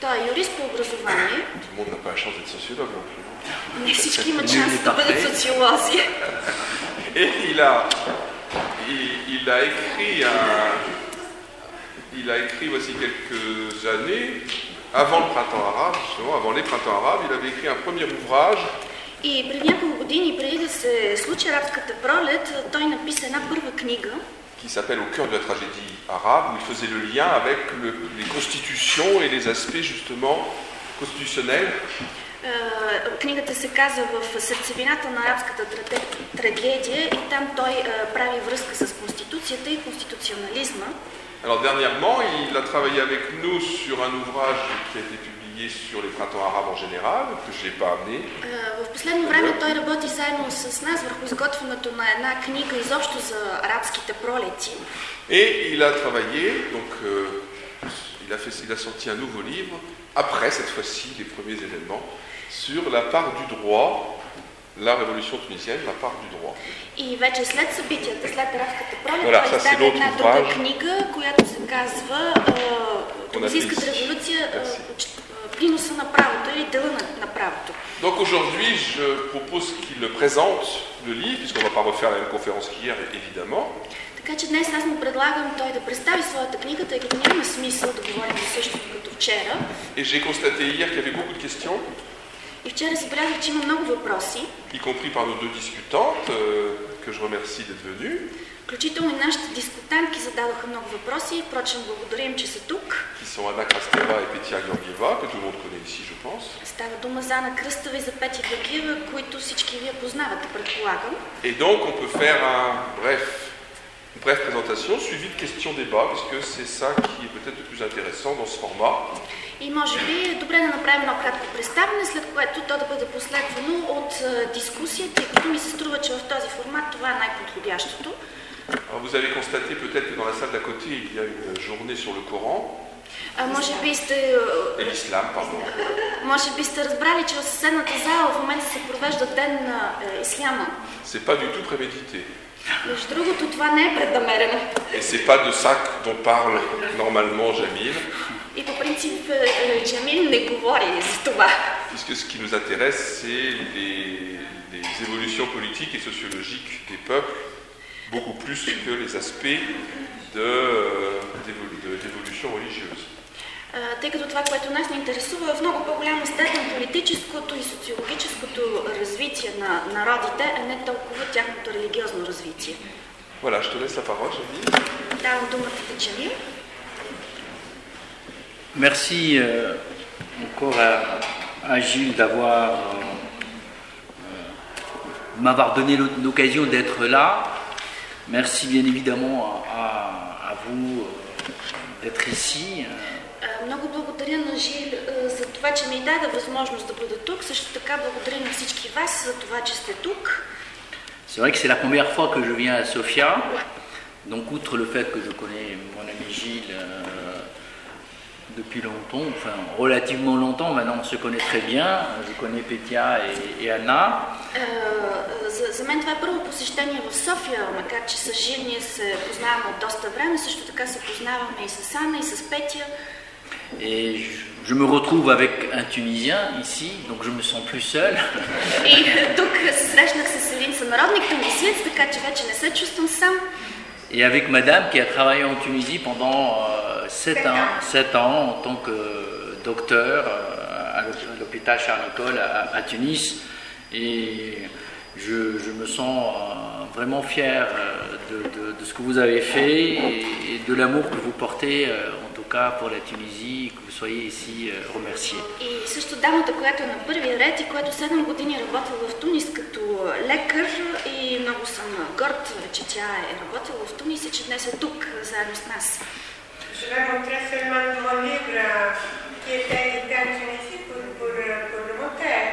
Той е юрист по образование. Tout le monde n'a pas la chance d'être sociologue non plus. Не всички имат Ние шанс не да бъдат парфait. социолози. Et il a, il, il a écrit un, il a écrit voici quelques années, avant le printemps arabe, justement, avant les printemps arabes, il avait écrit un premier ouvrage И преди няколко години, преди да се случи арабската пролет, той написа една първа книга, qui s'appelle Au cœur de la tragédie arabe, où il faisait le lien avec le- les constitutions et les aspects justement constitutionnels Е, Книгата се казва в сърцевината на арабската траде- трагедия и там той е, прави връзка с Конституцията и конституционализма. Alors dernièrement, il a travaillé avec nous sur un ouvrage qui a été publié sur les printemps arabes en général, que je n'ai pas amené, Е, В последно време той работи заедно с нас върху изготвянето на една книга изобщо за арабските пролети. Et il a travaillé, donc euh, il, a fait, il a sorti un nouveau livre, après cette fois-ci les premiers événements, sur la part du droit, la révolution tunisienne, la part du droit. И вече след събитията, след арабската пролет, Voilà, той ça, c'est издаде l'autre една друга ouvrage. книга, която се казва е, Тунизийската appelle ici. революция, е, Merci. е, приноса на правото или дела на, на правото. Donc aujourd'hui, je propose qu'il présente, le livre, puisqu'on ne va pas refaire la même conférence qu'hier, évidemment. Така че днес аз му предлагам той да представи своята книга, тъй като няма смисъл да говорим за същото като вчера. Et j'ai constaté hier qu'il y avait beaucoup de questions, И вчера забелязах, че има много въпроси, y compris par nos deux discutantes, euh, que je remercie d'être venues, включително и нашите дискутантки зададоха много въпроси. Впрочем, благодарим, че са тук. que. Става дума за Ана Кръстава и за Петя Георгиева, които всички вие познавате, предполагам. Et donc, on peut faire un bref, une brève présentation suivie de questions-débats, puisque c'est ça qui est peut-être le plus intéressant dans ce format. И може би е добре да направим едно кратко представяне, след което то да бъде последвано от дискусия, тъй като ми се струва, че в този формат това е най-подходящото. Alors, vous avez constaté peut-être que dans la salle d'à côté, il y a une journée sur le Coran, А, може би сте е, et l'islam, pardon. Може би сте разбрали, че в съседната зала в момента се провежда ден на е, исляма. C'est pas du tout prémédité. Между другото, това не е преднамерено. Et c'est pas de ça dont parle normalement Jamil, И по принцип е, е, Джамил не говори за това. puisque ce qui nous intéresse, c'est les, les évolutions politiques et sociologiques des peuples, beaucoup plus que les aspects de- d'évolu- de- d'évolution religieuse. А, Тъй като това, което нас ни интересува е в много по-голяма степен политическото и социологическото развитие на народите, а не толкова тяхното религиозно развитие. Voilà, je te laisse la parole, Jamil. Давам думата на Джамил. Merci euh, encore à, à Gilles d'avoir euh, euh, m'avoir donné l'o- l'occasion d'être là. Merci bien évidemment à, à- à vous euh, d'être ici. euh. А, Много благодаря на Жил а, за това, че ми даде възможност да бъда тук. Също така благодаря на всички вас за това, че сте тук. C'est vrai que c'est la première fois que je viens à Sofia. Donc, outre le fait que je connais mon ami Gilles euh, depuis longtemps, enfin relativement longtemps, maintenant on se connaît très bien. Je connais Petia et, et Anna. А, За, за мен това е първо посещение в София, макар че с Жил ние се познаваме от доста време. Също така се познаваме и с Анна, и с Петя. Et je, je me retrouve avec un Tunisien ici, donc je me sens plus seul. И тук се срещнах с един сънародник тунисиец, така че вече не се чувствам сам. Et avec madame qui a travaillé en Tunisie pendant 7 ans, sept ans en tant que docteur euh, à l'hôp- à l'hôpital Charles-Nicolle à, à Tunis. Et je, je me sens euh, vraiment fier euh, de, de- de ce que vous avez fait et, et de l'amour que vous portez, euh, en tout cas pour la Tunisie, que vous soyez ici euh, remerciés. И също дамата, която е на първия ред и която 7 години е работила в Тунис като лекар и много съм горд, че тя е работила в Тунис и че днес е тук заедно с нас. Cela montrait seulement mon livre euh, qui était interne ici pour, euh, pour, le moteur.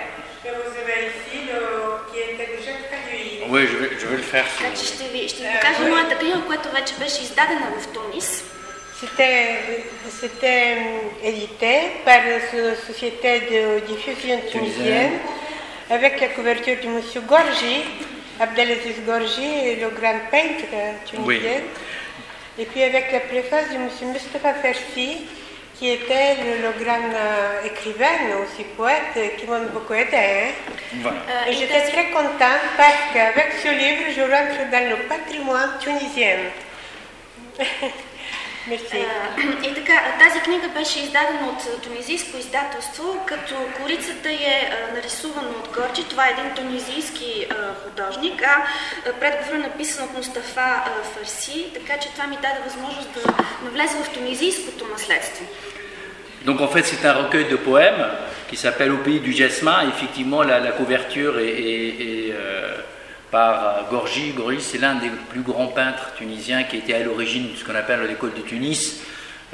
Mais vous avez ici le, qui était déjà traduit. Oui, je vais, le faire. Euh, c'était, édité par la société de diffusion tunisienne avec la couverture de M. Gorgi, Abdelaziz Gorgi, le grand peintre tunisien et puis avec la préface de M. Mustafa Fersi, qui était le, grand euh, écrivain, aussi poète, euh, qui m'a beaucoup aidé. Hein. Euh, et j'étais très contente parce qu'avec ce livre, je rentre dans le patrimoine tunisien. А, И така, тази книга беше издадена от тунизийско издателство, като корицата е а, нарисувана от Горчи. Това е един тунизийски а, художник, а а, предговор е написан от Мустафа Фарси, така че това ми даде възможност да навлеза в тунизийското наследство. Donc en fait, c'est un recueil de poèmes qui s'appelle Au pays du jasmin. Effectivement, la, la couverture est, est- est, euh, par euh, Gorgi. Gorgi, c'est l'un des plus grands peintres tunisiens qui était à l'origine de ce qu'on appelle l'école de Tunis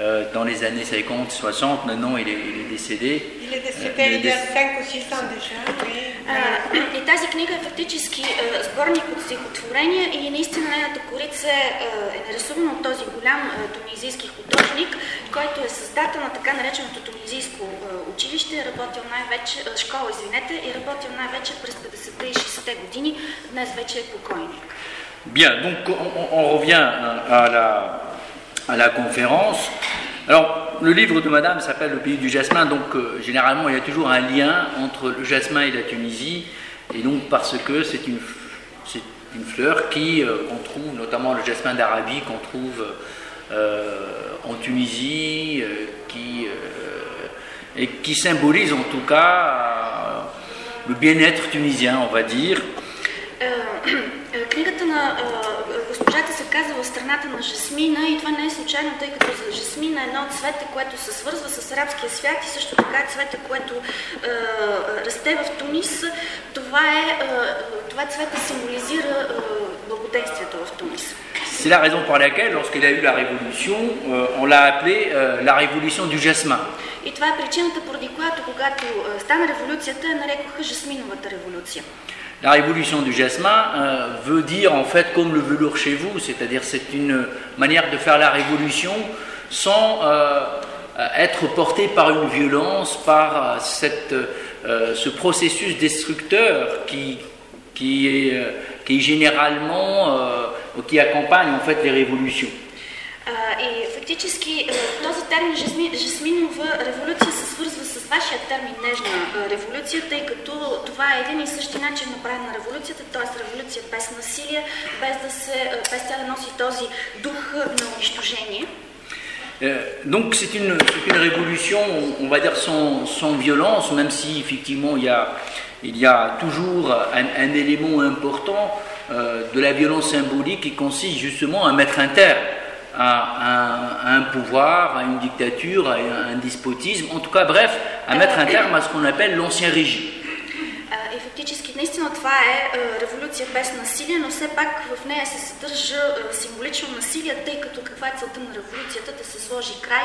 euh, dans les années 50, 60. Maintenant, il est, il est décédé. Il est Euh, décédé est il y a déc- 5 ou 6 ans déjà. Oui. А, и тази книга е фактически а, сборник от стихотворения и наистина нейната корица е, а, е нарисувана от този голям а, тунизийски художник, който е създател на така нареченото тунизийско а, училище, е работил най-вече, а, школа, извинете, и работил най-вече през 50-те и 60-те години, днес вече е покойник. Bien, donc on, on- revient à la, à la conférence. Alors, le livre de Madame s'appelle Le pays du jasmin, donc euh, généralement il y a toujours un lien entre le jasmin et la Tunisie, et donc parce que c'est une, une fleur qui, euh, trouve, notamment le jasmin d'Arabie, qu'on trouve euh, en Tunisie, euh, qui, et qui symbolise en tout cas le bien-être tunisien, on va dire. Е, е, Книгата на е, госпожата се казва в страната на Жасмина и това не е случайно, тъй като за Жасмина е едно от цвете, което се свързва с арабския свят и също така е цвете, което расте в Тунис. Това е, това цвете символизира благодействието в Тунис. C'est la raison pour laquelle, lorsqu'il a eu la révolution, euh, on l'a appelé euh, la révolution du jasmin. И това е prичината, поради която, когато стана революцията, нарекоха Жасминовата революция. La révolution du jasmin euh, veut dire en fait comme le velours chez vous, c'est-à-dire c'est une manière de faire la révolution sans euh, être porté par une violence, par euh, ce processus destructeur qui, qui, est, qui est généralement qui accompagne en fait les révolutions. А, и фактически а, този термин жасми, Жасминова революция се свързва с вашия термин нежна а, революция, тъй като това е един и същи начин на правене на революцията, т.е. революция без насилие, без, да се, а, без тя да носи този дух на унищожение. Euh, donc c'est une, c'est une révolution, on va dire, sans, sans violence, même si effectivement il y a, il y a toujours un, un élément important euh, de la violence symbolique qui consiste justement à mettre un terme à, un- à un pouvoir, à une dictature, à un, un despotisme, en tout cas bref, à mettre un terme à ce qu'on appelle l'ancien régime. А, И фактически наистина това е а, революция без насилие, но все пак в нея се съдържа а, символично насилие, тъй като каква е целта на революцията? Да се сложи край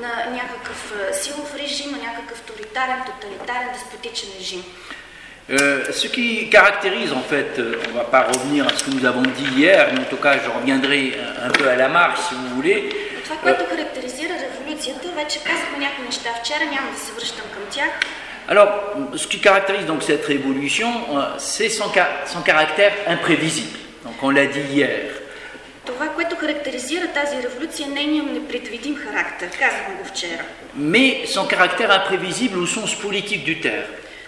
на някакъв а, силов режим, на някакъв авторитарен, тоталитарен, деспотичен режим. Euh, ce qui caractérise en fait, euh, on ne va pas revenir à ce que nous avons dit hier, mais en tout cas je reviendrai un, peu à la marge si vous voulez. Alors, ce qui caractérise donc cette révolution, euh, c'est son, son, caractère imprévisible. Donc on l'a dit hier. Mais son caractère imprévisible au sens politique du terme.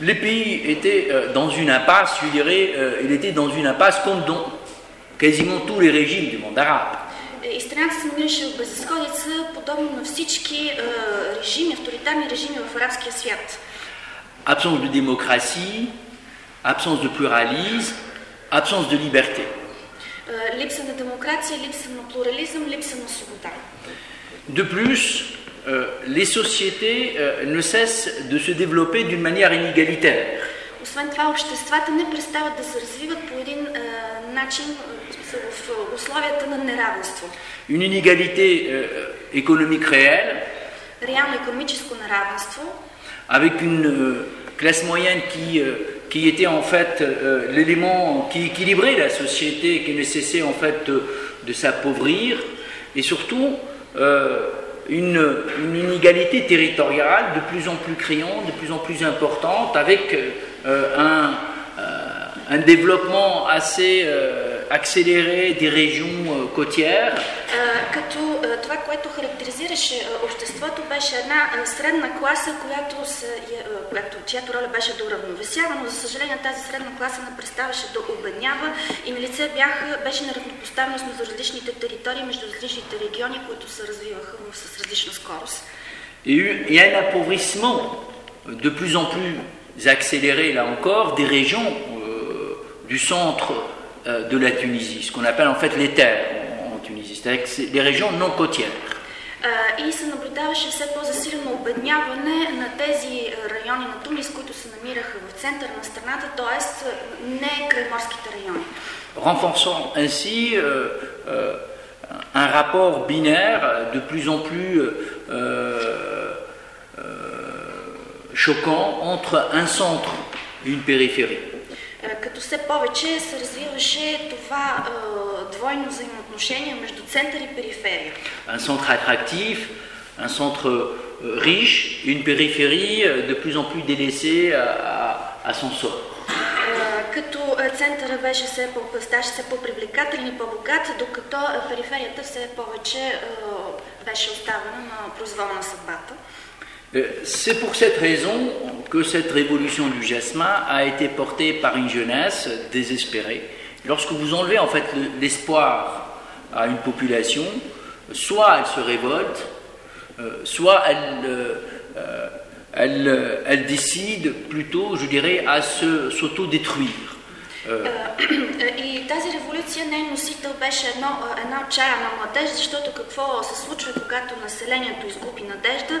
Les pays étaient euh, dans une impasse, je dirais, euh, il était dans une impasse comme dans quasiment tous les régimes du monde arabe. Е, И страната се намираше в безисходица, подобно на всички а, режими, авторитарни режими в арабския свят. Absence de démocratie, absence de pluralisme, absence de liberté. Е, Липса на демокрация, липса на плурализъм, липса на свобода. De plus, euh, les sociétés euh, ne cessent de se développer d'une manière inégalitaire. Освен това, обществата не престават да се развиват по един е, начин е, в условията на неравенство. Une inégalité euh, économique réelle, Реално економическо неравенство, avec une euh, classe moyenne qui, euh, qui était en fait euh, l'élément qui équilibrait la société, qui ne cessait en fait de, de s'appauvrir, et surtout euh, une, inégalité territoriale de plus en plus criante, de plus en plus importante, avec euh, un, euh, un développement assez euh, accéléré des régions euh, côtières, като това, което характеризираше обществото, беше една средна класа, която се, която, чиято роля беше да уравновесява, но за съжаление тази средна класа не преставаше да обеднява и на лице бяха, беше неравнопоставеност между различните територии, между различните региони, които се развиваха с различна скорост. et il y a un appauvrissement de plus en plus accéléré, là encore, des régions euh, du centre de la Tunisie, ce qu'on appelle en fait les terres en, en Tunisie, c'est-à-dire que c'est les régions non côtières. Е, И се наблюдаваше все по-засилено обедняване на тези е, райони на Тунис, които се намираха в центъра на страната, т.е. не крайморските райони. renforçant ainsi euh, euh, un rapport binaire de plus en plus euh, euh, choquant entre un centre et une périphérie. Е, Като все повече се развиваше това е, двойно взаимоотношение между център и периферия. Un centre attractif, un centre euh, riche, une périphérie de plus en plus délaissée à, à- son sort. Е, Като е, центъра беше все по ставаше все по-привлекателен и по-богат, докато е, периферията все повече е, беше оставена на произвола на съдбата. Euh, C'est pour cette raison que cette révolution du jasmin a été portée par une jeunesse désespérée. Lorsque vous enlevez en fait le- l'espoir à une population, soit elle se révolte, euh, soit elle, euh, euh, elle, euh, elle décide plutôt, je dirais, à se- s'autodétruire. Euh, Е, И тази революция, нейн носител беше едно, е, една отчаяна младеж, защото какво се случва, когато населението изгуби надежда,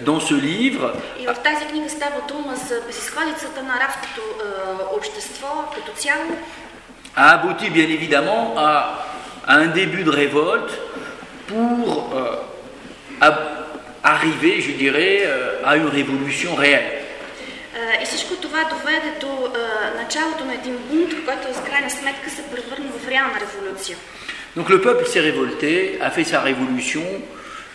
dans ce livre, И в тази книга става дума за безисходицата на арабското е, общество като цяло, a abouti bien évidemment à, à un début de révolte pour euh, ab- arriver, je dirais, euh, à une révolution réelle. Е, И всичко това доведе до е, началото на един бунт, който в крайна сметка се превърна в реална революция. Donc le peuple s'est révolté, a fait sa révolution,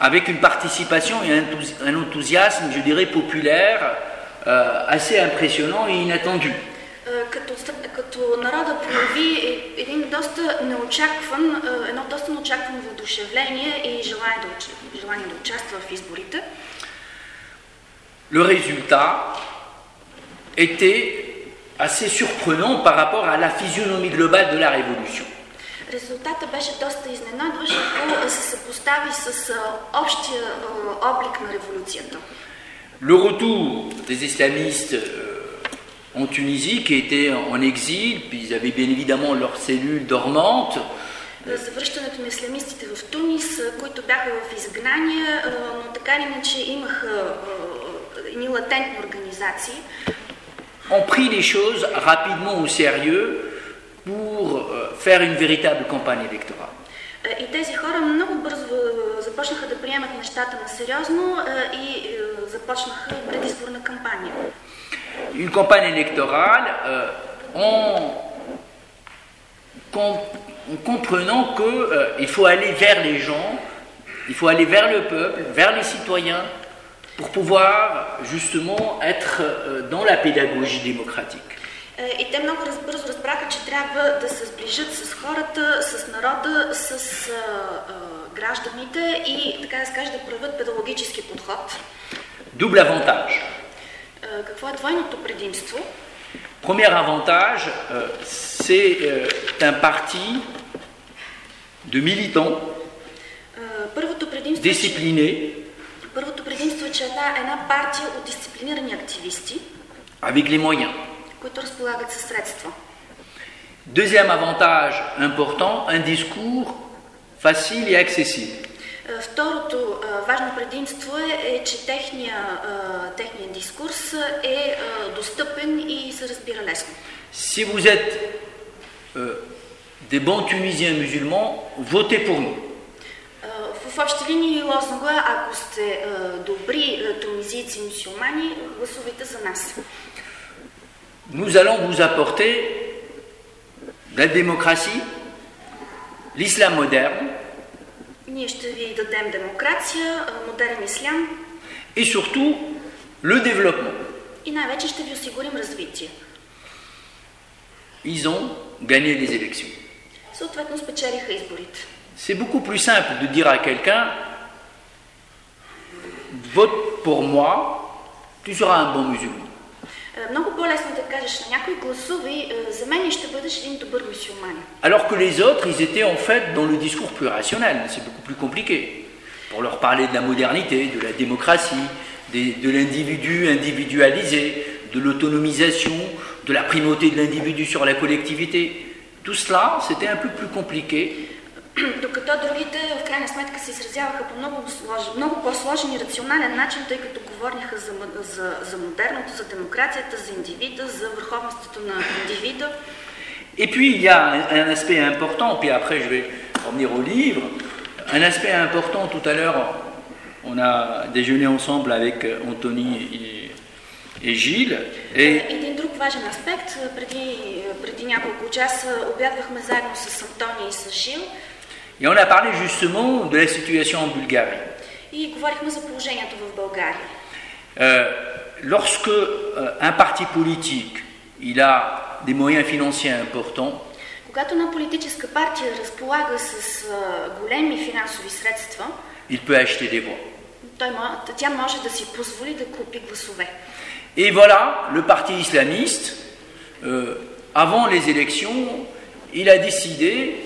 avec une participation et un enthousiasme, je dirais, populaire, euh, assez impressionnant et inattendu. Le résultat était assez surprenant par rapport à la physionomie globale de la révolution. Резултата беше доста изненадващ, ако се съпостави с общия облик на революцията. Le retour des islamistes euh, en Tunisie, qui étaient en exil, puis ils avaient bien évidemment leurs cellules dormantes, Е, Завръщането на исламистите в Тунис, които бяха в изгнание, но така или иначе имаха едни латентни организации, ont pris les choses rapidement au sérieux pour euh, faire une véritable campagne électorale. И тези хора много бързо започнаха да приемат нещата на сериозно и започнаха предизборна кампания. Une campagne électorale euh, en, en, comprenant qu'il euh, faut aller vers les gens, il faut aller vers le peuple, vers les citoyens, pour pouvoir justement être euh, dans la pédagogie démocratique. Е, и те много бързо разбраха, че трябва да се сближат с хората, с народа, с а, а, гражданите и така да се каже да проявят педагогически подход. Double avantage. А, какво е двойното предимство? Premier avantage, euh, c'est euh, un parti de militants Първото предимство, disciplinés, първото предимство е, че една, една партия от дисциплинирани активисти, avec les moyens. Които разполагат със средства. Deuxième avantage important, un discours facile et accessible. Второто важно предимство е, е че техния, техния дискурс е достъпен и се разбира лесно. Si vous êtes euh, des bons Tunisiens musulmans, votez pour nous. В общи линии лозунга, ако сте добри тунизийци мусулмани, гласувайте за нас. Nous allons vous apporter la démocratie, l'islam moderne. Et surtout, le développement. Ils ont gagné les élections. C'est beaucoup plus simple de dire à quelqu'un vote pour moi, tu seras un bon musulman. Много по-лесно да кажеш на някой гласувай за мен и ще бъдеш един добър мусулманин. Alors que les autres, ils étaient en fait dans le discours plus rationnel, c'est beaucoup plus compliqué. Pour leur parler de la modernité, de la démocratie, des, de l'individu individualisé, de l'autonomisation, de la primauté de l'individu sur la collectivité. Tout cela, c'était un peu plus compliqué. Докато другите в крайна сметка се изразяваха по много, много по-сложен и рационален начин, тъй като говориха за, за, за модерното, за демокрацията, за индивида, за върховенството на индивида. Et puis il y a un, un aspect important, puis après je vais revenir au livre, un aspect important tout à l'heure, on a déjeuné ensemble avec Anthony et, et Gilles. Et... Един друг важен аспект, преди, преди няколко часа обядвахме заедно с Антони и с Жил. Et on a parlé justement de la situation en Bulgarie. Euh, lorsque euh, un parti politique il a des moyens financiers importants, il peut acheter des voix. Et voilà, le parti islamiste, euh, avant les élections, il a décidé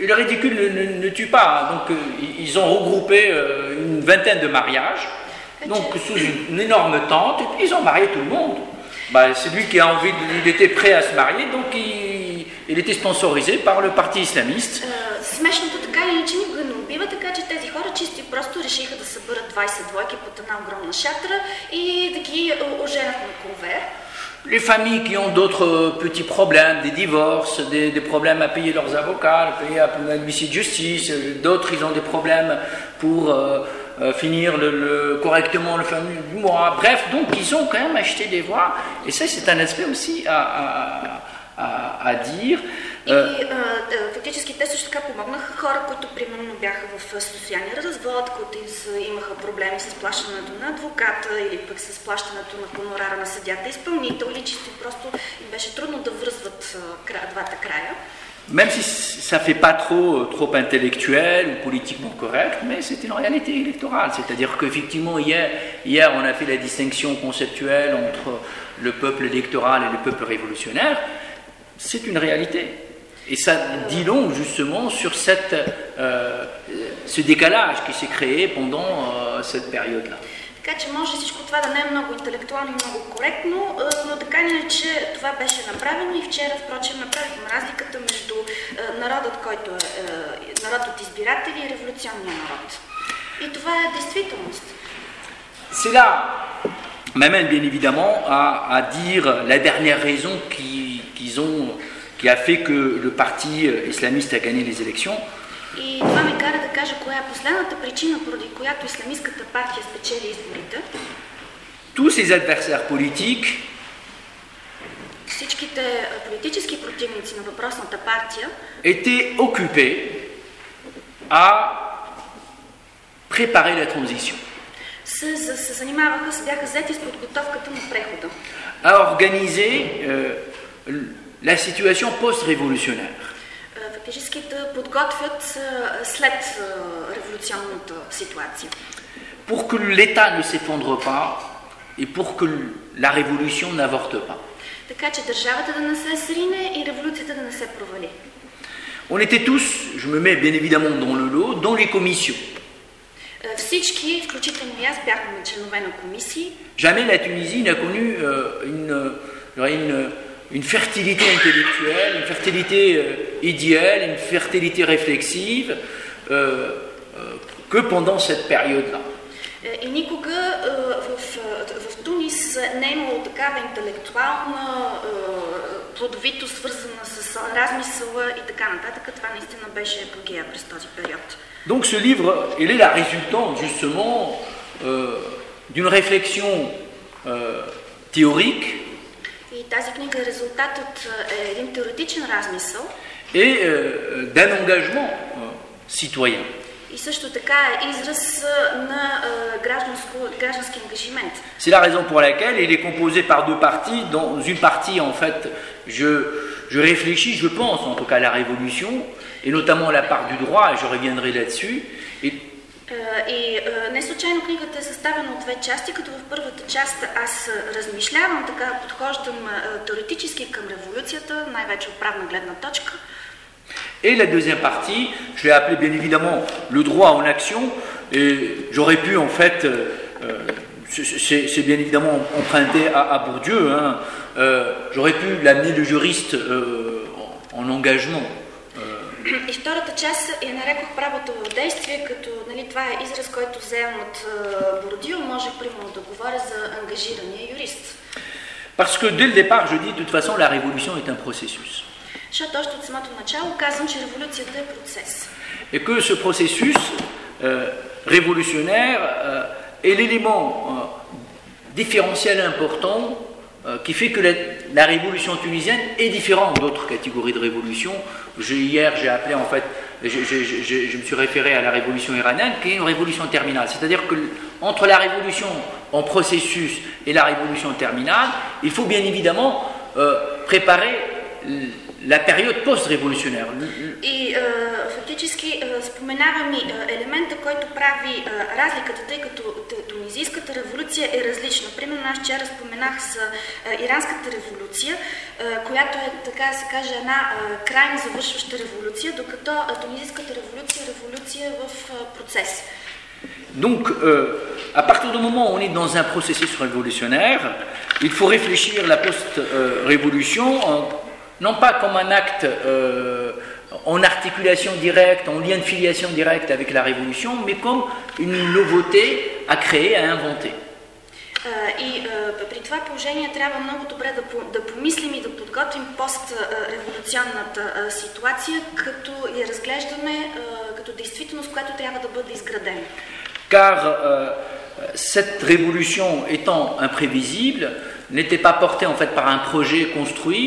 Et le ridicule ne, ne, ne, tue pas. Donc, euh, ils ont regroupé euh, une vingtaine de mariages, donc sous une, une, énorme tente, et puis ils ont marié tout le monde. Bah, c'est lui qui a envie, de, il était prêt à se marier, donc il, il était sponsorisé par le parti islamiste. Смешното така или иначе никога не убива, така че тези хора чисто и просто решиха да съберат 20 двойки под една огромна шатра и да ги оженят на конвейер. Les familles qui ont d'autres petits problèmes, des divorces, des, problèmes à payer leurs avocats, à payer un huissier de justice, d'autres ils ont des problèmes pour euh, euh, finir correctement le fin du mois. Bref, donc ils ont quand même acheté des voix, et ça c'est un aspect aussi à, à dire. И а, фактически те също така помогнаха хора, които примерно бяха в социалния развод, които имаха проблеми с плащането на адвоката или пък с плащането на хонорара на съдята изпълнител или чисто просто им беше трудно да връзват двата края. Même si ça ne fait pas trop, trop intellectuel ou politiquement correct, mais c'est une réalité électorale. C'est-à-dire qu'effectivement, hier, hier, on a fait la distinction conceptuelle entre le peuple électoral et le peuple révolutionnaire. C'est une réalité. Et ça dit long justement sur cette, euh, ce décalage qui s'est créé pendant euh, cette période-là. Така че може всичко това да не е много интелектуално и много коректно, а, но така или иначе това беше направено и вчера, впрочем, направихме разликата между а, народът, който е а, народ от избиратели и революционния народ. И това е действителност. Cela m'amène bien évidemment à, à dire la dernière raison qui, qu'ils ont, qui a fait que le parti euh, islamiste a gagné les élections. Tous ses adversaires politiques étaient occupés à préparer la transition. à organiser euh, la situation post-révolutionnaire. Pour que l'État ne s'effondre pas et pour que la révolution n'avorte pas. On était tous, je me mets bien évidemment dans le lot, dans les commissions. Jamais la Tunisie n'a connu euh, une, euh, une une fertilité intellectuelle, une fertilité euh, idéale, une fertilité réflexive euh, euh, que pendant cette période-là. А, И никога а, в, а, в Тунис не е имало такава интелектуална а, плодовитост, свързана с размисъла и така нататък. Това наистина беше епогея през този период. Donc ce livre, il est la résultante justement euh, d'une réflexion euh, théorique et euh, euh, d'un engagement euh, citoyen. C'est la raison pour laquelle il est composé par deux parties. Dans une partie, en fait, je, réfléchis, je pense en tout cas à la révolution, et notamment à la part du droit, et je reviendrai là-dessus. И а, не случайно книгата е съставена от две части, като в първата част аз а, размишлявам, така подхождам а, теоретически към революцията, най-вече от правна гледна точка. Et la deuxième partie, je l'ai appelée bien évidemment le droit en action, et j'aurais pu en fait, euh, euh, c'est- c'est c'est bien évidemment emprunté à, à Bourdieu, hein, euh, j'aurais pu l'amener le juriste euh, en, en engagement. И втората част я нарекох правото в действие, като нали, това е израз, който вземам от а, Бордио, може примерно да говоря за ангажирания юрист. Parce que dès le départ, je dis de toute façon, la révolution est un processus. Защото още от самото начало казвам, че революцията е процес. Et que ce processus euh, révolutionnaire euh, est l'élément euh, différentiel important euh, qui fait que la, la révolution tunisienne est différente d'autres catégories de révolution. Hier, j'ai appelé en fait, je me suis référé à la révolution iranienne, qui est une révolution terminale. C'est-à-dire que entre la révolution en processus et la révolution terminale, il faut bien évidemment euh, préparer la période post-révolutionnaire. L- И а, фактически а, споменавам и а, елемента, който прави а, разликата, тъй като т- тунизийската революция е различна. Примерно аз вчера споменах за а, иранската революция, а, която е, така да се каже, една а, крайно завършваща революция, докато а, тунизийската революция е революция в а, процес. Donc, euh, à partir du moment où on est dans un processus révolutionnaire, il faut réfléchir la post-révolution en- non pas comme un acte euh, en articulation directe, en lien de filiation directe avec la révolution, mais comme une nouveauté à créer, à inventer. А, И а, при това положение трябва много добре да, по- да помислим и да подготвим постреволюционната а, ситуация, като я разглеждаме а, като действителност, която трябва да бъде изградена. Car euh, cette révolution étant imprévisible, n'était pas portée en fait par un projet construit,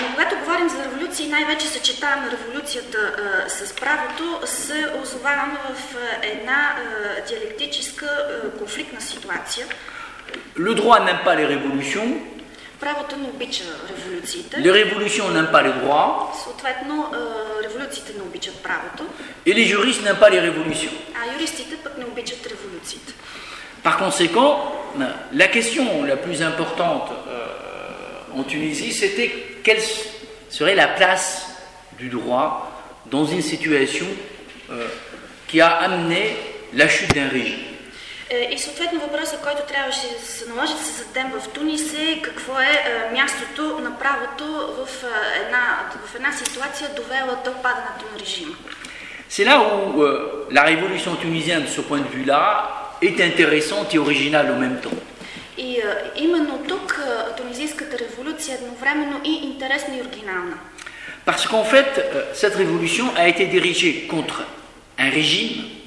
Но когато говорим за революция, революция и най-вече съчетавам революцията с правото се озоваваме в една диалектическа конфликтна ситуация. Le droit n'aime pas les révolutions, Правото не обича революциите. les révolutions n'aiment pas les droits, Съответно, революциите не обичат правото, et les juristes n'aiment pas les révolutions. а юристите пък не обичат революциите. Par conséquent, la question la plus importante en Tunisie, c'était quelle serait la place du droit dans une situation euh, qui a amené la chute d'un régime. Е, И съответно въпросът, който трябваше да се наложи да се зададем в Тунис е какво е е, мястото на правото в е, една, в една ситуация довела до падането на режима. C'est là où euh, la révolution tunisienne, de ce point de vue-là, est intéressante et originale en même temps. И е, именно тук е, тунизийската революция е едновременно и интересна и оригинална. Parce qu'en fait, euh, cette révolution a été dirigée contre un régime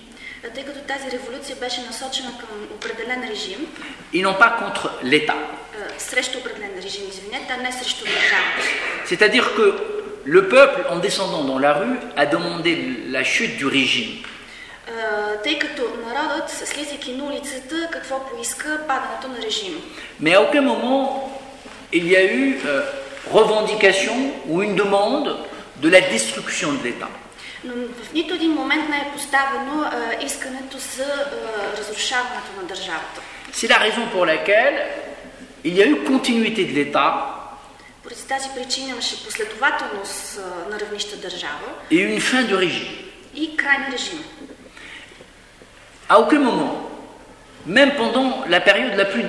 Е, Тъй като тази революция беше насочена към определен режим, et non pas contre l'État. е, срещу определен режим, извинете, а не срещу държавата. C'est-à-dire que le peuple, en descendant dans la rue, a demandé la chute du régime. Тъй като народът, слизайки на улицата, какво поиска? Падането на режима. Mais à aucun moment il y a eu euh, revendication ou une demande de la destruction de l'État. Но в нито един момент не е поставено а, искането за а, разрушаването на държавата. C'est la raison pour laquelle il y a eu continuité de l'État Поради тази причина имаше последователност а, на равнище държава et une fin du régime. и край на режима. À aucun moment, même pendant la période la plus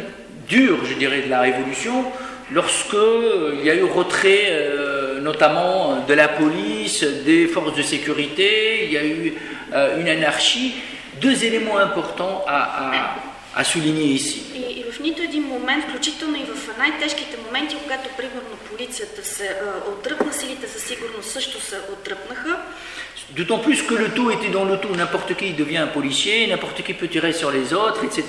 dure, je dirais, de la Révolution, lorsque euh, il y a eu retrait euh, notamment de la police, des forces de sécurité, il y a eu euh, une anarchie, deux éléments importants à- à souligner ici. И, и в нито един момент, включително и в най-тежките моменти, когато примерно полицията се а, отдръпна, силите за сигурност също се отдръпнаха. D'autant plus que le tout était dans le tout, n'importe qui devient un policier, n'importe qui peut tirer sur les autres, etc.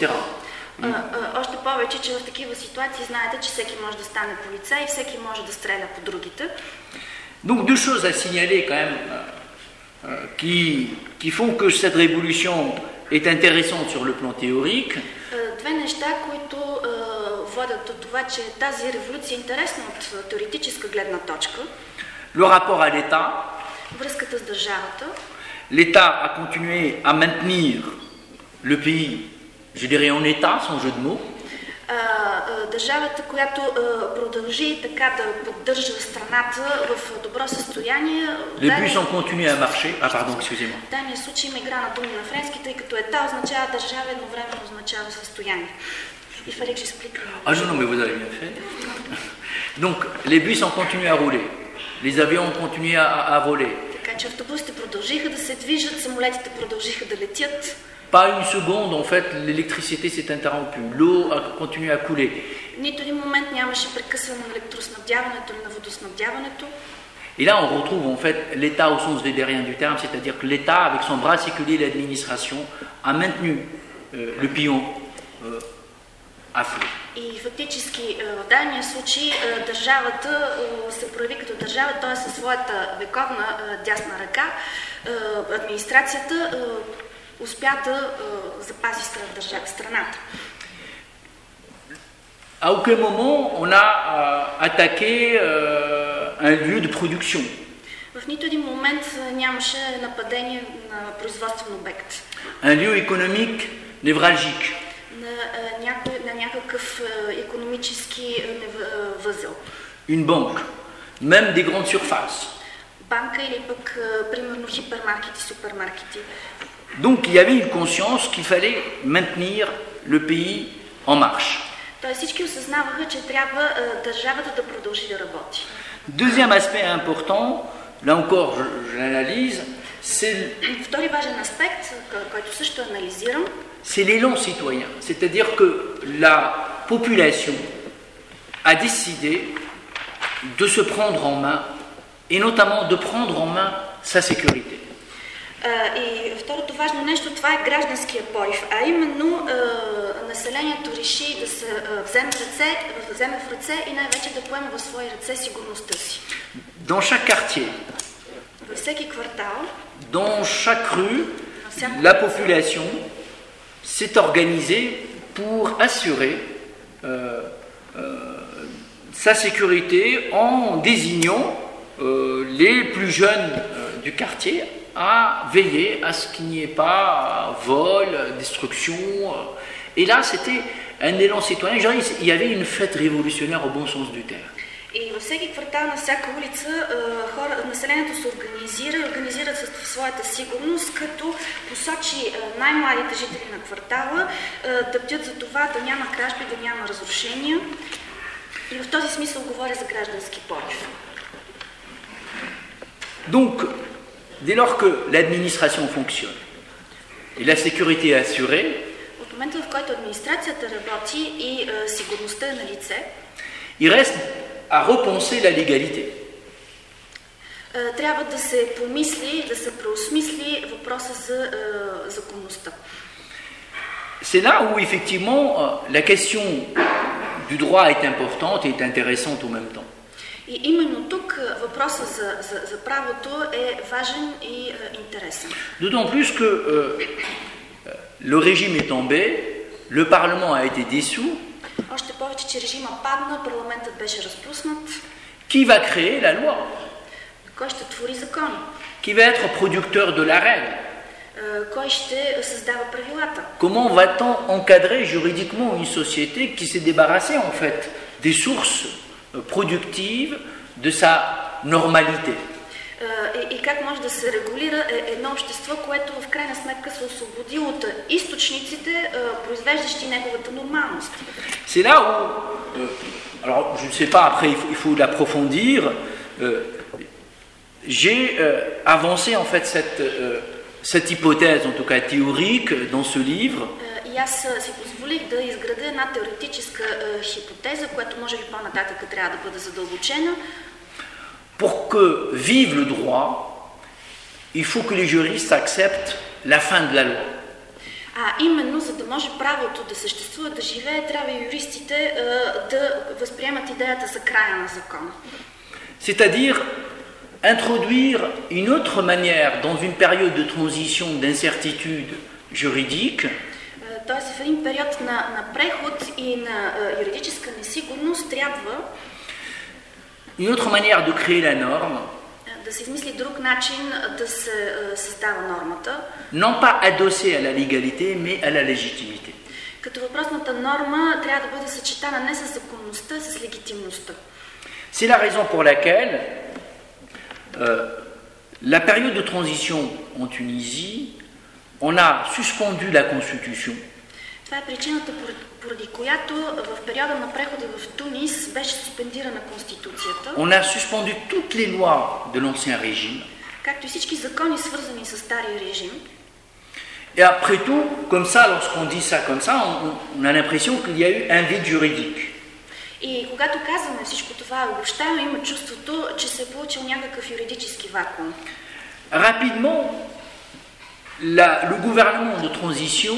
А, а, още повече, че в такива ситуации знаете, че всеки може да стане полицай и всеки може да стреля по другите. Donc deux choses à signaler quand même euh, euh, qui, qui font que cette révolution est intéressante sur le plan théorique. Le rapport à l'État. L'État a continué à maintenir le pays, je dirais en état, sans jeu de mots. А, а, държавата, която а, продължи така да поддържа страната в добро състояние. Les в bus дадения- ont continué à marcher. Ah pardon, excusez-moi. В дания случай има игра на думи на френски, тъй като ета означава държава, едновременно означава състояние. Il fallait que j'explique. Ah non, non, mais vous avez bien fait. Donc les bus ont continué à rouler. Les avions ont continué à- à voler. Така че автобусите продължиха да се движат, самолетите продължиха да летят. Pas une seconde, en fait, l'électricité s'est interrompue. L'eau a continué à couler. Нито един момент нямаше прекъсване на електроснабдяването или на водоснабдяването. Et là, on retrouve en fait l'État au sens védérien du terme, c'est-à-dire que l'État, avec son bras séculier, l'administration, a maintenu euh, le pion euh, à flot. И фактически е, в дадения случай е, държавата е, се прояви като държава, т.е. със своята вековна е, дясна ръка, е, администрацията е, успя да е, запази стра- държа- страната. À aucun moment, on a euh, attaqué euh, un lieu de production. В нито един момент е, нямаше нападение на производствен обект, un lieu économique névralgique. на, е, някой, на някакъв економически е, нев- е, възел. Une banque, même des grandes surfaces. Банка или пък, е, примерно, хипермаркети, супермаркети. Donc il y avait une conscience qu'il fallait maintenir le pays en marche. Deuxième aspect important, là encore je, l'analyse, c'est l'élan citoyen. C'est-à-dire que la population a décidé de se prendre en main, et notamment de prendre en main sa sécurité. а, и второто важно нещо, това е гражданския порив, а именно а, населението реши да се а, вземе, в ръце, да вземе в ръце и най-вече да поеме в свои ръце сигурността си. dans chaque quartier, във всеки квартал, dans chaque rue, на всяко la population s'est organisée pour assurer euh, euh, sa sécurité en désignant euh, les plus jeunes euh, du quartier à veiller à ce qu'il n'y ait pas vol, destruction. euh. Et là, c'était un élan citoyen. Je dirais, Il y avait une fête révolutionnaire au bon sens du terme. И във всеки квартал, на всяка улица, а, хора, населението се организира и организира с- своята сигурност, като посочи а, най-младите жители на квартала а, да бдят за това да няма кражби, да няма разрушения. И в този смисъл говоря за граждански порив. Donc, Dès lors que l'administration fonctionne et la sécurité est assurée, il reste à repenser la légalité. C'est là où effectivement euh, la question du droit est importante et intéressante en même temps. И именно тук а, въпросът за, за, за правото е важен и а, интересен. D'autant plus que euh, euh, le régime est tombé, le Parlement a été dissous, Още повече, че режима падна, парламентът беше разпуснат. qui va créer la loi Кой ще твори закони? Qui va être producteur de la règle А, Кой ще създава правилата? Comment va-t-on encadrer juridiquement une société qui s'est débarrassée en fait des sources euh, productives de sa normalité А, И, и как може да се регулира е- едно общество, което в крайна сметка се освободи от източниците, а, произвеждащи неговата нормалност. C'est là où, euh, alors je ne sais pas, après il faut, il faut l'approfondir, euh, j'ai euh, avancé en fait cette, euh, cette hypothèse, en tout cas théorique, dans ce livre, А, И аз а, си позволих да изградя една теоретическа а, хипотеза, която може би по-нататък трябва да бъде задълбочена. pour que vive le droit, il faut que les juristes acceptent la fin de la loi. А именно, за да може правото да съществува, да живее, трябва и юристите а, да възприемат идеята за края на закона. C'est-à-dire introduire une autre manière dans une période de transition d'incertitude juridique А, Тоест в един период на, на преход и на а, юридическа несигурност трябва une autre manière de créer la norme, а, да се измисли друг начин а, да се а, създава нормата, non pas adossée à la légalité, mais à la légitimité. като въпросната норма трябва да бъде съчетана не с законността, а с легитимността. C'est la raison pour laquelle euh, la période de transition en Tunisie, on a suspendu la constitution, Това е причината, поради, която в периода на прехода в Тунис беше суспендирана Конституцията, on a suspendu toutes les lois de l'ancien régime, както и всички закони, свързани с стария режим. et après tout, comme ça, lorsqu'on dit ça comme ça, on, on a l'impression qu'il y a eu un vide juridique. И когато казваме всичко това обобщено, има чувството, че се е получил някакъв юридически вакуум. Rapidement, la- le gouvernement de transition,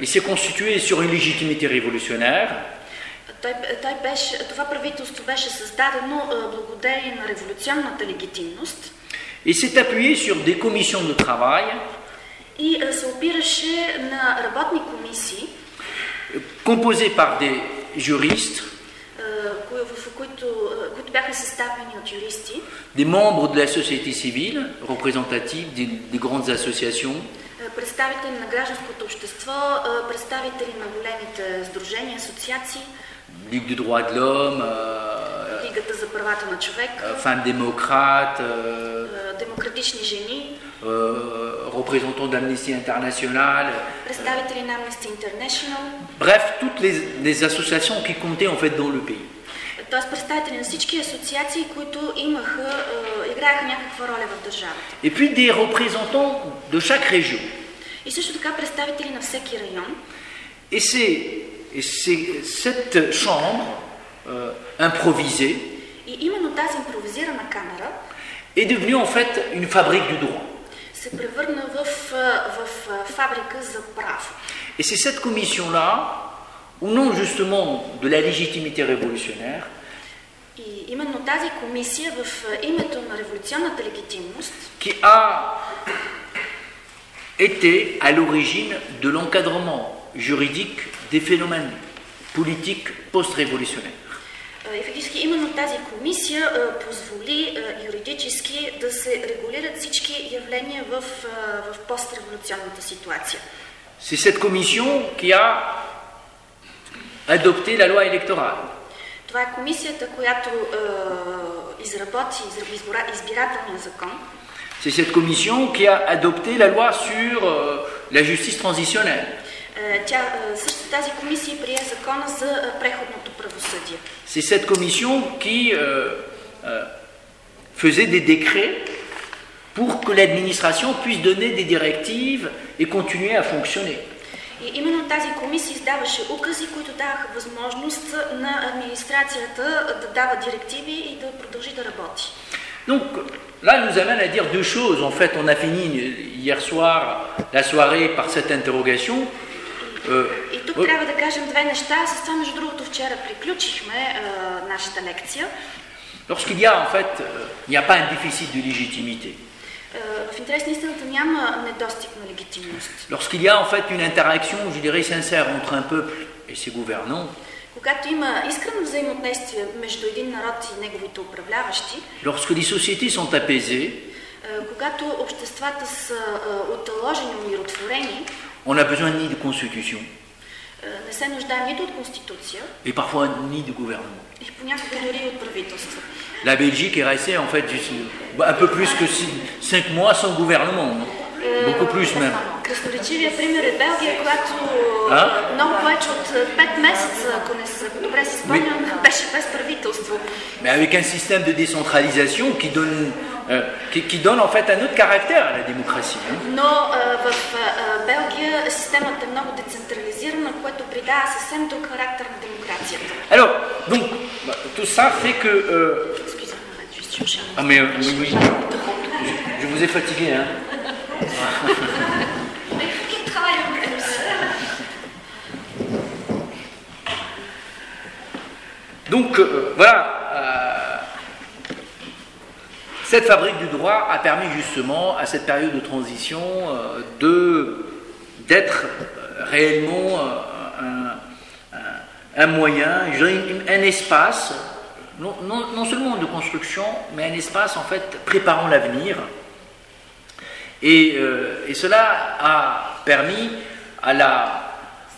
Il s'est constitué sur une légitimité révolutionnaire. Il s'est appuyé sur des commissions de travail. Composées par des juristes. Des membres de la société civile, représentatifs des, des grandes associations представители на гражданското общество, а, представители на големите сдружения, асоциации, Ligue des droits de l'homme, euh, Лигата за правата на човека, euh, femmes démocrates, euh, а, демократични жени, euh, représentants d'Amnesty International, представители на Amnesty International, bref, toutes les, les associations qui comptaient en fait dans le pays. т.е. представители на всички асоциации, които имаха, е, играеха някаква роля в държавата. Et puis des représentants de chaque région. И също така представители на всеки район. Et c'est et c'est cette chambre euh, improvisée И именно тази импровизирана камера est devenue en fait une fabrique du droit. се превърна в, е, в е, фабрика за право. Et c'est cette commission-là, au nom justement de la légitimité révolutionnaire, И именно тази комисия в е, името на революционната легитимност qui a été à l'origine de l'encadrement juridique des phénomènes politiques post-révolutionnaires. е, и фактически именно тази комисия е, позволи е, юридически да се регулират всички явления в, е, в постреволюционната ситуация. C'est cette commission qui a adopté la loi électorale. Това е комисията, която е, изработи изра- избора- избирателния закон. C'est cette commission qui a adopté la loi sur euh, la justice transitionnelle. Е, Тя, е, също тази комисия прие закона за е, преходното правосъдие. C'est cette commission qui euh, euh, faisait des décrets pour que l'administration puisse donner des directives et continuer à fonctionner. И именно тази комисия издаваше укази, които даваха възможност на администрацията да дава директиви и да продължи да работи. Donc là, elle nous amène à dire deux choses. En fait, on a fini hier soir la soirée par cette interrogation. Euh, И тук oui, трябва да кажем две неща. С това, между другото, вчера приключихме е, нашата лекция. Lorsqu'il y a en fait, euh, il n'y a pas un déficit de légitimité. Е, в интерес на истината няма недостиг на легитимност. Lorsqu'il y a en fait une interaction, je dirais, sincère entre un peuple et ses gouvernants, Когато има искрено взаимодействие между един народ и неговите управляващи, lorsque les sociétés sont apaisées, е, когато обществата са е, оталожени, умиротворени, on n'a besoin ni de constitution е, не се нуждаем нито от конституция, et parfois ni de gouvernement. и понякога дори и от правителство. La Belgique est restée en fait juste, bah, un peu plus que 5 mois sans gouvernement, non beaucoup plus même. Красноречивия пример е Белгия, която А? е, много повече от 5 месеца, ако не се добре си спомням, беше без правителство. Mais avec un système de décentralisation qui donne, euh, qui, qui donne en fait un autre caractère à la démocratie. hein. Но а, в а, Белгия системата е много децентрализирана, което придава съвсем друг характер на демокрацията. Alors, donc, bah, tout ça fait que. euh, Excusez-moi, juste chercher un ah, mais euh, oui, oui, je vous ai fatigué, hein. Donc, euh, voilà. euh, cette fabrique du droit a permis justement à cette période de transition euh, de d'être réellement un, moyen, un espace, non seulement de construction, mais un espace en fait préparant l'avenir. Et, euh, et cela a permis à la,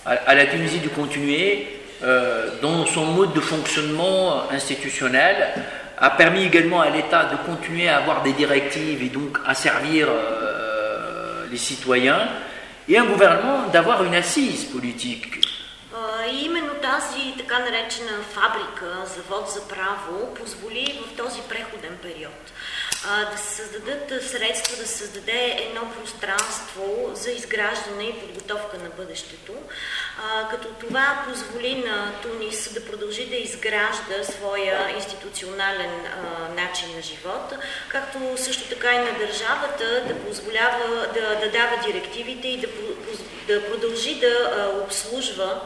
à, à la Tunisie de continuer euh, dans son mode de fonctionnement institutionnel, a permis également à l'État de continuer à avoir des directives et donc à servir euh, les citoyens, et un gouvernement d'avoir une assise politique. А, И именно тази така наречена фабрика, завод за право, позволи в този преходен период да се създадат средства, да се създаде едно пространство за изграждане и подготовка на бъдещето, като това позволи на Тунис да продължи да изгражда своя институционален начин на живот, както също така и на държавата да позволява да, да дава директивите и да, да продължи да обслужва,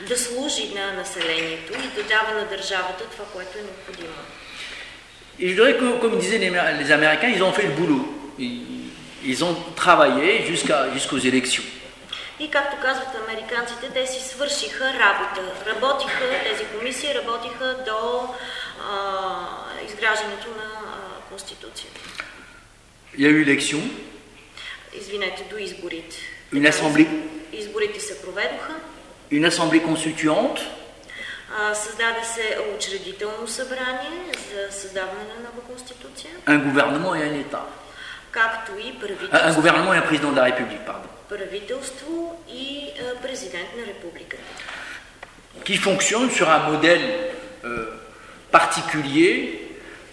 да служи на населението и да дава на държавата това, което е необходимо. Et je dirais que, comme disaient les, les Américains, ils ont fait le boulot. Ils, ils ont travaillé jusqu'à, jusqu'aux élections. И както казват американците, те си свършиха работа. Работиха, тези комисии работиха до а, изграждането на а, Конституцията. Il y a eu élection, Извинете, до изборите. une assemblée, Изборите се проведоха. une assemblée constituante, А, създаде се учредително събрание за създаване на нова конституция, un gouvernement et un État. както и Un, un правителство, gouvernement et un président de la République, pardon. правителство и а, президент на републиката. Qui fonctionne sur un modèle euh, particulier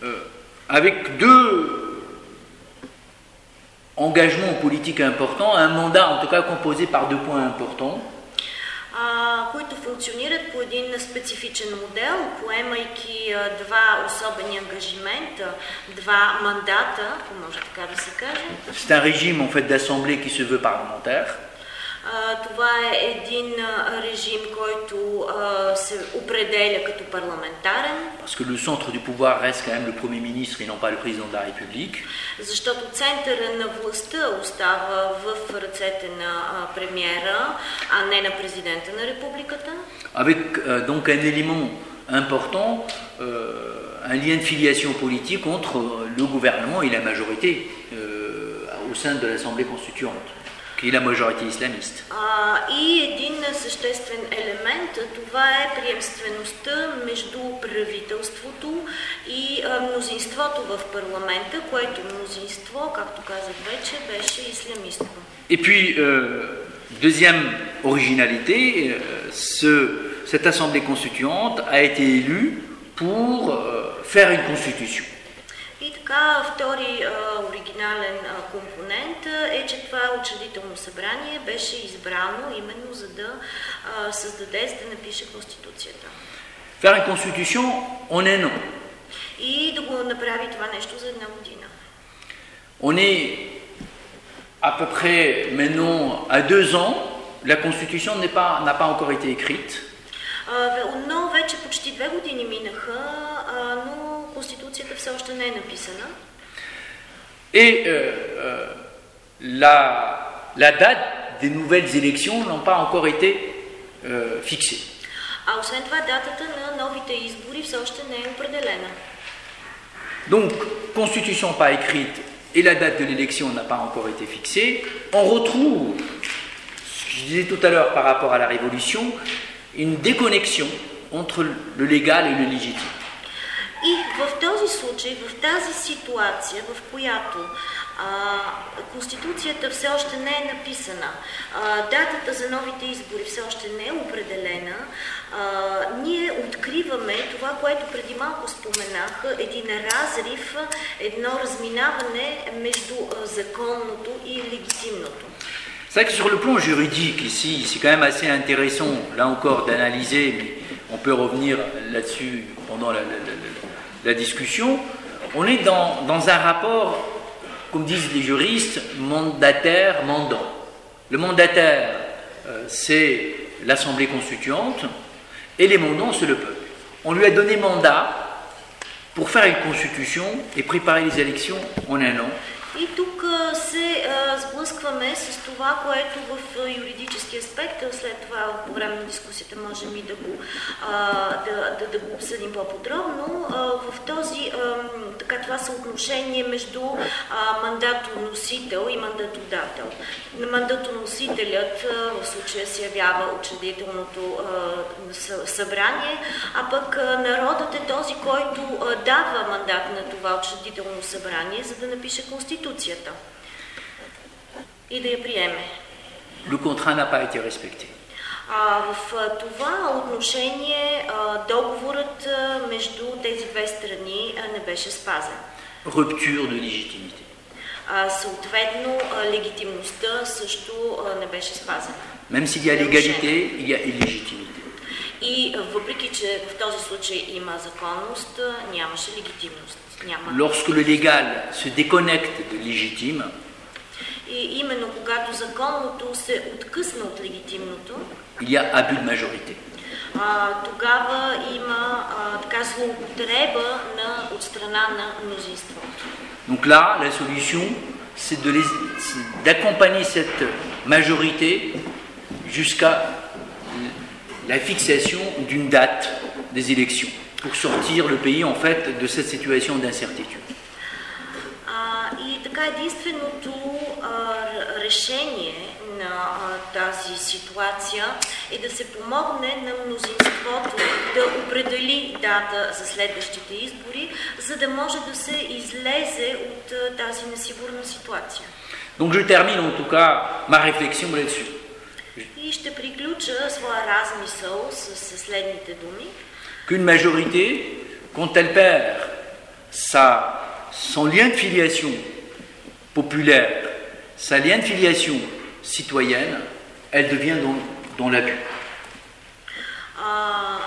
euh, avec deux engagements politiques importants, un mandat en tout cas composé par deux points importants. А, които функционират по един специфичен модел, поемайки а, два особени ангажимента, два мандата, ако може така да се каже. C'est un régime en fait d'assemblée qui se veut parlementaire. А, това е един а, режим, който а, се определя като парламентарен, Parce que le centre du pouvoir reste quand même le Premier ministre et non pas le président de la République. защото центъра на властта остава в ръцете на а, премиера, а не на президента на републиката. Avec euh, donc un élément important, euh, un lien de filiation politique entre euh, le gouvernement et la majorité euh, au sein de l'Assemblée constituante, qui est la majorité islamiste. А, и един съществен елемент, това е приемствеността между правителството и а, мнозинството в парламента, което мнозинство, както казах вече, беше ислямистко. Et puis, euh, deuxième originalité, euh, ce- cette Assemblée constituante a été élue pour euh, faire une constitution. Така, втори а, оригинален а, компонент а, е, че това учредително събрание беше избрано именно за да а, създаде, за да напише Конституцията. Faire une constitution en un an. И да го направи това нещо за една година. On est à peu près maintenant à deux ans. La constitution n'est pas- n'a pas encore été écrite. А, ве- Но вече почти две години минаха, а, но Конституцията все още не е написана. Et euh, euh, la, la date des nouvelles élections n'ont pas encore été euh, fixée. А освен това, датата на новите избори все още не е определена. Donc, constitution pas écrite et la date de l'élection n'a pas encore été fixée. On retrouve, ce que je disais tout à l'heure par rapport à la Révolution, une déconnexion entre le légal et le légitime. И в този случай, в тази ситуация, в която а, Конституцията все още не е написана, а, датата за новите избори все още не е определена, а, ние откриваме това, което преди малко споменах, един разрив, едно разминаване между законното и легитимното. C'est vrai que sur le plan juridique, ici, c'est quand même assez intéressant, là encore, d'analyser, mais on peut revenir là-dessus pendant la, discussion. On est dans, dans un rapport, comme disent les juristes, mandataire-mandant. Le mandataire, euh, c'est l'Assemblée constituante, et les mandants, c'est le peuple. On lui a donné mandat pour faire une constitution et préparer les élections en un an. И тук се сблъскваме с това, което в юридически аспект, след това по време на дискусията можем и да го, да, да, да го обсъдим по-подробно, в този, така, това съотношение между мандатоносител и мандатодател. Мандатоносителят в случая се явява учредителното събрание, а пък народът е този, който дава мандат на това учредително събрание, за да напише Конституцията и да я приеме. Le contrat n'a pas été respecté. А, в това отношение договорът между тези две страни не беше спазен. Rupture de légitimité. А, съответно, легитимността също не беше спазена. Même s'il y a l'égalité, il y a illégitimité. И въпреки, че в този случай има законност, нямаше легитимност. Lorsque le légal se déconnecte de légitime, il y a abus de majorité. Donc là, la solution, c'est d'accompagner cette majorité jusqu'à la fixation d'une date des élections. Pour sortir le pays en fait de cette situation d'incertitude. И така единственото решение на тази ситуация е да се помогне на мнозинството да определи дата за следващите избори, за да може да се излезе от тази несигурна ситуация. Donc je termine en tout cas ma réflexion là-dessus. И ще приключа своя размисъл с следните думи. Qu'une majorité quand elle perd sa, son lien de filiation populaire, sa lien de filiation citoyenne, elle devient dans, dans l'abus. А,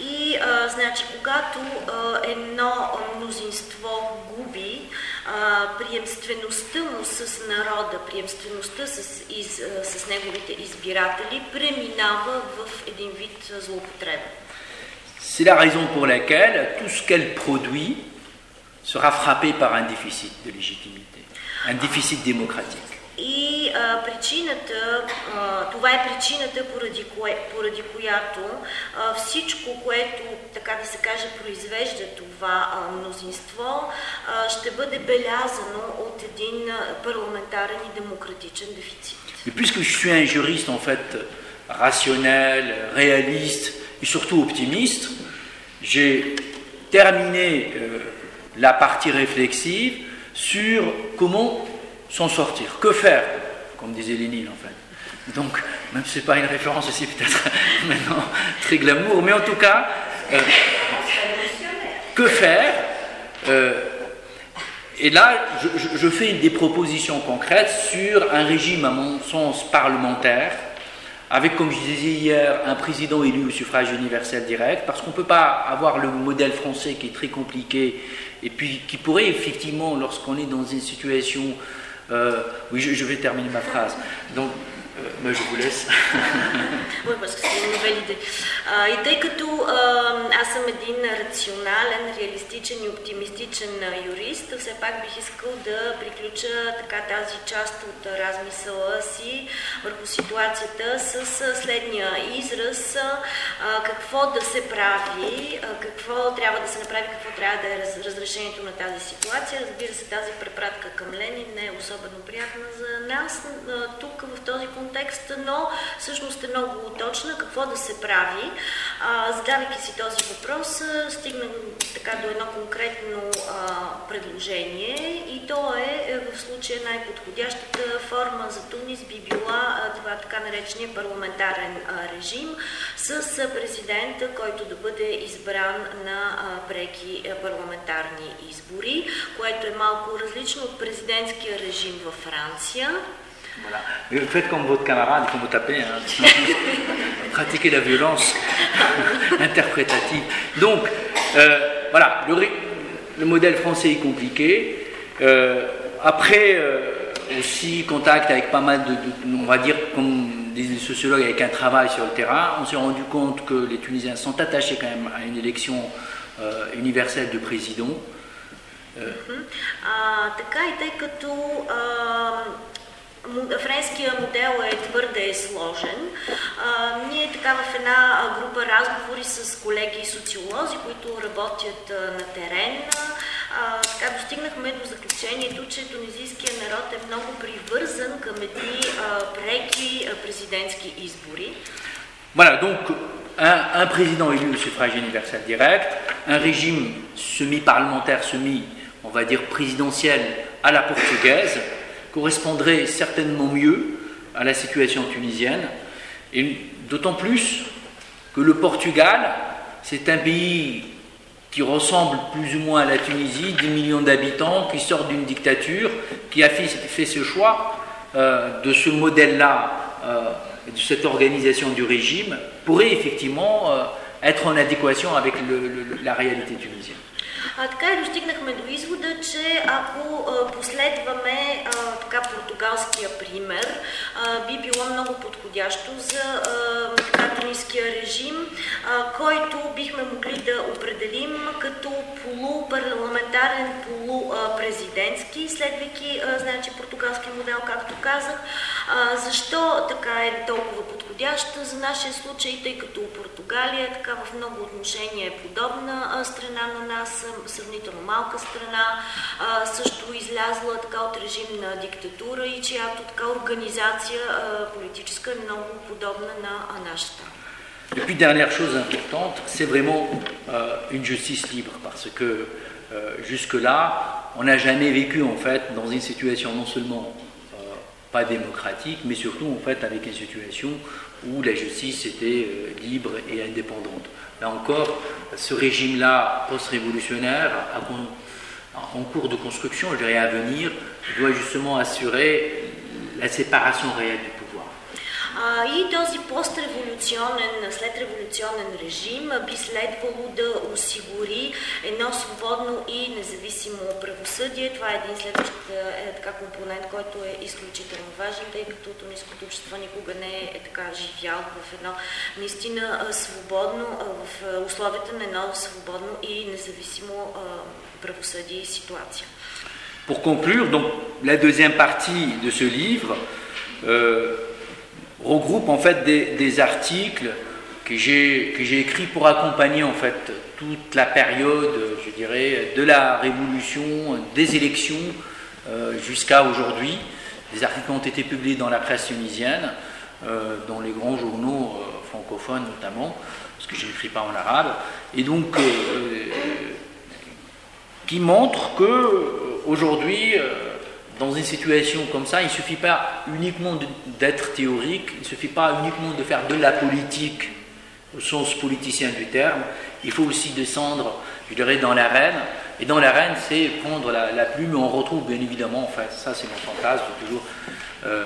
и а, значи, когато а, едно мнозинство губи а, приемствеността му с народа, приемствеността с, из, а, с неговите избиратели, преминава в един вид злоупотреба. C'est la raison pour laquelle tout ce qu'elle produit sera frappé par un déficit de légitimité, un déficit démocratique. И а, причината, а, това е причината, поради, кое, поради която а, всичко, което, така да се каже, произвежда това а, мнозинство, а, ще бъде белязано от един а, парламентарен и демократичен дефицит. Et puisque je suis un juriste en fait rationnel, réaliste et surtout optimiste, j'ai terminé euh, la partie réflexive sur comment s'en sortir, que faire, comme disait Lénine en fait. Donc, même si ce n'est pas une référence aussi peut-être maintenant très glamour, mais en tout cas, euh, que faire euh, Et là, je, fais des propositions concrètes sur un régime, à mon sens, parlementaire, avec, comme je disais hier, un président élu au suffrage universel direct, parce qu'on ne peut pas avoir le modèle français qui est très compliqué, et puis qui pourrait effectivement, lorsqu'on est dans une situation... euh, oui, je, je vais terminer ma phrase. Donc, euh, mais je vous laisse. Ой, parce que c'est une nouvelle idée. А, и тъй като аз съм един рационален, реалистичен и оптимистичен юрист, все пак бих искал да приключа така тази част от размисъла си върху ситуацията с следния израз какво да се прави, какво трябва да се направи, какво трябва да е раз, разрешението на тази ситуация. Разбира се, тази препратка към Ленин не е особено приятна за нас тук в този контекст, но всъщност е много точна какво да се прави. А, задавайки си този въпрос, а, стигнах така до едно конкретно предложение и то е, е в случая най-подходящата форма за Тунис би била това така наречения парламентарен режим с президента, който да бъде избран на а, преки парламентарни избори, което е малко различно от президентския режим във Франция. Voilà. Faites comme votre camarade quand vous tapez, hein. pratiquez la violence interprétative. Donc, euh, voilà, le, modèle français est compliqué. Euh, après, euh, aussi, contact avec pas mal de, de- on va dire, comme les sociologues, avec un travail sur le terrain, on s'est rendu compte que les Tunisiens sont attachés quand même à une élection universelle de président. И френския модел е твърде сложен, а, ние така в една група разговори с колеги социолози, които работят а, на терен, а, така достигнахме до заключението, че тунизийският народ е много привързан към едни преки президентски избори. Voilà, donc un, un président élu au suffrage universel direct, un régime semi-parlementaire, semi, on va dire présidentiel à la portugaise, correspondrait certainement mieux à la situation tunisienne, et d'autant plus que le Portugal, c'est un pays qui ressemble plus ou moins à la Tunisie, 10 millions d'habitants, qui sort d'une dictature, qui a fait, ce choix euh, de ce modèle-là, euh, de cette organisation du régime, pourrait effectivement euh, être en adéquation avec la réalité tunisienne. А, така и достигнахме до извода, че ако а, последваме а, така португалския пример, а, би било много подходящо за туниския режим, а, който бихме могли да определим като полупарламентарен, полупрезидентски, следвайки а, значи, португалския модел, както казах. А, защо така е толкова подходяща за нашия случай, тъй като Португалия така в много отношения е подобна а, страна на нас, а, сравнително малка страна, а, също излязла така от режим на диктатура и чиято така организация а, политическа е много подобна на а, нашата. Et puis, dernière chose importante, c'est vraiment euh, une justice libre, parce que euh, jusque-là, on n'a jamais vécu en fait dans une situation non seulement euh, pas démocratique, mais surtout en fait avec une situation où la justice était libre et indépendante. Là encore, ce régime-là post-révolutionnaire, en cours de construction, je dirais à venir, doit justement assurer la séparation réelle А, и този постреволюционен, след революционен режим би следвало да осигури едно свободно и независимо правосъдие. Това е един следващ е, така, компонент, който е изключително важен, тъй като туниското общество никога не е така живял в едно наистина свободно, в условията на едно свободно и независимо правосъдие и ситуация. Pour conclure, donc la deuxième partie de ce livre, euh, regroupe en fait des, articles que j'ai écrits pour accompagner en fait toute la période, je dirais, de la révolution, des élections euh, jusqu'à aujourd'hui. Des articles ont été publiés dans la presse tunisienne, euh, dans les grands journaux euh, francophones notamment, parce que je n'écris pas en arabe, et donc qui montrent que aujourd'hui dans une situation comme ça, il ne suffit pas uniquement d'être théorique, il ne suffit pas uniquement de faire de la politique au sens politicien du terme, il faut aussi descendre, je dirais, dans l'arène. Et dans l'arène, c'est prendre la, plume, et on retrouve bien évidemment, enfin, ça c'est mon fantasme, toujours euh,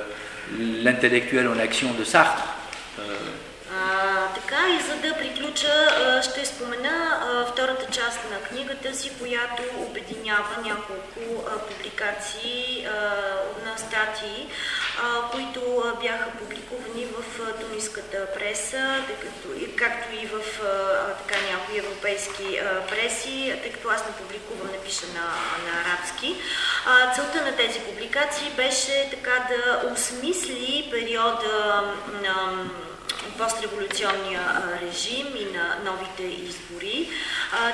l'intellectuel en action de Sartre. Така и за да приключа, ще спомена втората част на книгата си, която обединява няколко публикации на статии, които бяха публикувани в туниската преса, както и в така, някои европейски преси, тъй като аз не публикувам, не пиша на, на арабски. Целта на тези публикации беше така да осмисли периода на постреволюционния режим и на новите избори,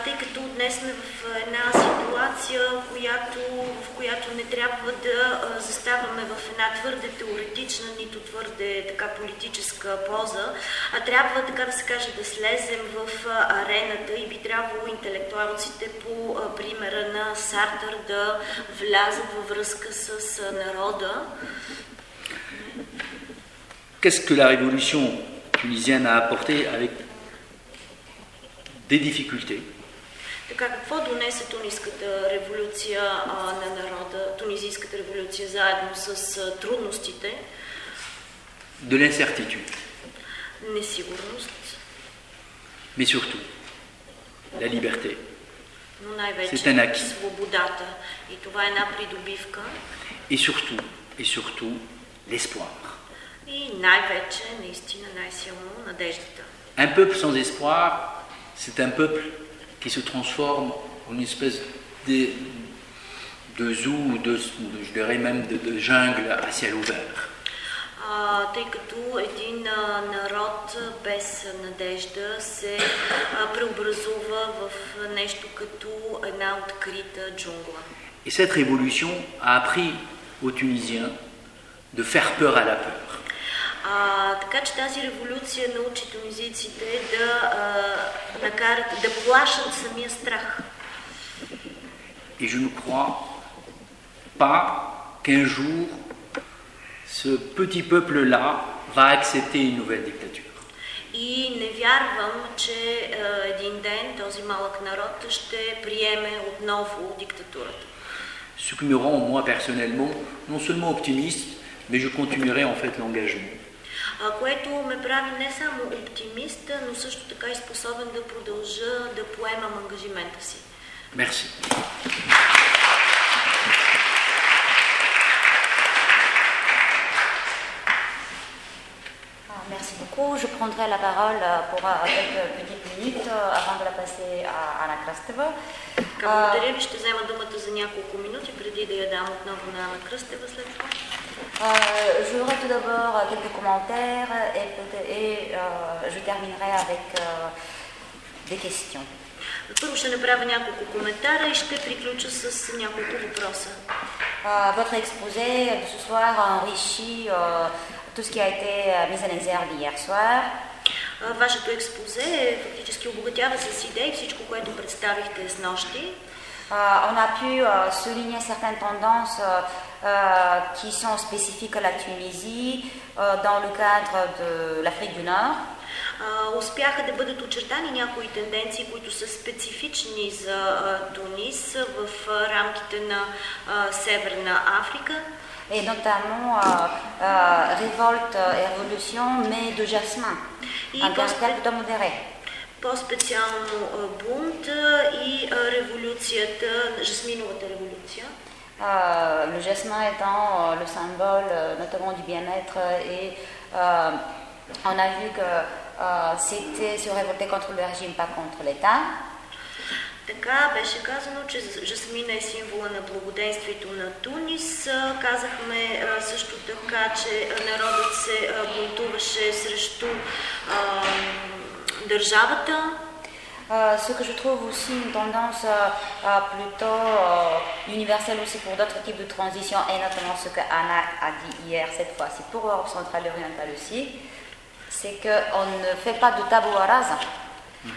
тъй като днес сме в една ситуация, която, в която не трябва да заставаме в една твърде теоретична, нито твърде така политическа поза, а трябва, така да се каже, да слезем в арената и би трябвало интелектуалците по примера на Сартър да влязат във връзка с народа. Qu'est-ce que la révolution tunisienne a apporté avec des difficultés. Така, какво донесе туниската революция а, на народа, тунизийската революция заедно с а, трудностите? De l'incertitude. Несигурност. Mais surtout, la liberté. Но най-вече свободата. И това е една придобивка. Et surtout, et surtout, l'espoir. Un peuple sans espoir, c'est un peuple qui se transforme en une espèce de, de zoo, de, je dirais même de, de jungle à ciel ouvert. а, тъй като един а, народ без надежда се а, преобразува в нещо като една открита джунгла. Et cette révolution a appris aux Tunisiens de faire peur à la peur. А, така че тази революция научи тунизийците да а, накарат, да плашат самия страх. Et je ne crois pas qu'un jour ce petit peuple-là va accepter une nouvelle dictature. И не вярвам, че а, един ден този малък народ ще приеме отново диктатурата. Ce qui me rend, moi personnellement, non seulement optimiste, mais je continuerai en fait l'engagement. Което ме прави не само оптимист, но също така и способен да продължа да поемам ангажимента си. Мерси. Merci beaucoup. Je prendrai la parole pour quelques petites minutes avant de la passer à Anna Krasteva. Благодаря ви. Ще взема думата за няколко минути, преди да я дам отново на Ана Кръстева след това. Euh, J'aurai tout d'abord quelques commentaires et, et euh, je terminerai avec euh, des questions. Първо ще направя няколко коментара и ще приключа с няколко въпроса. Uh, votre exposé de ce soir a enrichi uh, tout ce qui a été uh, mis en exergue hier soir. Вашето експозе фактически обогатява с идеи всичко, което представихте с нощи. on a pu souligner certaines tendances qui sont spécifiques à la Tunisie dans le cadre de l'Afrique du Nord. успяха да бъдат очертани някои тенденции, които са специфични за Тунис в рамките на Северна Африка. Et notamment euh, révolte et révolution, mais de jasmin, un plutôt modéré. По-специално бунт и революцията, жасминовата революция. Euh, le jasmin étant euh, le symbole euh, notamment du bien-être et euh, on a vu que euh, c'était se révolter contre le régime, pas contre l'État. Така беше казано, че жасмина е символа на благоденствието на Тунис. Казахме също така, че народът се бунтуваше срещу а, държавата. Euh, ce que je trouve aussi une tendance euh, plutôt euh, universelle aussi pour d'autres types de transition, et notamment ce que Anna a dit hier, cette fois-ci pour Europe centrale et orientale aussi, c'est qu'on ne fait pas de tabou à rase.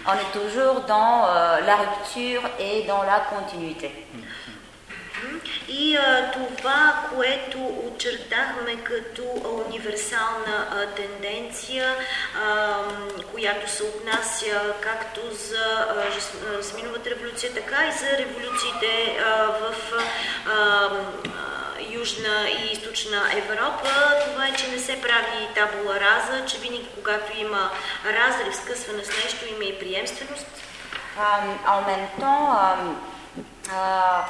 On est toujours dans la rupture et dans la continuité. И а, това, което очертахме като универсална а, тенденция, а, която се отнася както за а, жас- а, Жасминовата революция, така и за революциите в Южна и Източна Европа, това е, че не се прави табула раза, че винаги когато има разрив, скъсване с нещо, има и приемственост. Euh, en même temps, euh, euh,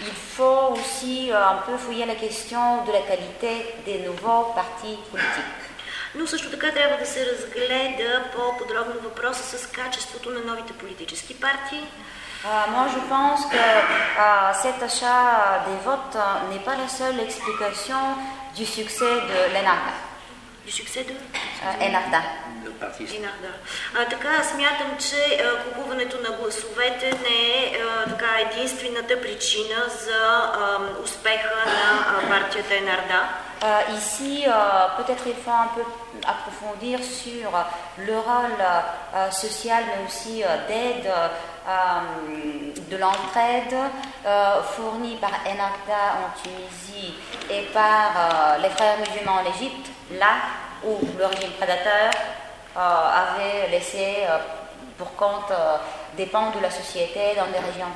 il faut aussi euh, un peu fouiller la question de la qualité des nouveaux partis politiques. Но също така трябва да се разгледа по-подробно въпроса с качеството на новите политически партии. Euh, moi, je pense que euh, cet achat des votes euh, n'est pas la seule explication du succès de l'ENARDA. Du succès de Euh, ENARDA. Le parti Инарда. А, така, смятам, че а, купуването на гласовете не е а, така, единствената причина за а, успеха на а, партията Енарда. Euh, ici, euh, peut-être il faut un peu approfondir sur le rôle euh, social, mais aussi euh, d'aide, euh, de l'entraide euh, fournie par Enakda en Tunisie et par euh, les frères musulmans en Égypte, là où le régime prédateur euh, avait laissé euh, pour compte euh, des pans de la société dans des régions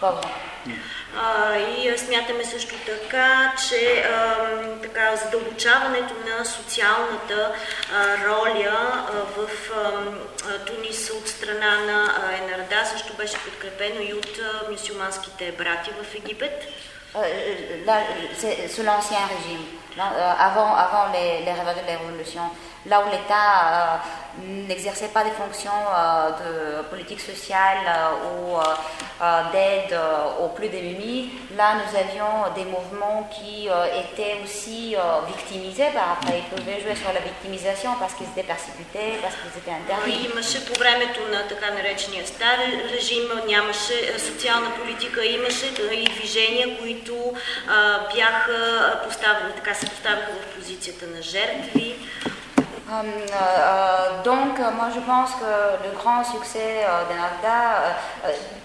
pauvres. И смятаме също така, че така, задълбочаването на социалната роля в Тунис от страна на Енарда също беше подкрепено и от мюсюлманските брати в Египет. Euh, là, sous l'ancien régime, euh, avant, avant les, les révolutions, là où l'État euh, n'exerçait pas des fonctions euh, de politique sociale euh, ou euh, euh, d'aide euh, aux plus démunis, là nous avions des mouvements qui euh, étaient aussi euh, victimisés. Bah, après, ils pouvaient jouer sur la victimisation parce qu'ils étaient persécutés, parce qu'ils étaient interdits. Имаше по времето на така наречения стар режим, нямаше а, социална политика, имаше а, и движения, които а, бяха поставени, така се поставяха в позицията на жертви. Euh, euh, donc, euh, moi je pense que le grand succès de Nagda,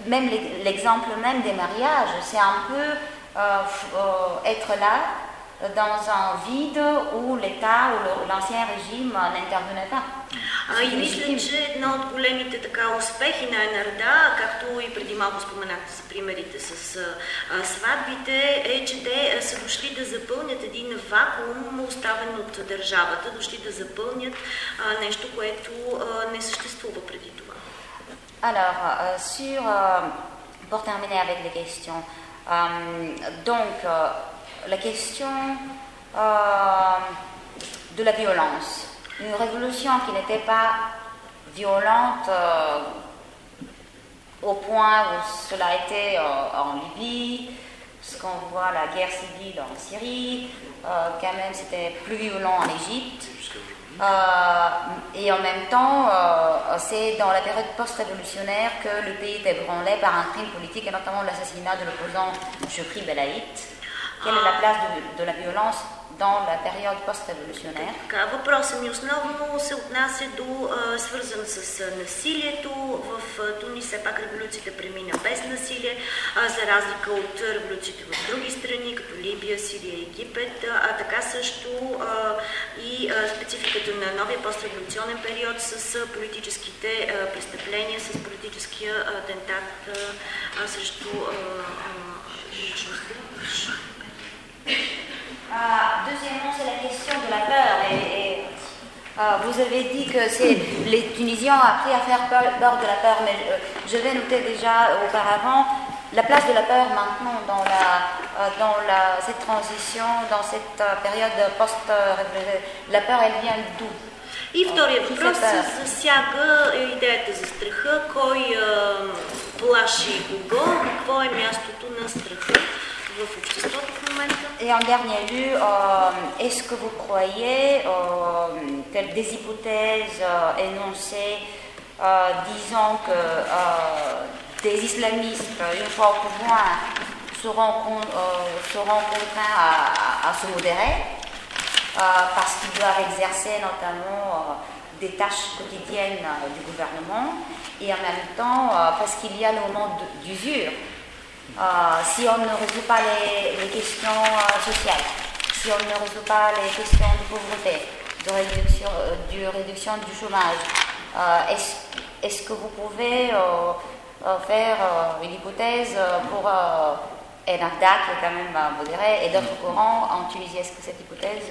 même l'ex- l'exemple même des mariages, c'est un peu être là dans un vide où l'État ou l'ancien euh, n'intervenait pas. И мисля, че една от големите така успехи на НРДА, както и преди малко споменахте за примерите с а, сватбите, е, че те са дошли да запълнят един вакуум, оставен от държавата, дошли да запълнят а, нещо, което а, не съществува преди това. Alors, euh, sur, euh, pour terminer avec les questions, euh, donc euh, la question euh, de la violence. Une révolution qui n'était pas violente euh, au point où cela a été euh, en Libye, ce qu'on voit la guerre civile en Syrie, euh, quand même c'était plus violent en Égypte. Et en même temps, c'est dans la période post-révolutionnaire que le pays est ébranlé par un crime politique et notamment l'assassinat de l'opposant Chokri Belaït. Quelle est la place de, de la violence dans la période post-révolutionnaire. Така, ми основно се отнася до а, свързан с насилието. В Тунис все пак революцията премина без насилие, за разлика от революциите в други страни, като Либия, Сирия, Египет, а, така също и спецификата на новия постреволюционен период с политическите престъпления, с политическия атентат а, срещу личността. Ah, deuxièmement, c'est la question de la peur. Et, et, ah, vous avez dit que c'est les Tunisiens ont appris à faire peur, peur de la peur, mais euh, je vais noter déjà auparavant la place de la peur maintenant dans, la, euh, dans la, cette transition, dans cette euh, période post La peur, elle vient d'où И втория въпрос засяга идеята за страха, кой е, плаши кого, какво е мястото на страха et en dernier lieu, euh, est-ce que vous croyez euh, que des hypothèses euh, énoncées disant que des islamistes, une fois au pouvoir, seront, seront contraints à, à, se modérer parce qu'ils doivent exercer notamment des tâches quotidiennes du gouvernement et en même temps parce qu'il y a le moment d'usure euh, si on ne résout pas les, les questions euh, sociales, si on ne résout pas les questions de pauvreté, de réduction, euh, de réduction du chômage, est-ce est que vous pouvez faire une hypothèse pour qui est quand même modéré, et d'autres courants en Tunisie Est-ce que cette hypothèse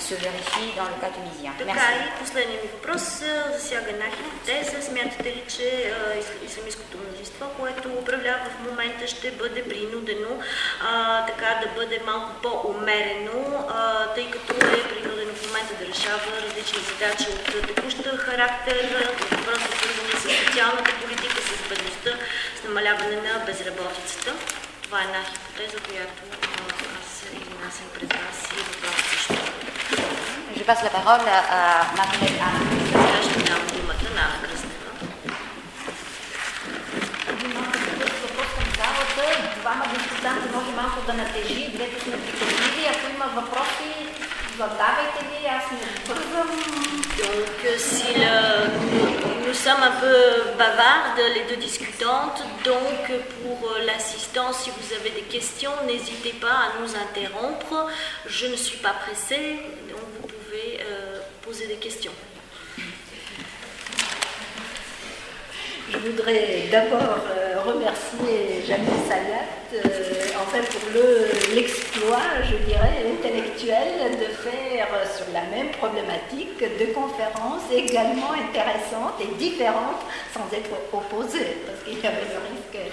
се върши dans le cas tunisien. Така и последният ми въпрос засяга една хипотеза. Смятате ли, че исламистското мнозинство, което управлява в момента, ще бъде принудено а, така да бъде малко по-умерено, тъй като е принудено в момента да решава различни задачи от текуща характер, въпроси свързани с социалната политика, с бедността, с намаляване на безработицата. Това е една хипотеза, която аз изнасям пред вас и въпроса също. Je passe la parole à Marie Сега ще дам думата на Ана Кръстева. Двама дискутанти може малко да натежи, двете сме притегливи. Ако има въпроси, задавайте ги, аз не бързам. Donc, si le, nous sommes un peu bavardes, les deux discutantes, donc pour l'assistance, si vous avez des questions, n'hésitez pas à nous interrompre. Je ne suis pas pressée, donc vous pouvez euh, poser des questions. Je voudrais d'abord euh, remercier Jamil Sayat euh, pour l'exploit, je dirais, intellectuel de faire sur la même problématique de conférences également intéressantes et différentes sans être opposées, parce qu'il y avait le risque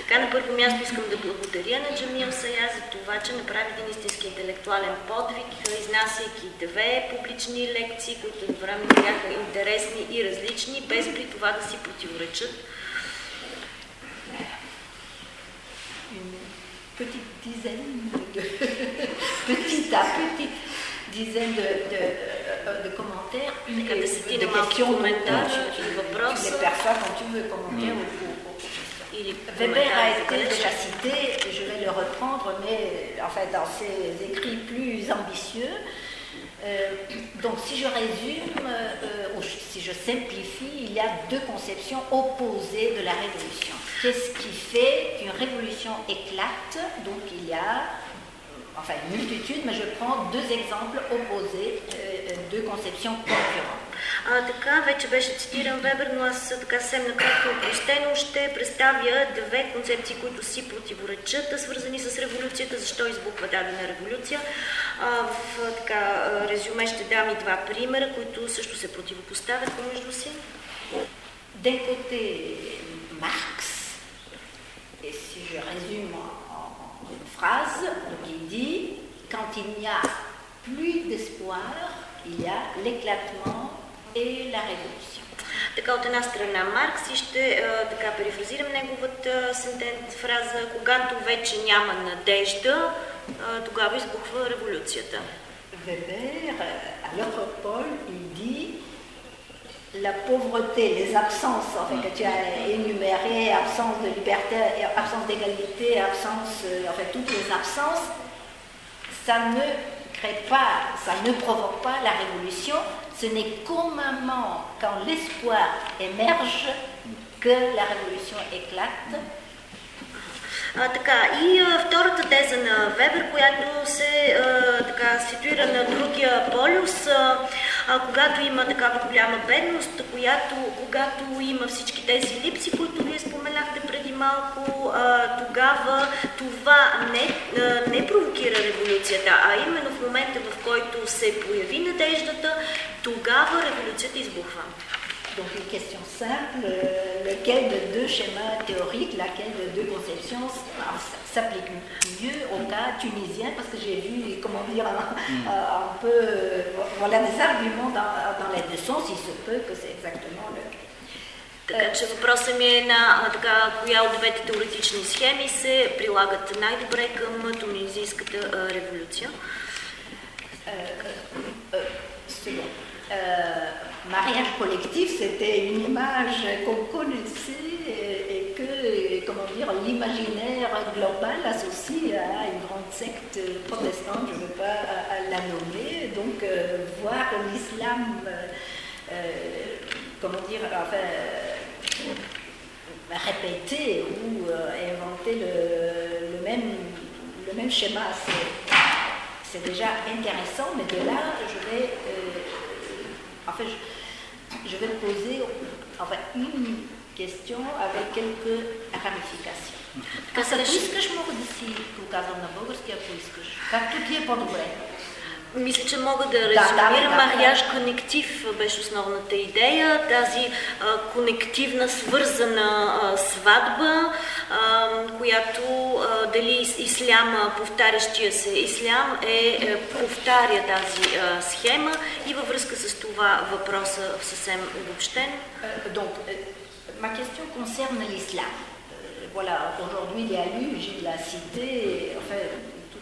Така, на първо място искам да благодаря на Джамил Сая за това, че направи един истински интелектуален подвиг, изнасяйки две публични лекции, които едновременно бяха интересни и различни, без при това да си противоречат. Petite dizaine de, petite à petite dizaine de, de, de commentaires, et да de questions, tu, les perçois quand tu veux commenter ou, ou- Weber a été déjà cité, je vais le reprendre, mais en fait dans ses écrits plus ambitieux. Euh, donc si je résume, euh, euh, ou si je simplifie, il y a deux conceptions opposées de la révolution. Qu'est-ce qui fait qu'une révolution éclate Donc il y a, enfin une multitude, mais je prends deux exemples opposés, deux conceptions concurrentes. А, така, вече беше цитиран Вебер, но аз така съвсем накратко опростено ще представя две концепции, които си противоречат, свързани с революцията, защо избухва дадена революция. А, в така, резюме ще дам и два примера, които също се противопоставят помежду си. D'un côté, Marx, et si je résume en une phrase, il dit quand il n'y a plus d'espoir, il y a l'éclatement et la révolution. Така от една страна Маркс и ще а, така перифразирам неговата сентент фраза, когато вече няма надежда, а, тогава избухва революцията. Weber, euh, à l'autre pôle, il dit la pauvreté, les absences en fait, que tu as énumérées, absence de liberté, absence d'égalité, absence, euh, en fait, toutes les absences, ça ne ça ne provoque pas la révolution. Ce n'est qu'au moment quand l'espoir émerge que la révolution éclate А, така, и а, втората теза на Вебер, която се а, така, ситуира на другия полюс, а, а, когато има такава голяма бедност, която, когато има всички тези липси, които вие споменахте преди малко, а, тогава това не, а, не провокира революцията, а именно в момента, в който се появи надеждата, тогава революцията избухва. Donc une question simple, euh, lequel de deux schémas théoriques, laquelle de deux conceptions s'applique mieux au cas tunisien Parce que j'ai vu, comment dire, un, mm. un peu, euh, voilà des arguments dans, dans les deux sens, il se peut que c'est exactement le Така че въпросът ми е на така, коя от двете теоретични схеми се прилагат най-добре към тунизийската революция. mariage collectif, c'était une image qu'on connaissait et que, comment dire, l'imaginaire global associé à une grande secte protestante, je ne veux pas la nommer, donc euh, voir l'islam, euh, comment dire, enfin, répéter ou euh, inventer le, le, même, le même schéma, c'est déjà intéressant, mais de là, je vais en fait, je, je vais poser enfin, une question avec quelques ramifications. Ca să recunosc că și mă gândesc cu cazul Nabogorski, apoi că și ca tu tie pot vrea. Мисля, че мога да резюмирам. Да, да, да, конектив беше основната идея. Тази а, конективна, свързана а, сватба, а, която а, дали исляма, повтарящия се ислям, е, е повтаря тази а, схема и във връзка с това въпроса съвсем обобщен. Donc, ma question concerne l'islam. Voilà, aujourd'hui, il y a eu, j'ai la cité, enfin,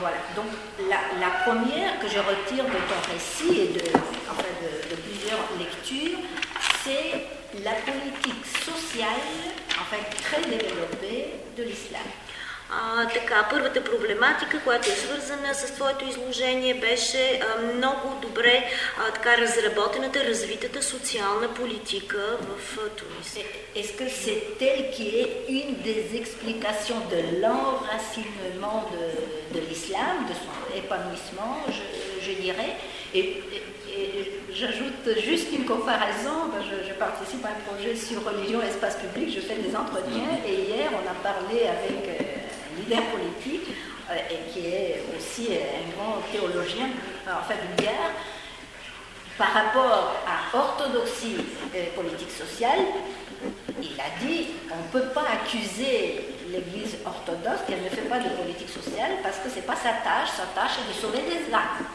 Voilà, donc la, première que je retire de ton récit et de, de plusieurs lectures, c'est la politique sociale, en fait très développée de l'islam. А, така, първата проблематика, която е свързана с твоето изложение, беше а, много добре а, така, разработената, развитата социална политика в Тунис. Est-ce que c'est elle qui est une des explications de l'enracinement de, de l'islam, de son épanouissement, je, je dirais et, et, et j'ajoute juste une comparaison, je, je, participe à un projet sur religion et espace public, je fais des entretiens et hier on a parlé avec... euh, politique euh, et qui est aussi un grand théologien, en fait vulgaire, par rapport à orthodoxie politique sociale, il a dit on ne peut pas accuser l'Église orthodoxe qu'elle ne fait pas de politique sociale parce que c'est pas sa tâche, sa tâche est de sauver des âmes.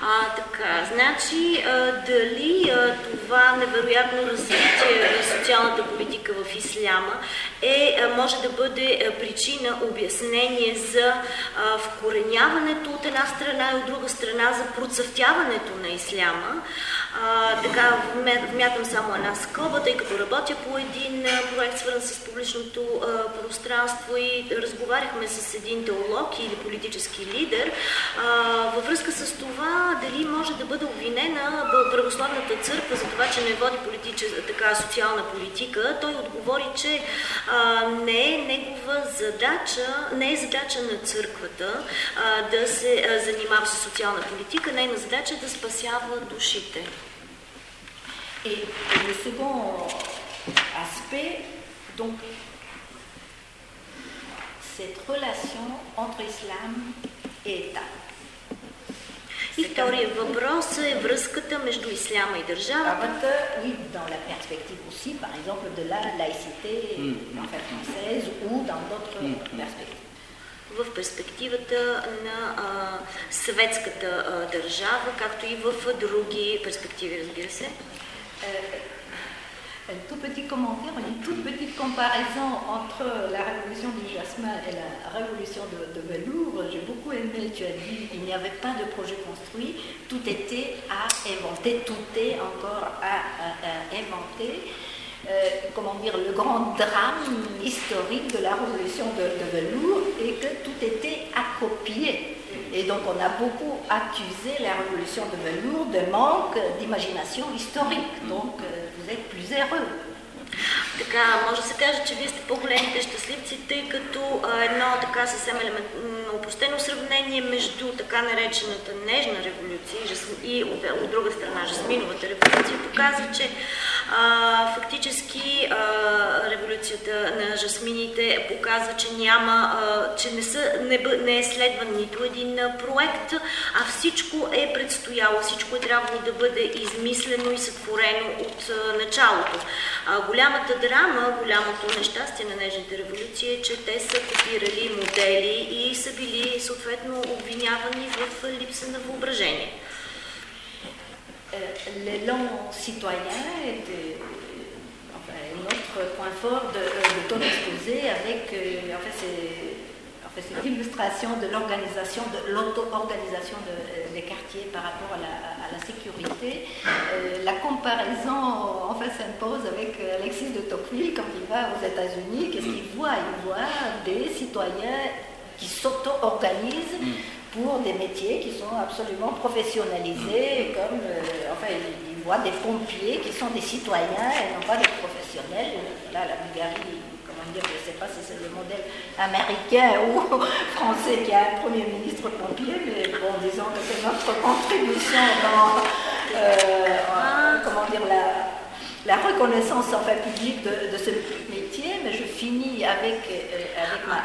А, така, значи а, дали а, това невероятно развитие на социалната политика в исляма е, а, може да бъде а, причина, обяснение за а, вкореняването от една страна и от друга страна за процъфтяването на исляма. А, така, вмятам само една скоба, тъй като работя по един проект, свързан с публичното а, пространство и разговаряхме с един теолог или политически лидер а, във връзка с това дали може да бъде обвинена православната църква за това, че не води така, социална политика. Той отговори, че а, не е негова задача, не е задача на църквата а, да се а, занимава с социална политика, нейна задача е да спасява душите. Et, le second aspect, donc, cette relation entre islam et État. И втория въпрос е връзката между исляма и държавата. Oui, dans la perspective aussi, par exemple, de la laïcité mm. en fait, française ou dans d'autres mm. perspectives. в перспективата на а, съветската а, държава, както и в други перспективи, разбира се. Un tout petit commentaire, une toute petite comparaison entre la révolution du jasmin et la révolution de, de velours. J'ai beaucoup aimé, tu as dit, il n'y avait pas de projet construit, tout était à inventer, tout est encore à inventer. Euh, comment dire, le grand drame historique de la révolution de, de, velours et que tout était à copier. Et donc on a beaucoup accusé la révolution de velours de manque d'imagination historique. Donc euh, vous êtes plus heureux. Така, може да се каже, че вие сте по-големите щастливци, тъй като а, едно така съвсем упростено сравнение между така наречената нежна революция и от, друга страна жасминовата революция показва, че а, фактически а, революцията на жасмините показва, че няма, а, че не, са, не, не е следван нито един проект, а всичко е предстояло, всичко е трябвало да бъде измислено и сътворено от началото. А, голямата драма, голямото нещастие на нежните революции е, че те са копирали модели и са били съответно обвинявани в липса на въображение. L'élan citoyen était enfin, notre point fort de, de ton exposé avec euh, en fait, c'est cette illustration de l'organisation, de l'auto-organisation de, des quartiers par rapport à la, à la sécurité. Euh, la comparaison en fait s'impose avec Alexis de Tocqueville quand il va aux États-Unis. Qu'est-ce qu'il voit? Il voit des citoyens qui s'auto-organisent pour des métiers qui sont absolument professionnalisés, comme euh, enfin il voit des pompiers qui sont des citoyens et non pas des professionnels. Là, la Bulgarie je ne sais pas si c'est le modèle américain ou français qui a un Premier ministre pompier, mais bon, disons que c'est notre contribution dans, euh, comment dire, la, la reconnaissance en fait, publique de, de, ce métier, mais je finis avec, euh, avec ma,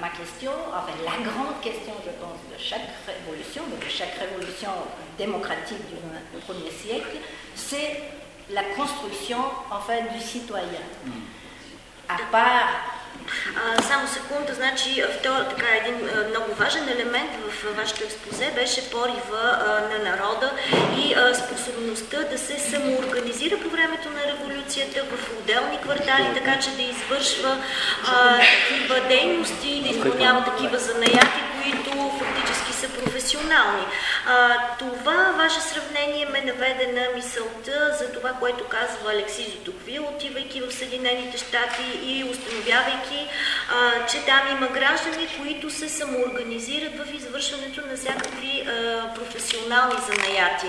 ma, question, enfin la grande question, je pense, de chaque révolution, de chaque révolution démocratique du XXe siècle, c'est la construction en fait, du citoyen. À part само секунда, значи втор, така, един много важен елемент в вашето експозе беше порива на народа и способността да се самоорганизира по времето на революцията в отделни квартали, така че да извършва такива дейности, да изпълнява такива занаяти, професионални. А, това ваше сравнение ме наведе на мисълта за това, което казва Алексис Доквил, отивайки в Съединените щати и установявайки, че там има граждани, които се самоорганизират в извършването на всякакви професионални занаяти.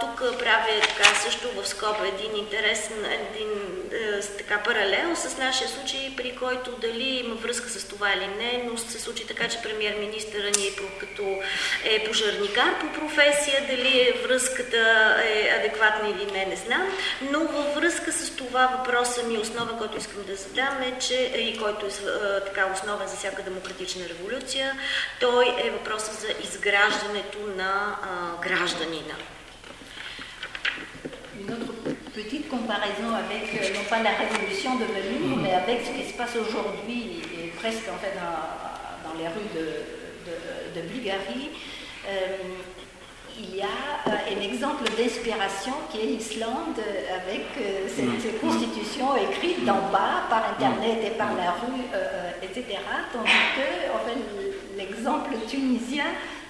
Тук правя така също в скоба един интересен един, а, така паралел с нашия случай, при който дали има връзка с това или не, но се случи така, че премьер-министъра ни е като е пожарникар по професия, дали е връзката е адекватна или не, не знам, но във връзка с това въпроса ми, основа, който искам да задам е, че и който е така основен за всяка демократична революция, той е въпросът за изграждането на а, гражданина. petite comparaison avec, non pas la révolution de velours, mais avec ce qui se passe aujourd'hui, et presque en fait dans, dans les rues de, de, de Bulgarie, euh, il y a euh, un exemple d'inspiration qui est l'Islande avec euh, cette constitution écrite d'en bas par Internet et par la rue, etc. Tandis que en fait, l'exemple tunisien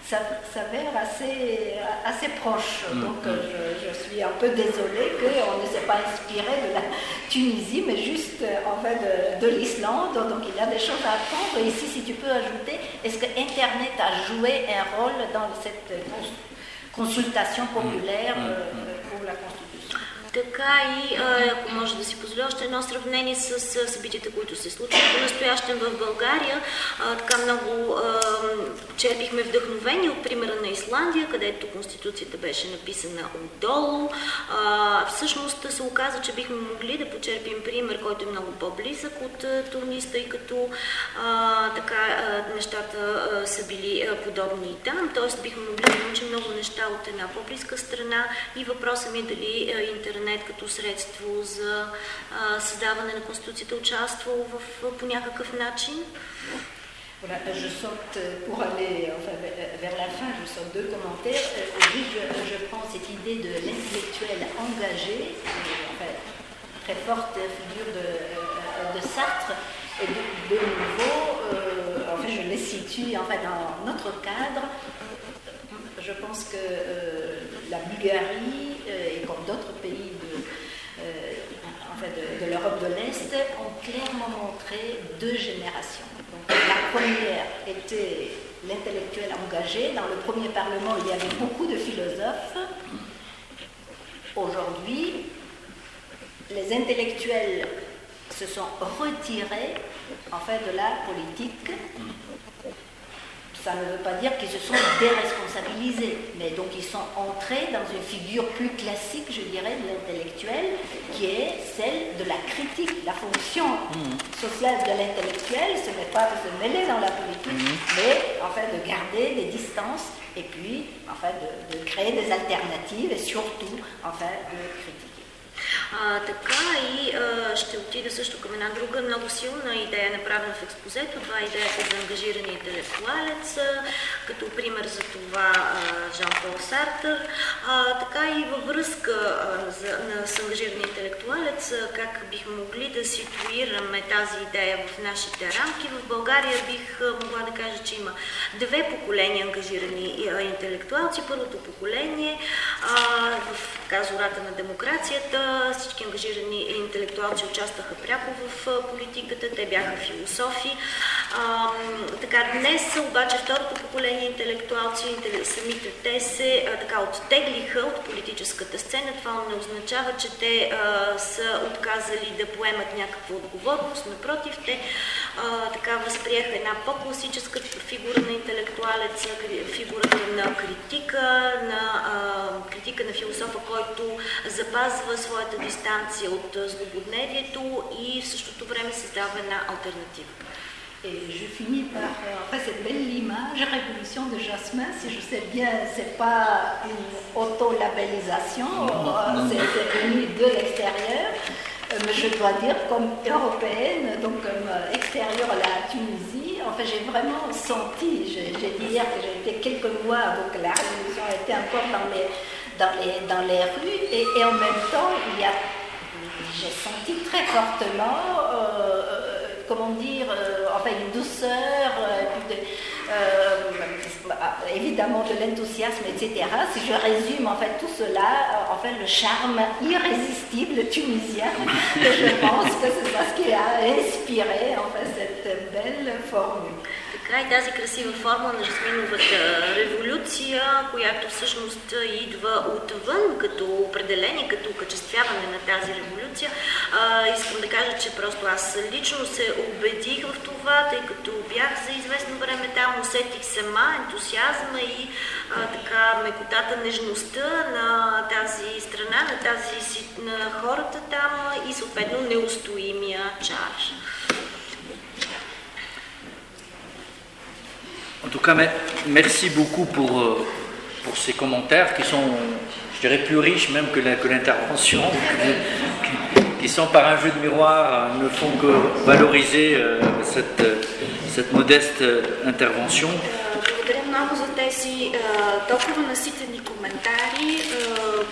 s'avère assez, assez proche. Donc je, je, suis un peu désolée qu'on ne s'est pas inspiré de la Tunisie, mais juste en fait de, de l'Islande. Donc il y a des choses à apprendre. Et ici, si tu peux ajouter, est-ce que Internet a joué un rôle dans cette consultation populaire pour la Constitution така и, ако може да си позволя, още едно сравнение с събитията, които се случват по настоящен в България. Така много черпихме вдъхновение от примера на Исландия, където Конституцията беше написана отдолу. Всъщност се оказа, че бихме могли да почерпим пример, който е много по-близък от Тунис, тъй като така нещата са били подобни и там. Тоест бихме могли да научим много неща от една по-близка страна и въпросът ми е дали интернет интернет като средство за а, създаване на Конституцията участвало в, по някакъв начин? Voilà, je saute pour aller enfin, vers la fin, je saute deux commentaires. Oui, je, je prends cette idée de l'intellectuel engagé, enfin, très forte figure de, de Sartre, et de, de nouveau, enfin, je les situe enfin, dans notre cadre. Je pense que la Bulgarie, et comme d'autres pays de, de, l'Europe de l'Est, ont clairement montré deux générations. La première était l'intellectuel engagé. Dans le premier Parlement, il y avait beaucoup de philosophes. Aujourd'hui, les intellectuels se sont retirés en fait de la politique ça ne veut pas dire qu'ils se sont déresponsabilisés, mais donc ils sont entrés dans une figure plus classique, je dirais, de l'intellectuel, qui est celle de la critique. La fonction sociale de l'intellectuel, ce n'est pas de se mêler dans la politique, mais en fait de garder des distances et puis en fait de, de créer des alternatives et surtout en fait de critiquer. А, така и а, ще отида също към една друга много силна идея, направена в експозето. Това е идеята за ангажирания интелектуалец, като пример за това Жан-Пол Сартър. А, така и във връзка а, за, на, с ангажирания интелектуалец, как бихме могли да ситуираме тази идея в нашите рамки. В България бих могла да кажа, че има две поколения ангажирани интелектуалци. Първото поколение в казората на демокрацията, всички ангажирани интелектуалци участваха пряко в политиката, те бяха философи. А, така, днес обаче второто поколение интелектуалци, самите те се а, така оттеглиха от политическата сцена. Това не означава, че те а, са отказали да поемат някаква отговорност. Напротив, те а, така възприеха една по-класическа фигура на интелектуалеца, фигурата на критика, на а, критика на философа, който запазва своята дистанция от злободневието и в същото време създава една альтернатива. Et je finis par enfin, cette belle image, Révolution de Jasmin, si je sais bien, c'est pas une auto-labellisation, c'est venu de l'extérieur, mais je dois dire comme européenne, donc comme extérieure à la Tunisie, enfin j'ai vraiment senti, j'ai dit hier que j'ai été quelques mois, donc la révolution était encore dans les, dans les, dans les rues, et, et en même temps, il y a, j'ai senti très fortement, euh, comment dire, euh, enfin une douceur, euh, de, évidemment de l'enthousiasme, etc. Si je résume en fait tout cela, en le charme irrésistible tunisien, je pense que c'est ça ce qui a inspiré en cette belle formule. Така и тази красива форма на Жасминовата революция, която всъщност идва отвън като определение, като окачествяване на тази революция. А, искам да кажа, че просто аз лично се убедих в това, тъй като бях за известно време там, усетих сама ентусиазма и а, така мекотата, нежността на тази страна, на, тази, на хората там и съответно неустоимия чар. En tout cas, merci beaucoup pour, pour ces commentaires qui sont, je dirais, plus riches même que l'intervention, qui, qui, sont par un jeu de miroir ne font que valoriser cette, cette modeste intervention. Благодаря много за тези толкова наситени коментари,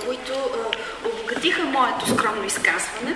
които обогатиха моето скромно изказване.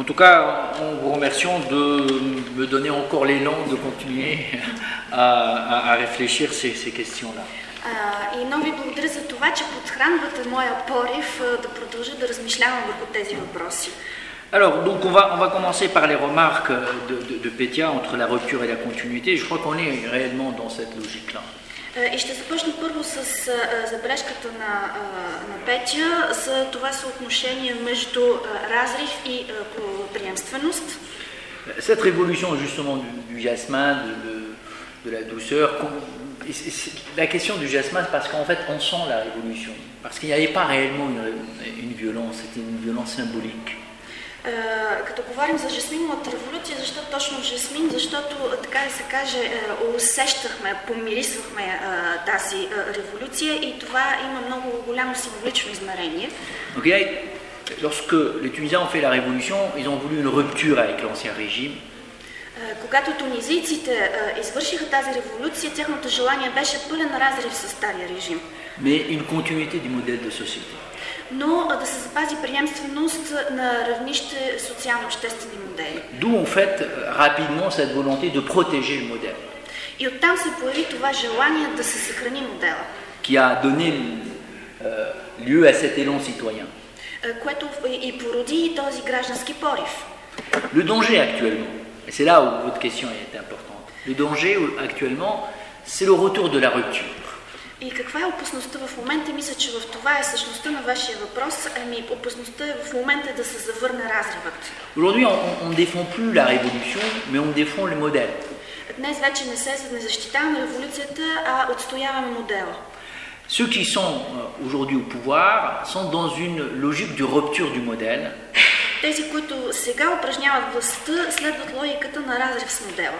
En tout cas, en vous remerciant de me donner encore l'élan de continuer à, à, à réfléchir ces, ces questions-là. Uh, и много ви благодаря за това, че подхранвате моя порив uh, да продължа да размишлявам върху тези въпроси. Alors, donc on va, on va commencer par les remarques de, de, de Pétia entre la rupture et la continuité. Je crois qu'on est réellement dans cette logique-là. И ще започна първо с забележката на, на Петя за това съотношение между разрив и приемственост. Cette révolution justement du, du jasmin, de, de, de la douceur. La question du jasmin, parce qu'en fait, on sent la révolution. Parce qu'il n'y avait pas réellement une, une violence, c'était une violence symbolique. Като говорим за жасминовата революция, защо точно жасмин? Защото, така да се каже, усещахме, помирисвахме тази революция и това има много голямо символично измерение. Okay. Lorsque les Tunisiens ont fait la révolution, ils ont voulu une rupture avec l'ancien régime. Когато тунизийците извършиха тази революция, тяхното желание беше пълен разрив с стария режим. Mais une continuité du modèle de société. Но да се запази приемственост на равнище социално-обществени модели. D'où en fait rapidement cette volonté de protéger le modèle. И оттам се появи това желание да се съхрани модела. Qui a donné euh, lieu à cet élan citoyen. Което и породи този граждански порив. Le danger actuellement, et c'est là où votre question est importante, le danger actuellement, c'est le retour de la rupture. И каква е опасността в момента? Мисля, че в това е същността на вашия въпрос. Ами, опасността е в момента да се завърне разривът. Aujourd'hui, on ne défend plus la révolution, mais on défend le modèle. Днес вече не се не защитаваме революцията, а отстояваме модела. Ceux qui sont aujourd'hui au pouvoir sont dans une logique de rupture du modèle. Тези, които сега упражняват властта, следват логиката на разрив с модела.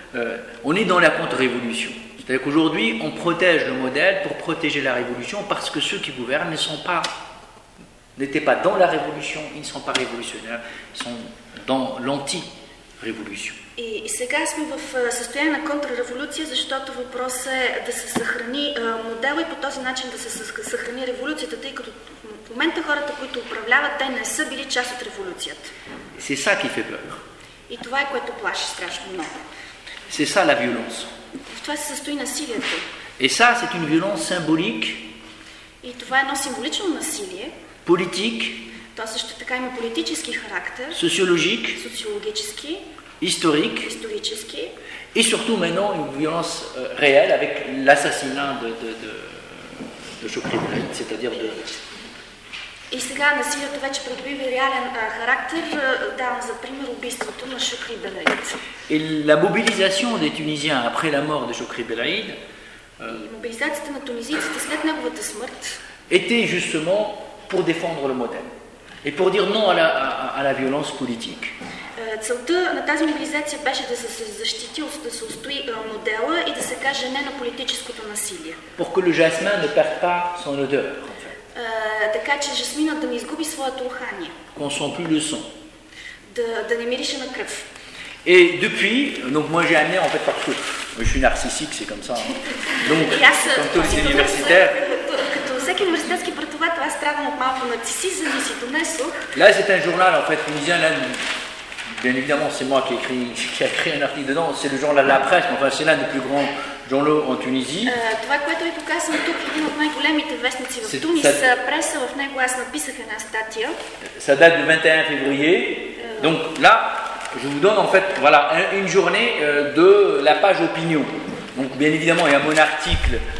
euh, on est dans la contre-révolution. C'est-à-dire qu'aujourd'hui, on protège le modèle pour protéger la révolution parce que ceux qui gouvernent ne sont pas, n'étaient pas dans la révolution, ils ne sont pas révolutionnaires, ils sont dans l'anti-révolution. И сега сме в състояние на контрреволюция, защото въпрос е да се съхрани модела и по този начин да се съхрани революцията, тъй като в момента хората, които управляват, те не са били част от революцията. C'est ça qui fait peur. И това е което плаши страшно много. C'est ça la violence. Et ça, c'est une violence symbolique. Politique. Sociologique. Historique. Et surtout maintenant une violence euh, réelle avec l'assassinat de, de, c'est-à-dire de, И сега насилието вече придобива реален а, характер. А, Давам за пример убийството на Шукри Белаид. Et la mobilisation des Tunisiens après la mort de Chokri Belaïd И мобилизацията на тунизийците след неговата смърт était justement pour défendre le modèle et pour dire non à la, à- à la violence politique. а, целта на тази мобилизация беше да се се защити, да се устои а, модела и да се каже не на политическото насилие. Pour que le jasmin ne perde pas son odeur, en fait, А, така че жасминът да не изгуби своето ухание, qu'on sent plus le son. да, да не мирише на кръв. Et depuis, donc moi j'ai amené en fait parce que je suis narcissique, c'est comme ça. hein. Donc, И аз, comme tous les като- universitaires, като, като всеки университетски преподавател, аз страдам от малко нарцисизъм и си донесох. là c'est un journal en fait tunisien, là, bien évidemment c'est moi qui ai écrit, qui a écrit un article dedans, c'est le journal La Presse, mais enfin c'est l'un des plus grands journaux en Tunisie. А, това, което ви показвам тук, е един от най-големите вестници Се- в Тунис, се- а, преса, в него аз написах една статия. Ça date du 21 février. Donc là, je vous donne en fait voilà, un- une journée euh, de la page opinion. Donc bien évidemment, il y a mon article, euh,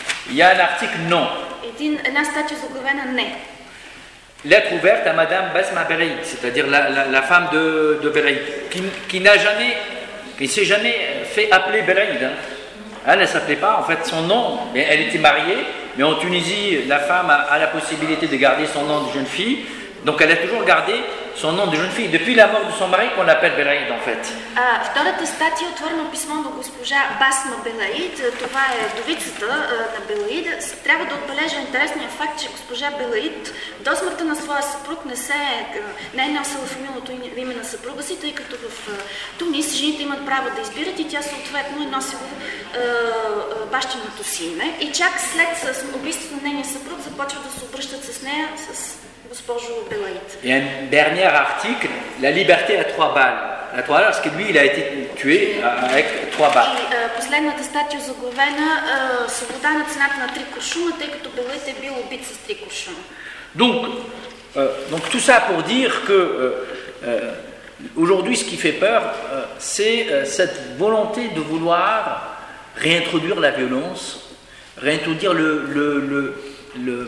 Il y a un article non. Lettre ouverte à Madame Basma Bereid, c'est-à-dire la, la, femme de, de Bereid, qui, qui n'a jamais, qui s'est jamais fait appeler Bereid. Hein. Elle ne s'appelait pas, en fait, son nom. Mais elle était mariée, mais en Tunisie, la femme a la possibilité de garder son nom de jeune fille. Donc elle a toujours gardé son nom de jeune fille, depuis la mort de son mari qu'on l'appelle Beraïd, en fait. Втората статия отворено писмо до госпожа Басма Белаид. Това е вдовицата а, на Белаид. Трябва да отбележа интересния факт, че госпожа Белаид до смъртта на своя съпруг не, се, не е носила фамилното име на съпруга си, тъй като в Тунис жените имат право да избират и тя съответно е носила бащиното си име. И чак след убийството на нейния съпруг започва да се обръщат с нея с Et un dernier article, la liberté à trois balles. À trois balles, parce que lui, il a été tué avec trois balles. Donc, euh, donc tout ça pour dire que euh, euh, aujourd'hui, ce qui fait peur, c'est cette volonté de vouloir réintroduire la violence, réintroduire le, le, le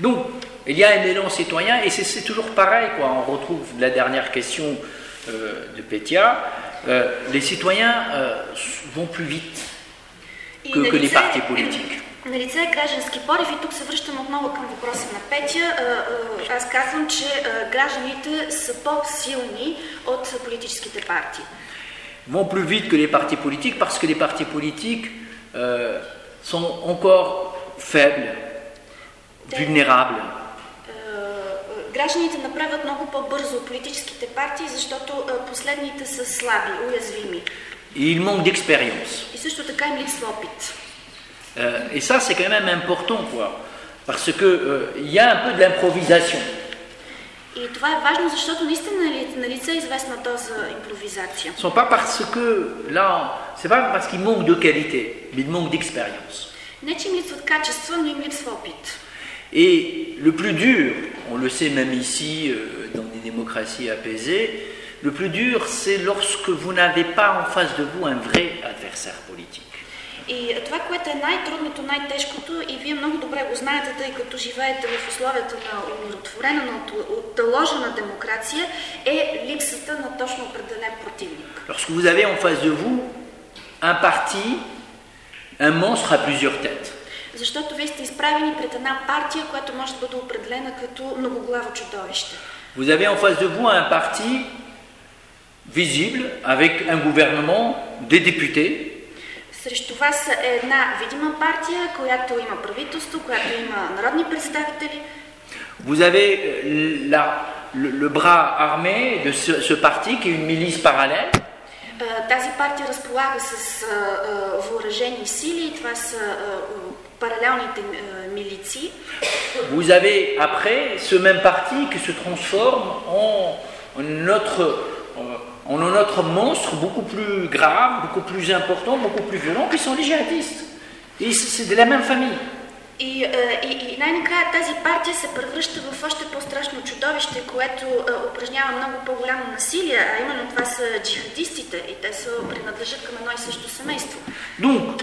Donc, il y a un élan citoyen, et c'est toujours pareil, quoi. On retrouve la dernière question euh, de Pétia. Euh, les citoyens euh, vont plus vite que, que les partis politiques. На лице е граждански порив и тук се връщам отново към въпроса на Петя. Аз казвам, че гражданите са по-силни от политическите партии. Vont plus vite que les partis politiques parce que les partis politiques euh, sont encore faibles, vulnérables. Гражданите направят много по-бързо политическите партии, защото последните са слаби, уязвими. Et ils manquent d'expérience. Опит. Euh, et ça, c'est quand même important, quoi. Parce que euh, il y a un peu de l'improvisation. Е е импровизация. Ce sont pas parce que là, c'est pas parce qu'ils manquent de qualité, mais ils manquent d'expérience. Не, че им липсват качества, но им липсва опит. Et le plus dur, on le sait même ici, euh, dans des démocraties apaisées, le plus dur, c'est lorsque vous n'avez pas en face de vous un vrai adversaire politique. И това, което е най-трудното, най-тежкото, и вие много добре го знаете, тъй като живеете в условията на умиротворена, на отложена демокрация, е липсата на точно определен противник. Lorsque vous avez en face de vous un parti, un monstre à plusieurs têtes. Защото вие сте изправени пред една партия, която може да бъде определена като многоглаво чудовище. Vous avez en face de vous un parti visible, avec un gouvernement, des députés, Срещу вас е една видима партия, която има правителство, която има народни представители. Vous avez la, le, le bras armé de ce, ce parti qui est une milice parallèle. Тази партия разполага с въоръжени сили и това са. Vous avez après ce même parti qui se transforme en notre on a notre monstre beaucoup plus grave, beaucoup plus important, beaucoup plus violent, qui sont les djihadistes. Et c'est de la même famille. И, и, и най-накрая тази партия се превръща в още по-страшно чудовище, което е, упражнява много по-голямо насилие, а именно това са джихадистите и те са, принадлежат към едно и също семейство. Donc,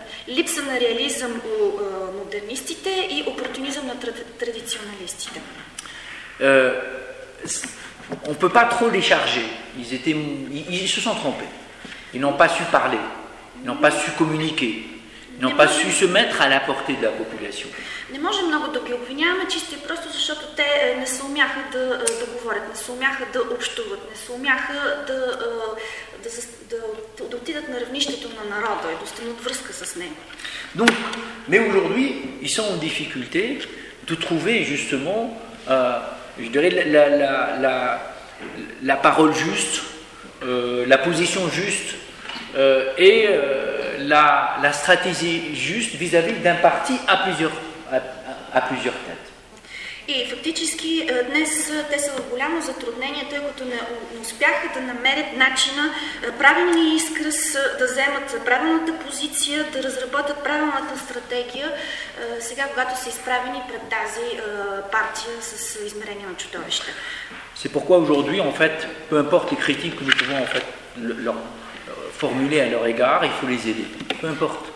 И заглавието на тази, на, на тази статия е последен поглед към изборите, липса на реализъм у модернистите и опортунизъм на традиционалистите. Euh, on ne peut pas trop les charger. Ils, étaient, ils, ils se sont trompés. Ils n'ont pas su parler, ils n'ont pas su communiquer, ils n'ont pas su se mettre à la portée de la population. Не може много да ги обвиняваме, чисто и просто защото те не се умяха да, да говорят, не се умяха да общуват, не се умяха да, да, да, да, да отидат на равнището на народа и да установят връзка с него. Donc, mais aujourd'hui, ils sont en difficulté de trouver justement euh, je dirais, la, la, la, la parole juste, euh, la position juste euh, et euh, la, la, stratégie juste vis-à-vis d'un parti à plusieurs, à, à plusieurs têtes. И фактически е, днес е, те са в голямо затруднение, тъй като не, не успяха да намерят начина е, правилния изкръс, е, да вземат правилната позиция, да разработят правилната стратегия, е, сега когато са изправени пред тази е, партия с измерение на чудовище. C'est pourquoi aujourd'hui, en fait, peu importe les critiques que nous pouvons en fait le- leur euh, formuler à leur égard, il faut les aider. Peu importe.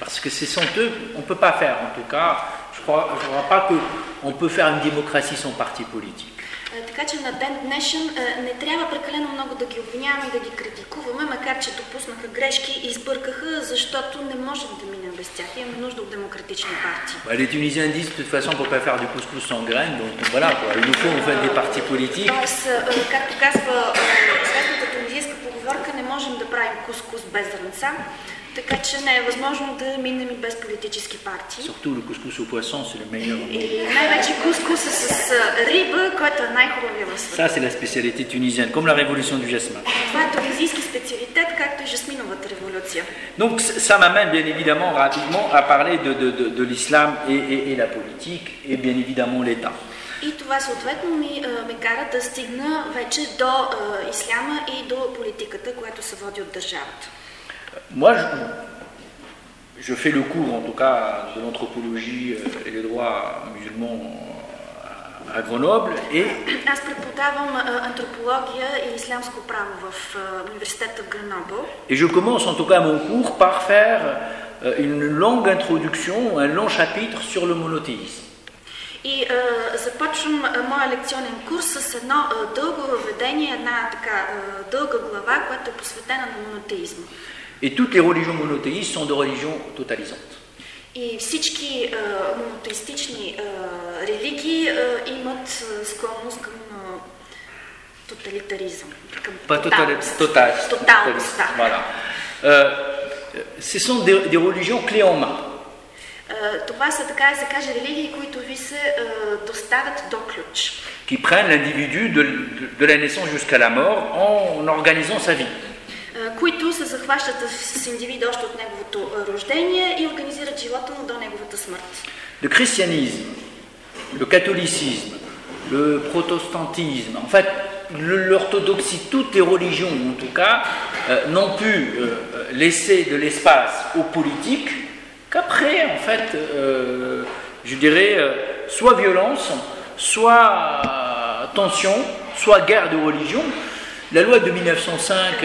Parce que ce sont eux, on ne peut pas faire, en tout cas, je ne crois, je crois pas qu'on peut faire une démocratie sans parti politique. Е, Така че на ден днешен е, не трябва прекалено много да ги обвиняваме и да ги критикуваме, макар че допуснаха грешки и избъркаха, защото не можем да минем без тях. Имаме нужда от демократични партии. Bah, les Tunisiens disent de toute façon on ne peut pas faire du couscous sans graines, donc voilà, quoi. il nous faut en fait des partis politiques. Тоест, е, както казва е, известната тунизийска поговорка, не можем да правим кускус без зрънца, така че не е възможно да минем и без политически партии. Surtout le couscous au poisson, c'est le meilleur au monde. И най-вече кускуса с е, риба, който е най-хубавия в света. Ça, c'est la spécialité tunisienne, comme la révolution du jasmin. Това е тунизийски специалитет, както и жасминовата революция. Donc c- ça m'amène bien évidemment rapidement à parler de, de- de- de l'islam et, et- et la politique, et bien évidemment l'État. И това съответно ми, е, ме кара да стигна вече до е, исляма и до политиката, която се води от държавата. Moi, je, je fais le cours, en tout cas, de l'anthropologie euh, et les droits musulmans euh, à Grenoble, et Аз преподавам е, антропология и ислямско право в е, университета в Гренобъл. Et je commence en tout cas mon cours par faire euh, une longue introduction, un long chapitre sur le monothéisme. И е, започвам е, моя лекционен курс с едно е, дълго въведение, една така е, дълга глава, която е посветена на монотеизма. Et toutes les religions monothéistes sont de religions totalisantes. И всички е, монотеистични е, религии е, имат склонност към е, тоталитаризъм. Към Pas тоталност. Тоталност, да. Voilà. Euh, ce sont des, des religions clés en main. Е, Това са, така да се каже, религии, които ви се е, доставят до ключ. qui prennent l'individu de, de- de la naissance jusqu'à la mort en organisant sa vie. е, които се захващат с с индивида още от неговото е, рождение и организират живота му до неговата смърт. Le christianisme, le catholicisme, le protestantisme, en fait, le- l'orthodoxie, toutes les religions en tout cas, euh, n'ont pu euh, laisser de l'espace aux politiques qu'après, en fait, euh, je dirais, euh, soit violence, soit euh, tension, soit guerre de religion. La loi de 1905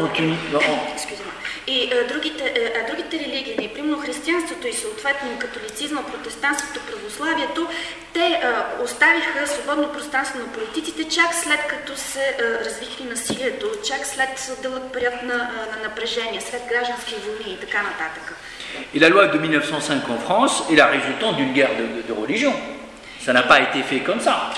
en Tunisie. en- Excusez-moi. И е, другите, е, а другите религии, не, примерно християнството и съответно католицизма, протестантството, православието, те е, оставиха свободно пространство на политиците чак след като се е, развихли насилието, чак след дълъг период на, е, на напрежение, след граждански войни и така нататък. Et la loi de 1905 en France est la résultante d'une guerre de, de- de religion. Ça n'a pas été fait comme ça.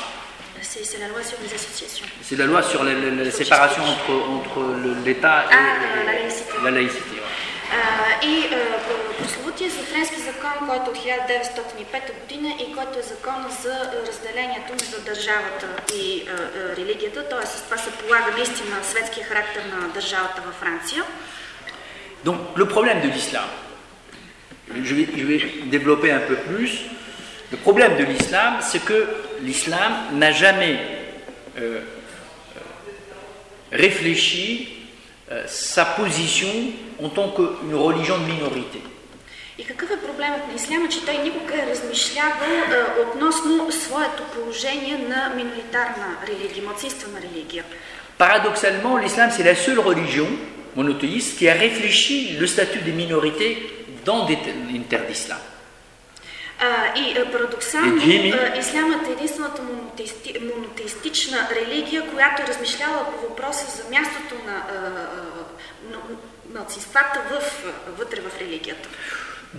C'est c'est la loi sur les associations. C'est la loi sur la, la- la séparation entre, entre le- l'État et Ah, la laïcité. la laïcité. ouais. А, и а, по- прословутия за френски закон, който е от 1905 година и който е закона за а, разделението между държавата и а, а, религията, т.е. с това се полага наистина светския характер на държавата във Франция. Donc le problème de l'islam, je vais, je vais développer un peu plus. Le problème de l'islam, c'est que l'islam n'a jamais euh, euh, réfléchi euh, sa position en tant qu'une religion de minorité. И какъв е проблемът на исляма, че той никога е размишлявал а, относно своето положение на миноритарна религия, младсинствена религия. Paradoxalement, l'islam, c'est la seule religion monothéiste qui a réfléchi le statut des minorités dans terres d'islam. А, и а, парадоксално, Едини. а, ислямът е единствената монотеисти, монотеистична религия, която е размишляла по въпроса за мястото на на- малцинствата в, вътре в религията.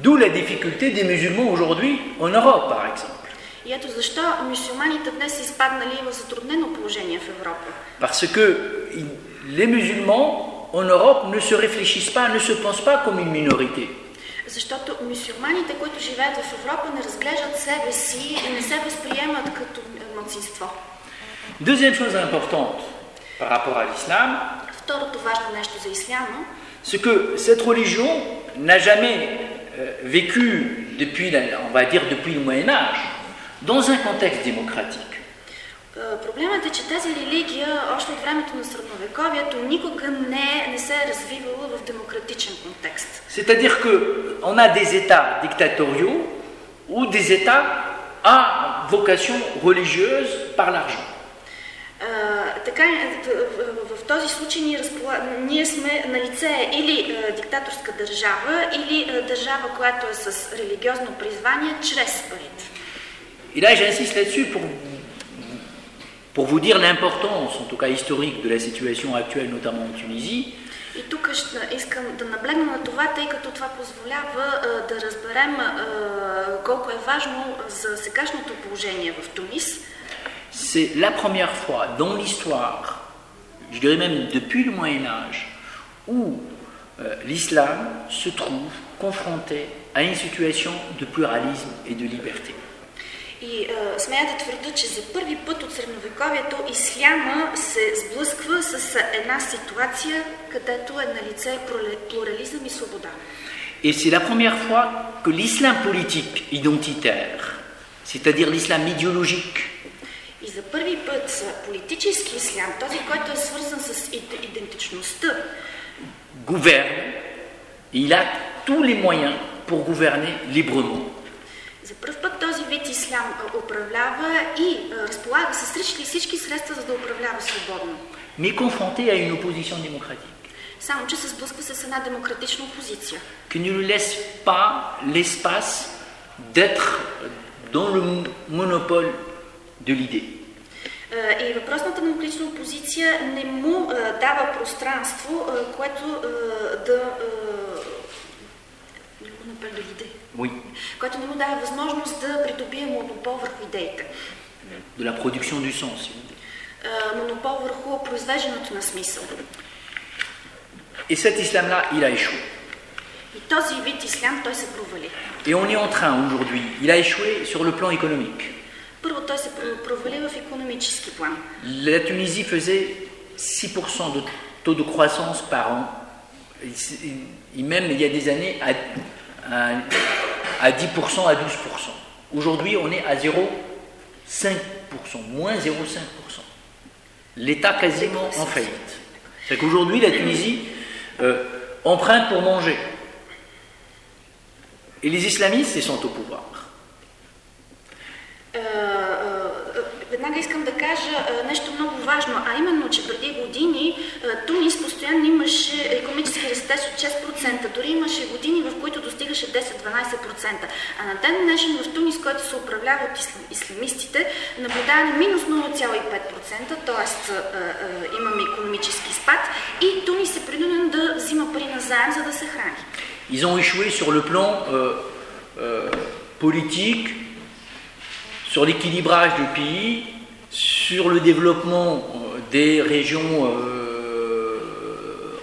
D'où la difficulté des musulmans aujourd'hui en Europe, par exemple. И ето защо мусулманите днес са изпаднали в затруднено положение в Европа. Parce que les musulmans en Europe ne se réfléchissent pas, ne se pensent pas comme une minorité. Защото мусулманите, които живеят в Европа, не разглеждат себе си и не се възприемат като а, малцинство. Deuxième chose importante par rapport à l'islam, Второто важно нещо за исляма c'est que cette religion n'a jamais euh, vécu depuis, la- on va dire depuis le Moyen Âge, dans un contexte démocratique. Е, Проблемът е, че тази религия още от времето на средновековието никога не, не се е развивала в демократичен контекст. C'est-à-dire qu'on a des États dictatoriaux ou des États à vocation religieuse par l'argent. А, така, е, в, в, в този случай ние, разпола... ние сме на лице или а, диктаторска държава, или а, държава, която е с религиозно призвание, чрез парите. Et là, j'insiste là-dessus pour, pour vous dire l'importance, en tout cas historique, de la situation actuelle, notamment en Tunisie. И тук ще искам да наблегна на това, тъй като това позволява а, да разберем а, колко е важно за сегашното положение в Тунис. C'est la première fois dans l'histoire, je dirais même depuis le Moyen Âge, où euh, l'islam se trouve confronté à une situation de pluralisme et de liberté. И а, смея да твърда, че за първи път от средновековието исляма се сблъсква с една ситуация, където е на лице плурализъм и свобода. Et c'est la première fois que l'islam politique identitaire, c'est-à-dire l'islam idéologique, И за първи път политически ислям, този, който е свързан с идентичността, gouverne, il a tous les moyens pour gouverner librement. За първ път този вид ислям управлява и разполага с всички, средства, за да управлява свободно. mais confronté à une opposition démocratique, Само, че се сблъсква с една демократична опозиция, qui ne lui laisse pas l'espace d'être dans le mo- monopole de l'idée. И въпросната демократична опозиция не му дава пространство, което да... а, не го направи да иде. Oui, Което не му дава възможност да придобие монопол върху идеите. de la production du sens. si vous voulez. А, Монопол върху произвеждането на смисъл. Et cet islam-là, il a échoué. И този вид ислям той се провали. Et on est en train aujourd'hui, il a échoué sur le plan économique. Първо той се про- провали в економически план. La Tunisie faisait 6% de taux de croissance par an. Et, c'est- et même il y a des années à, à, à 10%, à 12%. Aujourd'hui, on est à 0,5%, moins 0,5%. L'État quasiment en faillite. C'est qu'aujourd'hui, la Tunisie euh, emprunte pour manger. Et les islamistes, ils sont au pouvoir. Е, Веднага искам да кажа нещо много важно, а именно, че преди години Тунис постоянно имаше економически растеж от 6%, дори имаше години, в които достигаше 10-12%. А на ден днешен в Тунис, който се управлява от исламистите, наблюдаваме минус 0,5%, т.е. имаме економически спад и Тунис е принуден да взима пари на за да се храни. Ils ont échoué sur le plan euh, euh, politique, sur l'équilibrage du pays, sur le développement euh, des régions euh,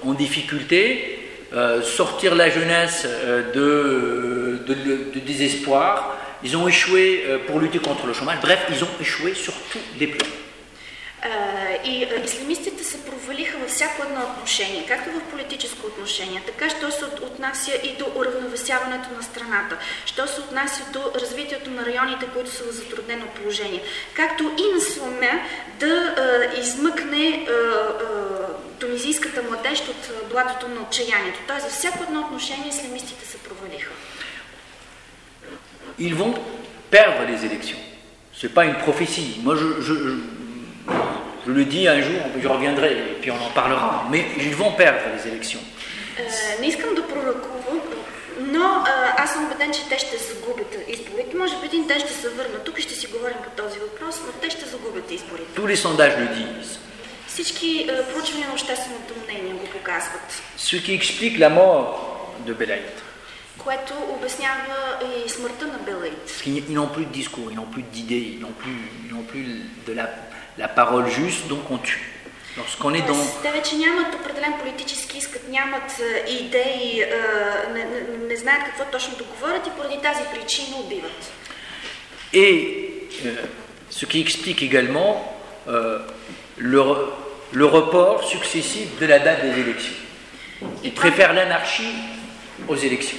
en difficulté, euh, sortir la jeunesse de, de- de désespoir. Ils ont échoué pour lutter contre le chômage. Bref, ils ont échoué sur tous les plans. И а, исламистите се провалиха във всяко едно отношение, както в политическо отношение, така що се от- отнася и до уравновесяването на страната, що се отнася до развитието на районите, които са в затруднено положение, както и на слоня да измъкне тунизийската младеж от блатото на отчаянието. Тоест, за всяко едно отношение исламистите се провалиха. Ils vont perdre les élections. Ce n'est pas une prophétie. Moi, je, je- je- je le dis un jour, je reviendrai et puis on en parlera. Mais ils vont perdre les élections. Е, Не искам да пророкувам, но а, аз съм убеден, че те ще загубят изборите. Може би един ден ще се върнат тук и ще си говорим по този въпрос, но те ще загубят изборите. Tous les sondages le disent. Всички а, проучвания на общественото мнение го показват, Ce qui explique la mort de Belaïd. което обяснява и смъртта на Белаид. Parce qu'ils ils n'ont plus de discours, ils n'ont plus d'idées, ils n'ont plus, ils n'ont plus de la, la parole juste, donc on tue. Lorsqu'on est dans, Тоест, те вече нямат определен политически искат, нямат а, идеи, а, не, не, не знаят какво точно да говорят и поради тази причина убиват. Et euh, ce qui explique également euh, le, re- le report successif de la date des élections. Ils préfèrent l'anarchie aux élections.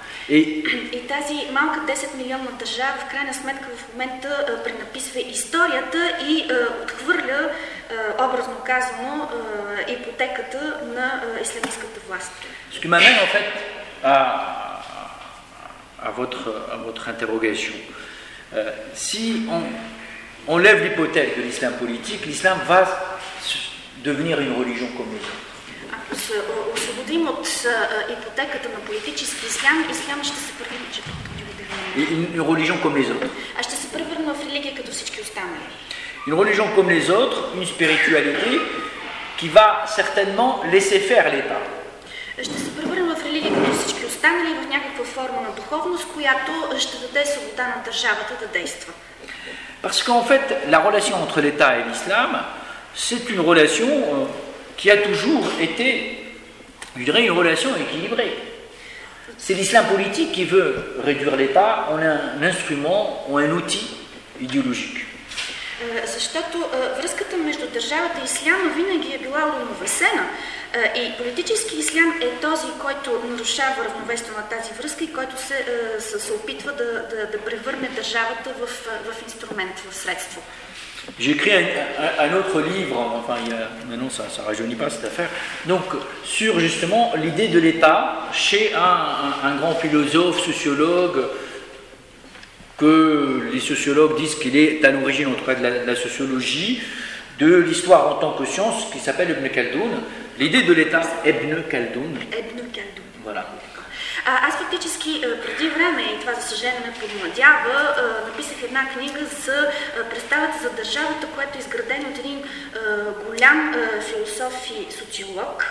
Et И тази малка 10 милионна държава в крайна сметка в момента а, пренаписва историята и а, отхвърля, а, образно казано, а, ипотеката на а, исламистската власт. ce qui m'amène en fait à, à votre, à votre interrogation. Euh, si on, on lève l'hypothèque de l'islam politique, l'islam va s- devenir une religion comme les autres. Ако се а, освободим от а, ипотеката на политически ислям, ислям ще се превърне, че- Et une, une religion comme les autres. а ще се превърне в религия като всички останали. Une religion comme les autres, une spiritualité qui va certainement laisser faire l'État. Ще се превърне в религия като всички останали в някаква форма на духовност, която ще даде свобода на държавата да действа. Parce qu'en fait, la relation entre l'État et l'islam, c'est une relation euh, qui a toujours été, je dirais, une relation équilibrée. C'est l'islam politique qui veut réduire l'État en un, un instrument ou un outil idéologique. Е, Защото е, връзката между държавата и исляма винаги е била уравновесена. Е, И политически ислям е този, който нарушава равновесието на тази връзка и който се, е, се, се опитва да, да, да превърне държавата в, е, в инструмент, в средство. J'écris un, un, autre livre, enfin il y a, maintenant ça ne rajeunit pas cette affaire, donc sur justement l'idée de l'État chez un, grand philosophe, sociologue, que les sociologues disent qu'il est à l'origine en tout cas de la, sociologie, de l'histoire en tant que science, qui s'appelle Ibn Khaldun. L'idée de l'État, Ibn Khaldun. Ibn Khaldun. Voilà. А, аз фактически е, преди време, и това за съжаление ме подмладява, е, написах една книга за е, представата за държавата, която е изградена от един е, голям е, философ и социолог,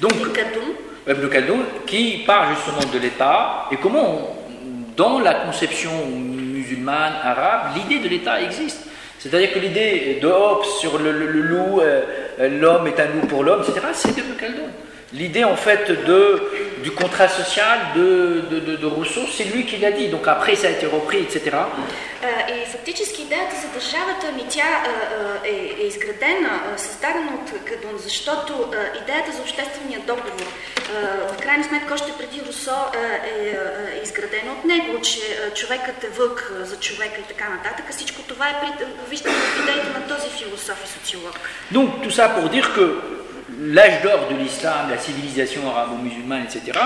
Donc, Никадун, Ibn Khaldoun, qui parle justement de l'État et comment, on- dans la conception musulmane, arabe, l'idée de l'État existe. C'est-à-dire que l'idée de Hobbes sur le, le- le loup, euh, euh, l'homme est un loup pour l'homme, etc., c'est d'Ibn Khaldoun. L'idée en fait de, du contrat social de, de, de- de Rousseau, c'est lui qui l'a dit. Donc après, ça a été repris, etc. Е, И фактически идеята за държавата ми тя е, е, е изградена, е, създадена от Кадун, защото е, идеята за обществения договор е, в крайна сметка още преди Русо е, е, е изградена от него, че е, човекът е вълк е, за човека и така нататък. Всичко това е при- виждаме в идеите на този философ и социолог. Donc tout ça pour dire que l'âge d'or de l'islam, la civilisation arabo-musulmane, etc.,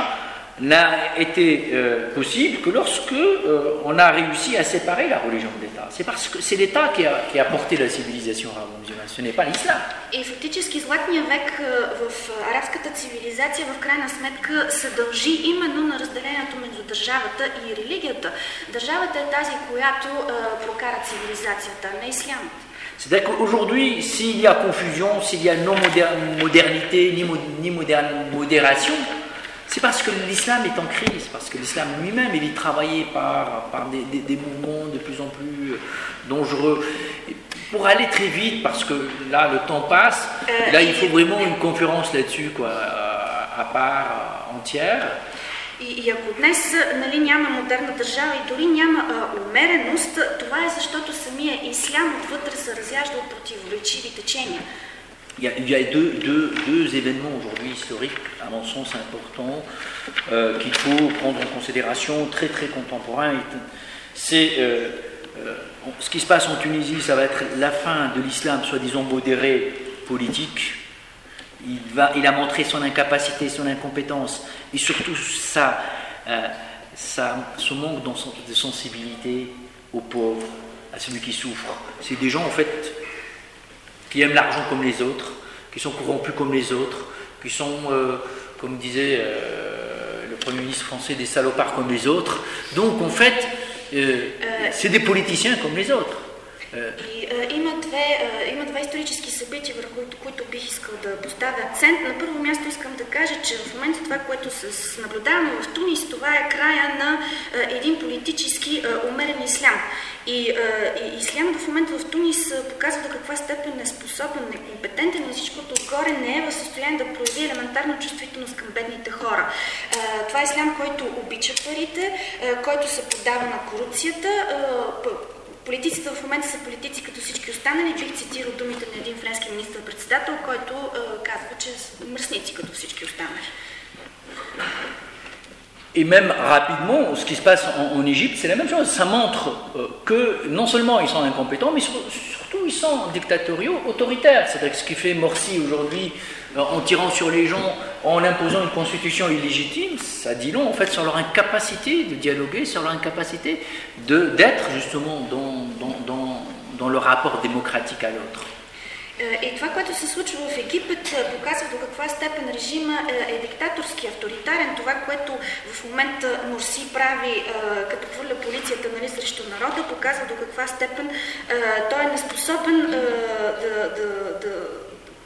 n'a été euh, possible que lorsque euh, on a réussi à séparer la religion de l'État. C'est parce que c'est l'État qui a, qui a porté la civilisation arabo-musulmane, ce n'est pas l'islam. И фактически златния век е, в арабската цивилизация в крайна сметка се дължи именно на разделението между държавата и религията. Държавата е тази, която е, прокара цивилизацията, а не ислямът. C'est-à-dire qu'aujourd'hui, s'il y a confusion, s'il y a non-modernité, ni, mo- ni modération, c'est parce que l'islam est en crise, parce que l'islam lui-même, il est travaillé par, par des, des- des mouvements de plus en plus euh, dangereux. Et pour aller très vite, parce que là, le temps passe, Euh, là, il faut vraiment une conférence là-dessus, quoi, à, à part, euh, entière. И, и ако днес нали, няма модерна държава и дори няма а, умереност, това е защото самия ислям отвътре се разяжда от противоречиви течения. Il y a, il y a deux, deux- deux événements aujourd'hui historiques, à mon sens importants, euh, qu'il faut prendre en considération, très très contemporains. Et C'est euh, euh, ce qui se passe en Tunisie, ça va être la fin de l'islam, soi-disant modéré politique. il, va, il a montré son incapacité, son incompétence, et surtout sa, euh, sa- son manque de sensibilité aux pauvres, à celui qui souffre. C'est des gens en fait qui aiment l'argent comme les autres, qui sont corrompus comme les autres, qui sont, euh, comme disait euh, le Premier ministre français, des salopards comme les autres. Donc en fait, c'est des politiciens comme les autres. И е, има, две, е, има две исторически събития, върху които, които бих искал да поставя акцент. На първо място искам да кажа, че в момента това, което се наблюдаваме в Тунис, това е края на е, един политически е, умерен ислям. И, е, и ислям в момента в Тунис показва до каква степен е способен, некомпетентен и всичкото отгоре не е в състояние да прояви елементарна чувствителност към бедните хора. Е, това е ислям, който обича парите, е, който се подава на корупцията, е, Политиците в момента са политици като всички останали. Бих цитирал думите на един френски министр-председател, който е, казва, че са мръсници като всички останали. Et même rapidement, ce qui se passe en, en Égypte, c'est la même chose. Ça montre euh, que non seulement ils sont incompétents, mais surtout ils sont dictatoriaux, autoritaires. C'est-à-dire que ce qui fait Morsi aujourd'hui euh, en tirant sur les gens, en imposant une constitution illégitime, ça dit long en fait sur leur incapacité de dialoguer, sur leur incapacité d'être justement dans, dans, dans, dans le rapport démocratique à l'autre. И това, което се случва в Египет, показва до каква степен режима е диктаторски, авторитарен. Това, което в момента Мурси прави, като хвърля полицията нали, срещу народа, показва до каква степен той е неспособен да, да, да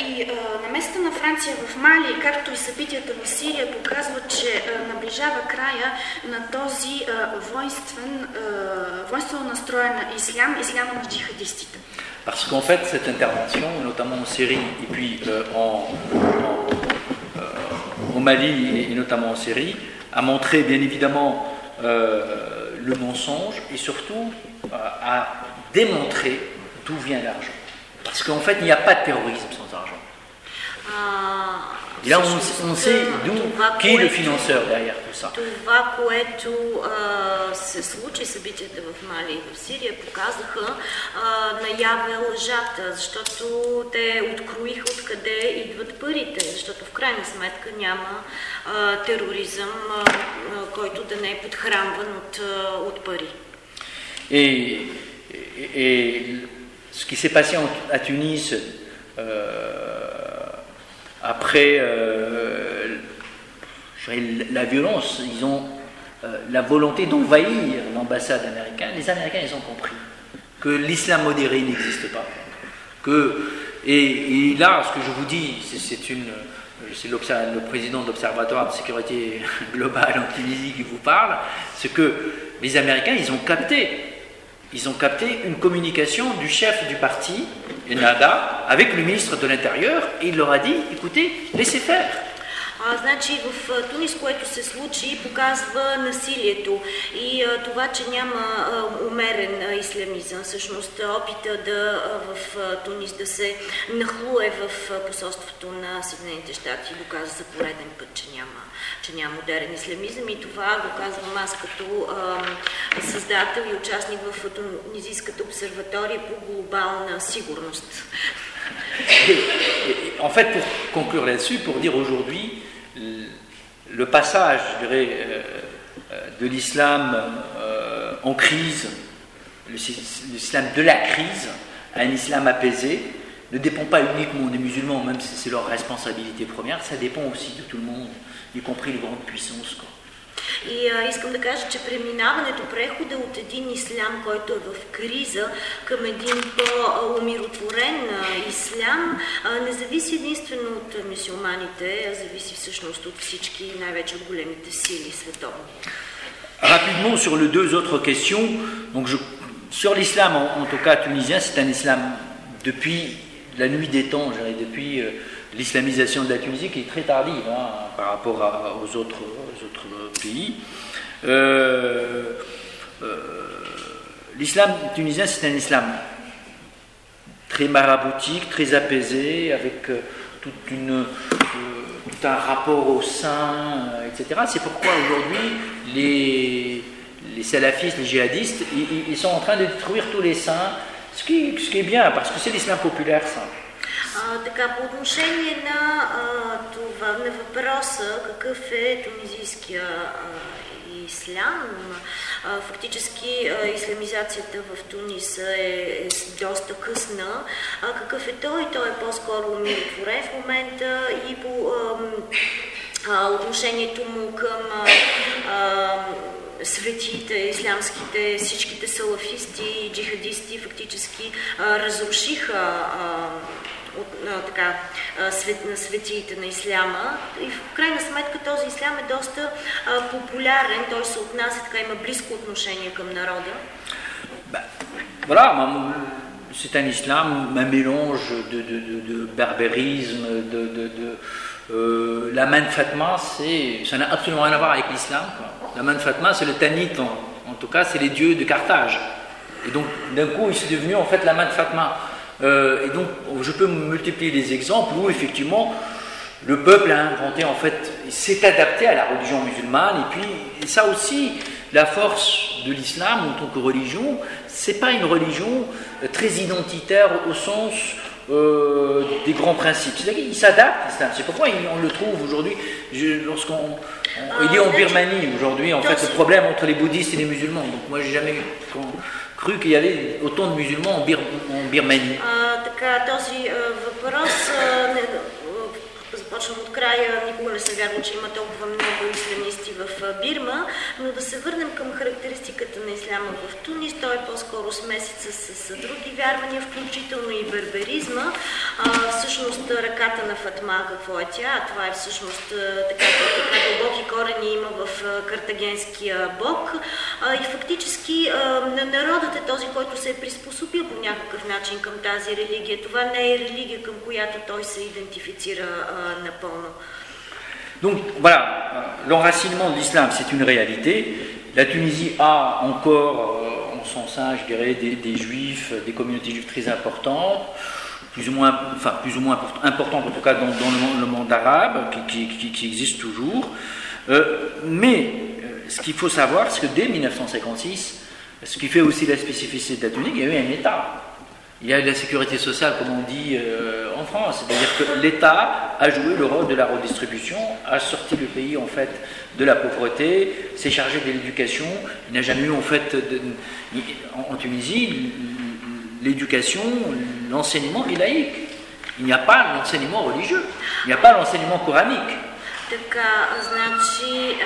И намесата на Франция в Мали, както и събитията в Сирия, показват, че наближава края на този воинствен, воинствено настроен ислям, исляма на джихадистите. Parce qu'en fait, cette intervention, notamment en Syrie et puis euh, en, en, euh, au Mali et, et, notamment en Syrie, a montré bien évidemment euh, le mensonge et surtout a démontré d'où vient l'argent. Parce qu'en fait, il n'y a pas de terrorisme sans argent. А, Et là, on, on sait d'où, qui est le financeur derrière tout ça. Това, което а, се случи, събитията в Мали и в Сирия показаха наяве лъжата, защото те откроиха откъде идват парите, защото в крайна сметка няма а, тероризъм, а, а, който да не е подхранван от, от пари. Et, et ce qui s'est passé à Tunis euh, après euh, la violence, ils ont euh, la volonté d'envahir l'ambassade américaine. Les Américains, ils ont compris que l'islam modéré n'existe pas. Et, là, ce que je vous dis, c'est. C'est le président de l'Observatoire de sécurité globale en Tunisie qui vous parle, c'est que les Américains, ils ont capté ils ont capté une communication du chef du parti, Enada, avec le ministre de l'Intérieur, et il leur a dit, écoutez, laissez faire. А, значи в Тунис, което се случи, показва насилието и а, това, че няма а, умерен а, ислямизъм. Всъщност опита да, а, в а, Тунис да се нахлуе в а, посолството на Съединените щати доказа за пореден път, че няма, че няма модерен исламизъм и това го казвам аз като а, създател и участник в Тунизийската обсерватория по глобална сигурност. Et, et, en fait, pour conclure là-dessus, pour dire aujourd'hui, le passage, je dirais, euh, de l'islam euh, en crise, l'islam de la crise, à un islam apaisé, ne dépend pas uniquement des musulmans, même si c'est leur responsabilité première, ça dépend aussi de tout le monde, y compris les grandes puissances. Quoi. И а, искам да кажа, че преминаването, прехода от един ислям, който е в криза, към един по-умиротворен ислям, а, не зависи единствено от мусулманите, а зависи всъщност от всички, най-вече от големите сили световни. Rapidement sur les deux autres questions, donc je, sur l'islam en, en, tout cas tunisien, c'est un islam depuis la nuit des temps, depuis euh, l'islamisation de la Tunisie qui est très tardive hein, par rapport à, aux, autres, pays. Euh, euh, l'islam tunisien, c'est un islam très maraboutique, très apaisé, avec euh, tout un rapport au saint, etc. C'est pourquoi aujourd'hui, les, salafistes, les djihadistes, ils, ils, sont en train de détruire tous les saints Ce qui, ce qui est bien, parce que c'est l'islam populaire, ça. А, така, по отношение на, а, това, на въпроса какъв е тунизийския ислям, фактически а, исламизацията в Тунис е, е доста късна. А, какъв е той? Той е по-скоро умиротворен в момента и по а, отношението му към а, а, светиите, ислямските, всичките салафисти и джихадисти фактически а, разрушиха а, така, а, свет, на светиите на исляма. И в крайна сметка този ислям е доста а, популярен, той се отнася, така има близко отношение към народа. Voilà, c'est un islam, un mélange de, de, de, de berbérisme, de, euh, la main de Fatma, ça n'a absolument rien à voir avec l'islam. La main de Fatma, c'est le Tanit, en, en, tout cas, c'est les dieux de Carthage. Et donc, d'un coup, il s'est devenu en fait la main de Fatma. Euh, et donc, je peux multiplier des exemples où effectivement le peuple a inventé, en fait, s'est adapté à la religion musulmane. Et puis, ça aussi, la force de l'islam en tant que religion, c'est pas une religion très identitaire au sens euh, des grands principes. C'est-à-dire qu'il s'adapte, l'islam. C'est pourquoi on le trouve aujourd'hui, lorsqu'on il est en Birmanie aujourd'hui, en fait, le problème entre les bouddhistes et les musulmans. Donc moi, j'ai jamais cru qu'il y avait autant de musulmans en, Bir en Birmanie. Започвам от края, никога не съм вярвал, че има толкова много ислямисти в Бирма, но да се върнем към характеристиката на исляма в Тунис. Той е по-скоро смесица с, с други вярвания, включително и берберизма. А, всъщност ръката на Фатма, какво е тя? Това е всъщност така, така дълбоки корени има в картагенския бог. А, и фактически а, народът е този, който се е приспособил по някакъв начин към тази религия. Това не е религия, към която той се идентифицира а, Donc voilà, l'enracinement de l'islam, c'est une réalité. La Tunisie a encore, en son sein, je dirais, des, juifs, des communautés juives très importantes, plus ou moins, enfin, plus ou moins importantes en tout cas dans, le, monde, arabe, qui, qui, toujours. Euh, mais ce qu'il faut savoir, c'est que dès 1956, ce qui fait aussi la spécificité de la Tunisie, il y a eu un État. Il y a la sécurité sociale, comme on dit euh, en France, c'est-à-dire que l'État a joué le rôle de la redistribution, a sorti le pays en fait de la pauvreté, s'est chargé de l'éducation. Il n'a jamais eu en fait en, Tunisie l'éducation, l'enseignement est laïque. Il n'y a pas l'enseignement religieux, il n'y a pas l'enseignement coranique. Така, значи,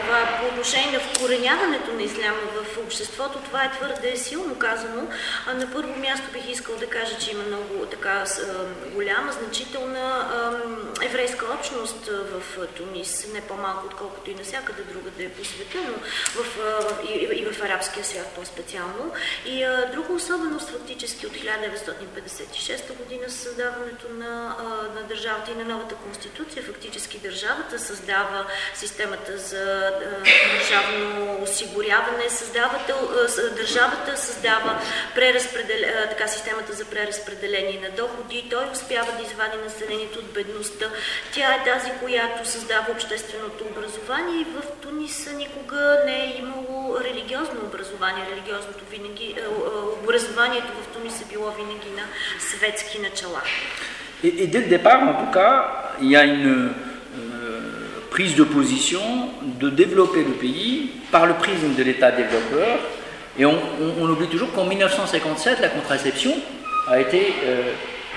това по отношение на вкореняването на исляма в обществото, това е твърде силно казано. На първо място бих искал да кажа, че има много така голяма, значителна еврейска общност в Тунис, не по-малко отколкото и навсякъде другаде по света, но в, и, и в арабския свят по-специално. И друга особеност фактически от 1956 година създаването на, на държавата и на новата конституция, фактически държава държавата създава системата за държавно осигуряване, създавата, държавата създава така, системата за преразпределение на доходи, той успява да извади населението от бедността. Тя е тази, която създава общественото образование и в Тунис никога не е имало религиозно образование. Религиозното винаги, образованието в Тунис е било винаги на светски начала. Et, et dès le départ, en tout cas, il y a une, prise de position de développer le pays par le prisme de l'État développeur. Et on, oublie toujours qu'en 1957, la contraception a été euh,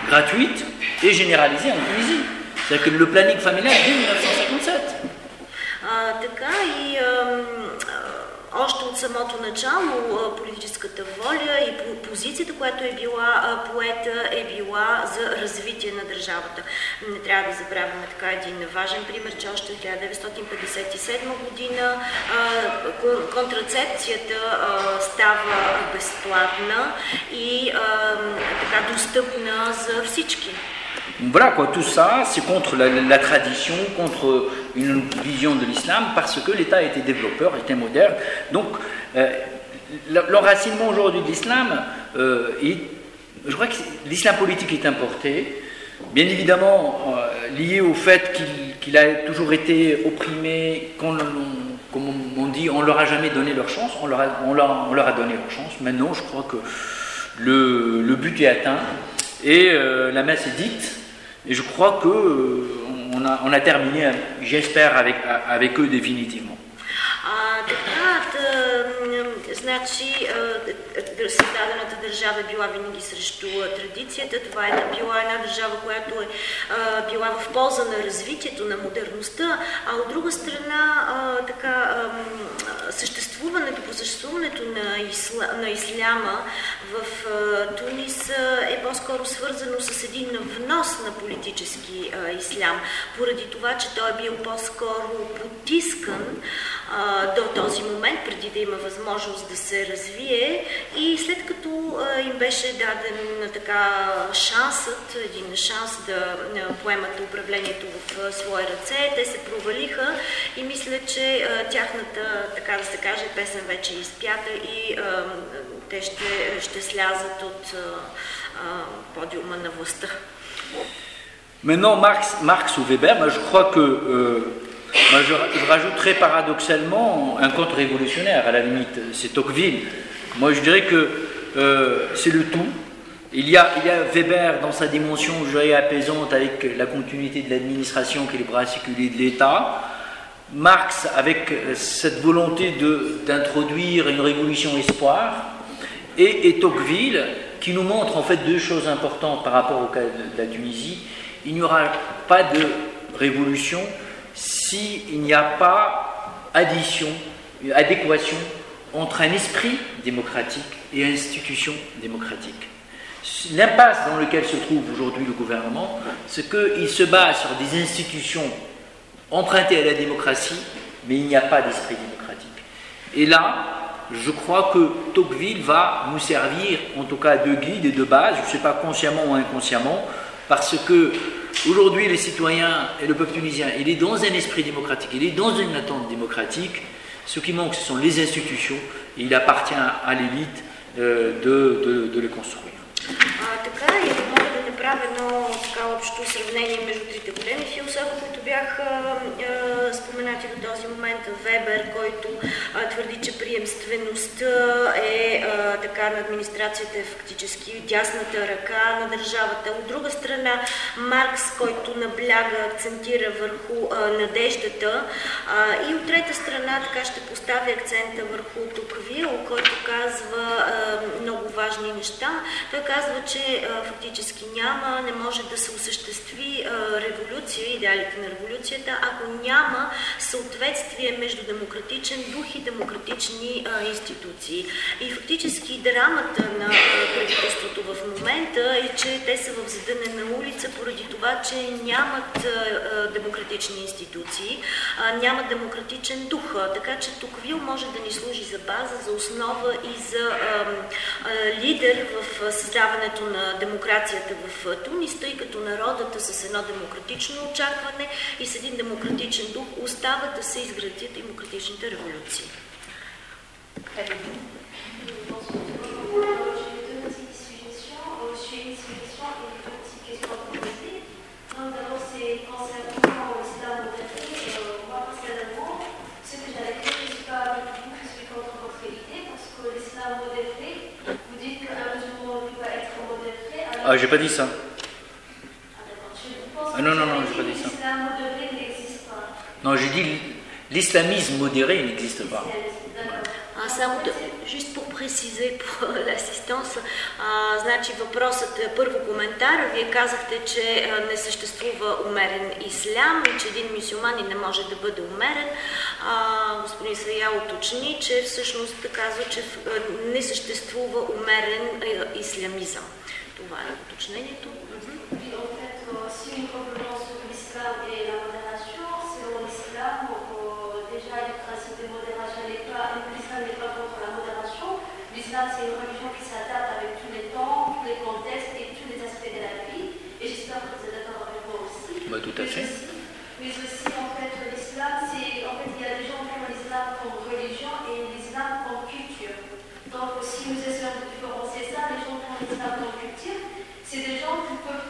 gratuite et généralisée en Tunisie. C'est-à-dire que le planning familial dès 1957. Още от самото начало политическата воля и позицията, която е била поета, е била за развитие на държавата. Не трябва да забравяме така един важен пример, че още в 1957 година контрацепцията става безплатна и така достъпна за всички. Voilà quoi, tout ça, c'est contre la, tradition, contre une vision de l'islam, parce que l'État était développeur, était moderne. Donc, euh, l'enracinement aujourd'hui de l'islam, euh, je crois que l'islam politique est importé, bien évidemment euh, lié au fait qu'il qu a toujours été opprimé, comme on dit, on leur a jamais donné leur chance, on leur a, on leur, on leur a donné leur chance. Maintenant, je crois que le, but est atteint et la messe est dite. Et je crois que on, a, on a terminé, j'espère, avec, avec eux définitivement. Значи, създадената държава е била винаги срещу традицията. Това е била една държава, която е била в полза на развитието, на модерността, а от друга страна така, съществуването, по съществуването на, исла, на исляма в Тунис е по-скоро свързано с един внос на политически ислям, поради това, че той е бил по-скоро потискан до този момент, преди да има възможност да се развие и след като им беше даден така шансът, един шанс да поемат управлението в свои ръце, те се провалиха и мисля, че тяхната, така да се каже, песен вече е изпята и те ще, ще слязат от подиума на властта. Maintenant, Marx, Marx ou Weber, moi Moi, je, rajouterais paradoxalement un contre-révolutionnaire, à la limite, c'est Tocqueville. Moi, je dirais que euh, c'est le tout. Il y, a, Weber dans sa dimension, je apaisante avec la continuité de l'administration qui est le bras articulé de l'État. Marx avec cette volonté d'introduire une révolution espoir. Et, Tocqueville qui nous montre en fait deux choses importantes par rapport au cas de la Tunisie. Il n'y aura pas de révolution s'il n'y a pas addition, adéquation entre un esprit démocratique et une institution démocratique. L'impasse dans laquelle se trouve aujourd'hui le gouvernement, c'est qu'il se base sur des institutions empruntées à la démocratie, mais il n'y a pas d'esprit démocratique. Et là, je crois que Tocqueville va nous servir, en tout cas, de guide et de base, je ne sais pas consciemment ou inconsciemment, parce que Aujourd'hui, les citoyens et le peuple tunisien, il est dans un esprit démocratique, il est dans une attente démocratique. Ce qui manque, ce sont les institutions, et il appartient à l'élite euh, de, de, de les construire. Направя едно така общо сравнение между трите големи философи, които бяха споменати до този момент. Вебер, който а, твърди, че приемствеността е така на администрацията е фактически дясната ръка на държавата. От друга страна, Маркс, който набляга, акцентира върху надеждата. И от трета страна така ще поставя акцента върху Токвил, който казва много важни неща. Той казва, че фактически няма няма, не може да се осъществи революция, идеалите на революцията, ако няма съответствие между демократичен дух и демократични институции. И фактически драмата на правителството в момента е, че те са в задънена улица поради това, че нямат демократични институции, нямат демократичен дух. Така че Токвил може да ни служи за база, за основа и за лидер в създаването на демокрацията в Тунис, тъй като народата с едно демократично очакване и с един демократичен дух остават да се изградят демократичните революции. Ah, j'ai pas dit ça. Ah, non, non, non, j'ai pas dit ça. Non, j'ai dit l'islamisme modéré n'existe pas. А, само да, juste pour préciser pour значи въпросът е първо коментар. Вие казахте, че а, не съществува умерен ислям и че един мусулманин не може да бъде умерен. А, господин Сая уточни, че всъщност казва, че не съществува умерен ислямизъм. Това е уточнението. L'islam, c'est une religion qui s'adapte avec tous les temps, tous les contextes et tous les aspects de la vie. Et j'espère que vous êtes d'accord avec moi aussi. Bah, tout à fait. Mais aussi, en fait, l'islam, c'est.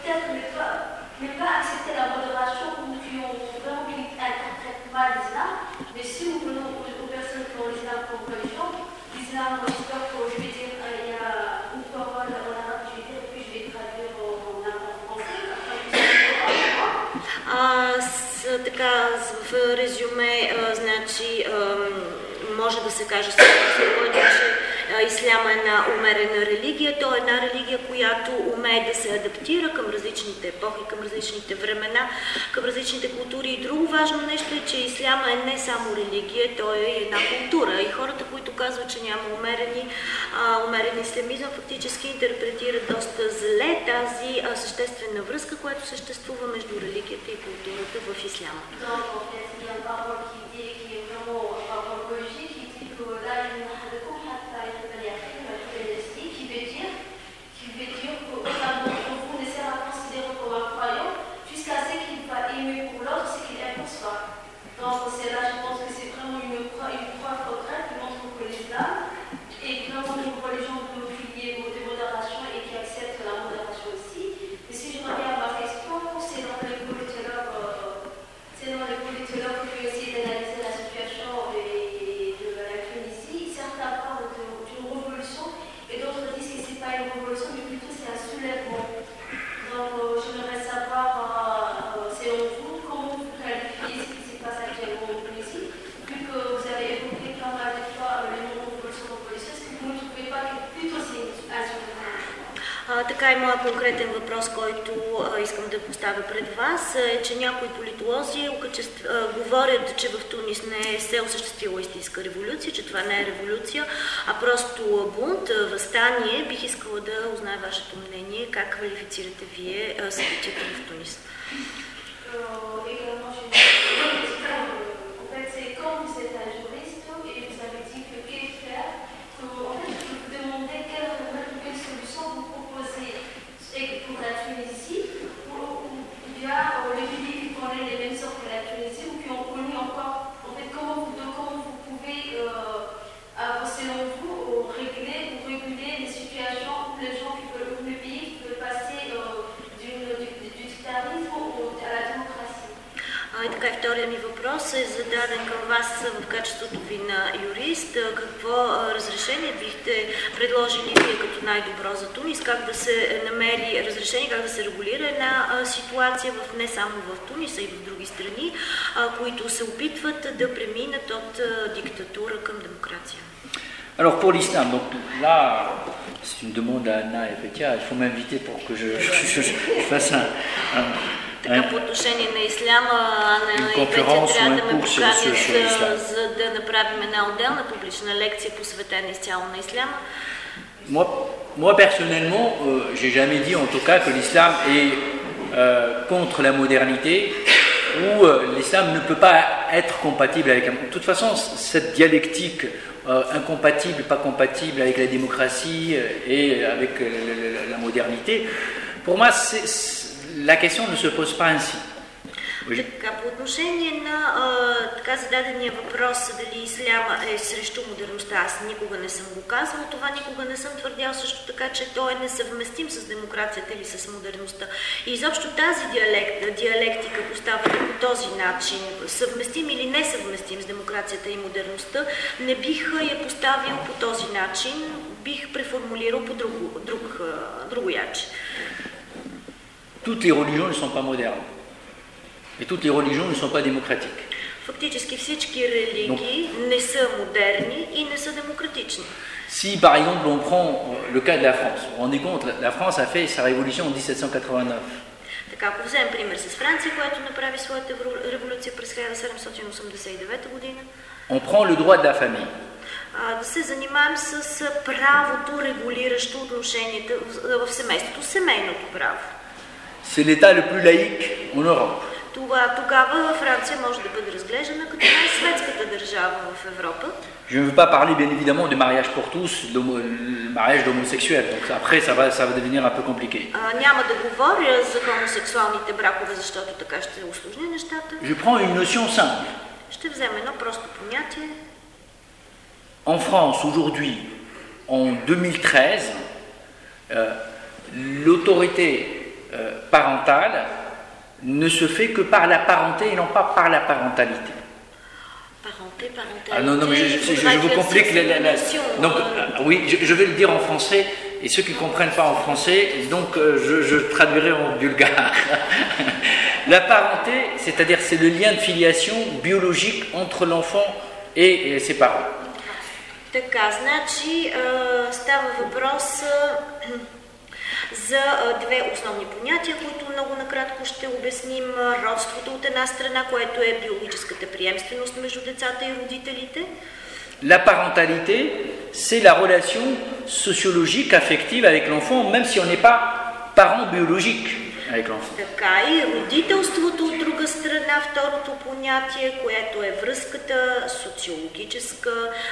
peut-être ne pas, ne pas accepter la modération ou qui ont vraiment interprètent mal l'islam, mais si nous venons aux, personnes qui ont l'islam comme religion, l'islam, je vais dire, il y a une parole en arabe, je vais dire, puis je vais traduire en arabe français, après така, в резюме, значи, може да се каже, че исляма е една умерена религия. То е една религия, която умее да се адаптира към различните епохи, към различните времена, към различните култури. И друго важно нещо е, че исляма е не само религия, то е една култура. И хората, които казват, че няма умерени, а, умерен ислямизъм, фактически интерпретират доста зле тази а, съществена връзка, която съществува между религията и културата в исляма. Така и моят конкретен въпрос, който а, искам да поставя пред вас, е, че някои политолози окачеств... а, говорят, че в Тунис не е се осъществила истинска революция, че това не е революция, а просто бунт, възстание. Бих искала да узная вашето мнение. Как квалифицирате вие събитията в Тунис? втория ми въпрос е зададен към вас в качеството ви на юрист. Какво разрешение бихте предложили вие като най-добро за Тунис? Как да се намери разрешение, как да се регулира една ситуация в, не само в Тунис, а и в други страни, които се опитват да преминат от диктатура към демокрация? Alors pour l'islam, donc là, c'est une demande à Anna et Katia, il faut m'inviter pour que je, je, je, je fasse un, un, une conférence ou un cours sur, l'islam. Moi, personnellement, euh, j'ai jamais dit en tout cas que l'islam est euh, contre la modernité ou euh, l'islam ne peut pas être compatible avec. De toute façon, cette dialectique euh, incompatible, pas compatible avec la démocratie et avec euh, la, la modernité, pour moi, la question ne se pose pas ainsi. Oui. Така, зададения въпрос дали исляма е срещу модерността, аз никога не съм го казвал, това никога не съм твърдял също така, че той е несъвместим с демокрацията или с модерността. И изобщо тази диалект, диалектика поставена по този начин, съвместим или несъвместим с демокрацията и модерността, не бих я поставил по този начин, бих преформулирал по друго, друг, друго яче. toutes les religions ne sont pas modernes. Et toutes les religions ne sont pas démocratiques. Фактически всички религии Donc, не са модерни и не са демократични. Si par exemple on prend le cas de la France, vous vous rendez compte, la France a fait sa révolution en 1789. Така, ако вземем пример с Франция, която направи своята революция през 1789 година. On prend le droit de la famille. А, да се занимаем с правото, регулиращо отношенията в, в семейството, семейното право. C'est l'État le plus laïque en Europe. Това тогава Франция може да бъде разглеждана като най-светската държава в Европа. Je ne veux pas parler bien évidemment de mariage pour tous, de mariage d'homosexuels. Donc après, ça va, ça va devenir un peu compliqué. А, няма да говоря за хомосексуалните бракове, защото така ще усложня нещата. Je prends une notion simple. Ще взема едно просто понятие. En France, aujourd'hui, en 2013, euh, l'autorité euh, parentale ne se fait que par la parenté et non pas par la parentalité. Parenté, parentalité. Ah non, non, mais je, je, je vous complique la, la, la, Donc, euh, oui, je, je, vais le dire en français, et ceux qui ne comprennent pas en français, donc euh, je, traduirai en bulgare. la parenté, c'est-à-dire c'est le lien de filiation biologique entre l'enfant et, et ses parents. Така, значи а, става въпрос а, за а, две основни понятия, които много накратко ще обясним. Родството от една страна, което е биологическата приемственост между децата и родителите. La parentalité, c'est la relation sociologique, affective avec l'enfant, même si on n'est pas parent biologique avec l'enfant. Така и родителството от друга страна, второто понятие, което е връзката социологическа,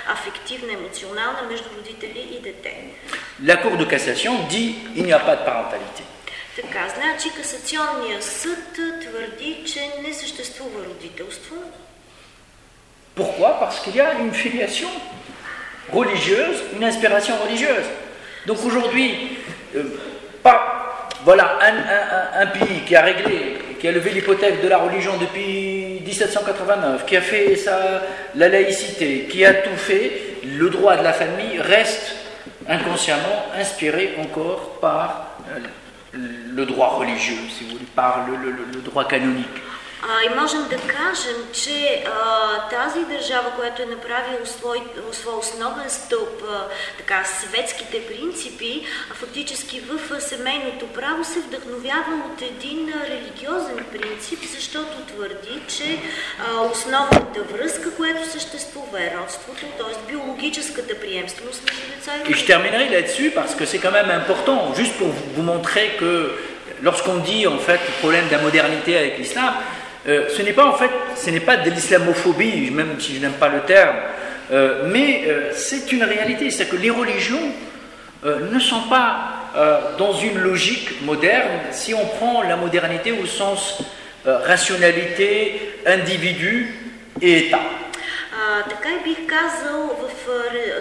афективна, емоционална между родители и дете. La Cour de cassation dit il n'y a pas de parentalité. Така, значи касационният съд твърди, че не съществува родителство. Pourquoi Parce qu'il y a une filiation religieuse, une inspiration religieuse. Donc aujourd'hui, euh, pas, voilà, un, pays qui a réglé, qui a levé l'hypothèque de la religion depuis 1789, qui a fait sa, la laïcité, qui a tout fait, le droit de la famille reste inconsciemment inspiré encore par euh, le droit religieux, si vous voulez, par le droit canonique. А, и можем да кажем, че а, тази държава, която е направила свой, свой основен стълб, а, така, светските принципи, а, фактически в семейното право се вдъхновява от един а, религиозен принцип, защото твърди, че а, основната връзка, която съществува е родството, т.е. биологическата приемственост между деца и родители. terminerai là-dessus parce que quand même important, juste pour vous montrer que lorsqu'on dit en fait le problème de la modernité avec l'islam, euh, ce n'est pas en fait, ce n'est pas de l'islamophobie, même si je n'aime pas le terme, euh, mais euh, c'est une réalité, c'est que les religions ne sont pas dans une logique moderne si on prend la modernité au sens rationalité, individu et État. А, така и бих казал в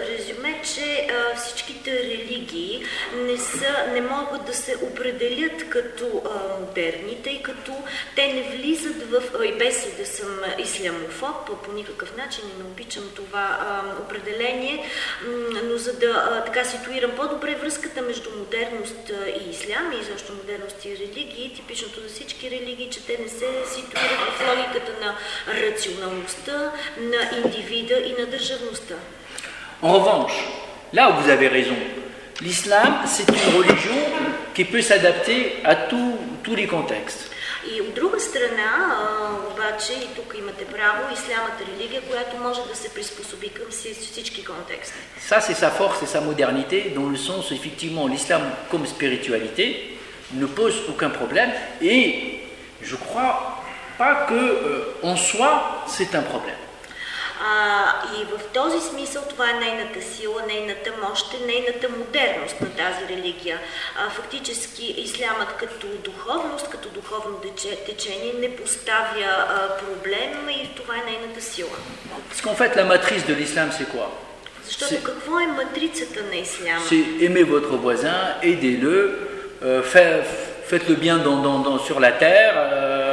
резюме, че а, всичките религии не, са, не могат да се определят като а, модерни, тъй като те не влизат в, а, и без да съм ислямофоб, по никакъв начин не обичам това а, определение, но за да а, така ситуирам по-добре връзката между модерност и ислям и защо модерност и религии, типичното за всички религии, че те не се ситуират в логиката на рационалността, на индивида и на държавността. En revanche, là où vous avez raison, l'islam, c'est une religion qui peut s'adapter à tous- tous les contextes. И от друга страна, а, обаче, и тук имате право, ислямът е религия, която може да се приспособи към си- всички контексти. Ça, c'est sa force et sa modernité, dans le sens où, effectivement, l'islam comme spiritualité ne pose aucun problème. Et je crois pas que, euh, en soi, c'est un problème. А, и в този смисъл това е нейната сила, нейната мощ, нейната модерност на тази религия. А, фактически ислямът като духовност, като духовно тече- течение не поставя а, проблем и това е нейната сила. Parce qu'en fait, la matrice de l'islam, c'est quoi Защото какво е матрицата на исляма? C'est aimer votre voisin, aidez-le, euh, fa- faites le bien dans- dans- dans- sur la terre. euh,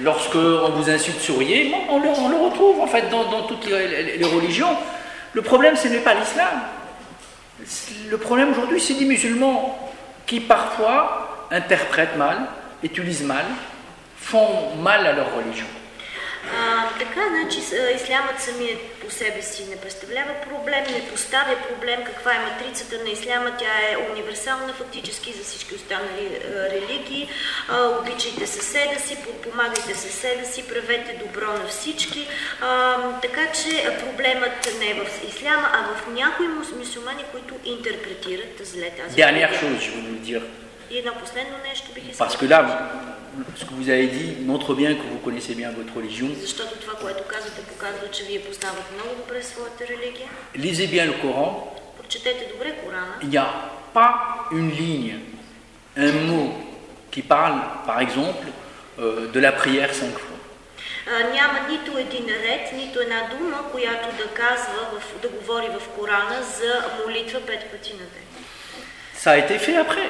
lorsque on vous insulte, souriez. On, le, on le retrouve en fait dans, toutes les- les religions. Le problème, ce n'est pas l'islam. Le problème aujourd'hui, c'est des musulmans qui parfois interprètent mal, utilisent mal, font mal à leur religion. А, така, значи ислямът самият по себе си не представлява проблем, не поставя проблем каква е матрицата на исляма, тя е универсална фактически за всички останали религии. А, обичайте съседа си, подпомагайте съседа си, правете добро на всички. А, така че проблемът не е в исляма, а в някои мус- мусулмани, които интерпретират зле тази Dernière chose, je dire, И едно последно нещо бих искала. parce que là, ce que vous avez dit montre bien que vous connaissez bien votre religion. Защото това, което казвате, показва, че вие познавате много добре своята религия. Lisez bien le Coran. Прочетете добре Корана. Il n'y a pas une ligne, un mot qui parle, par exemple, euh, de la prière cinq fois. А, няма нито един ред, нито една дума, която да казва, в, да говори в Корана за молитва пет пъти на ден. Ça a été fait après.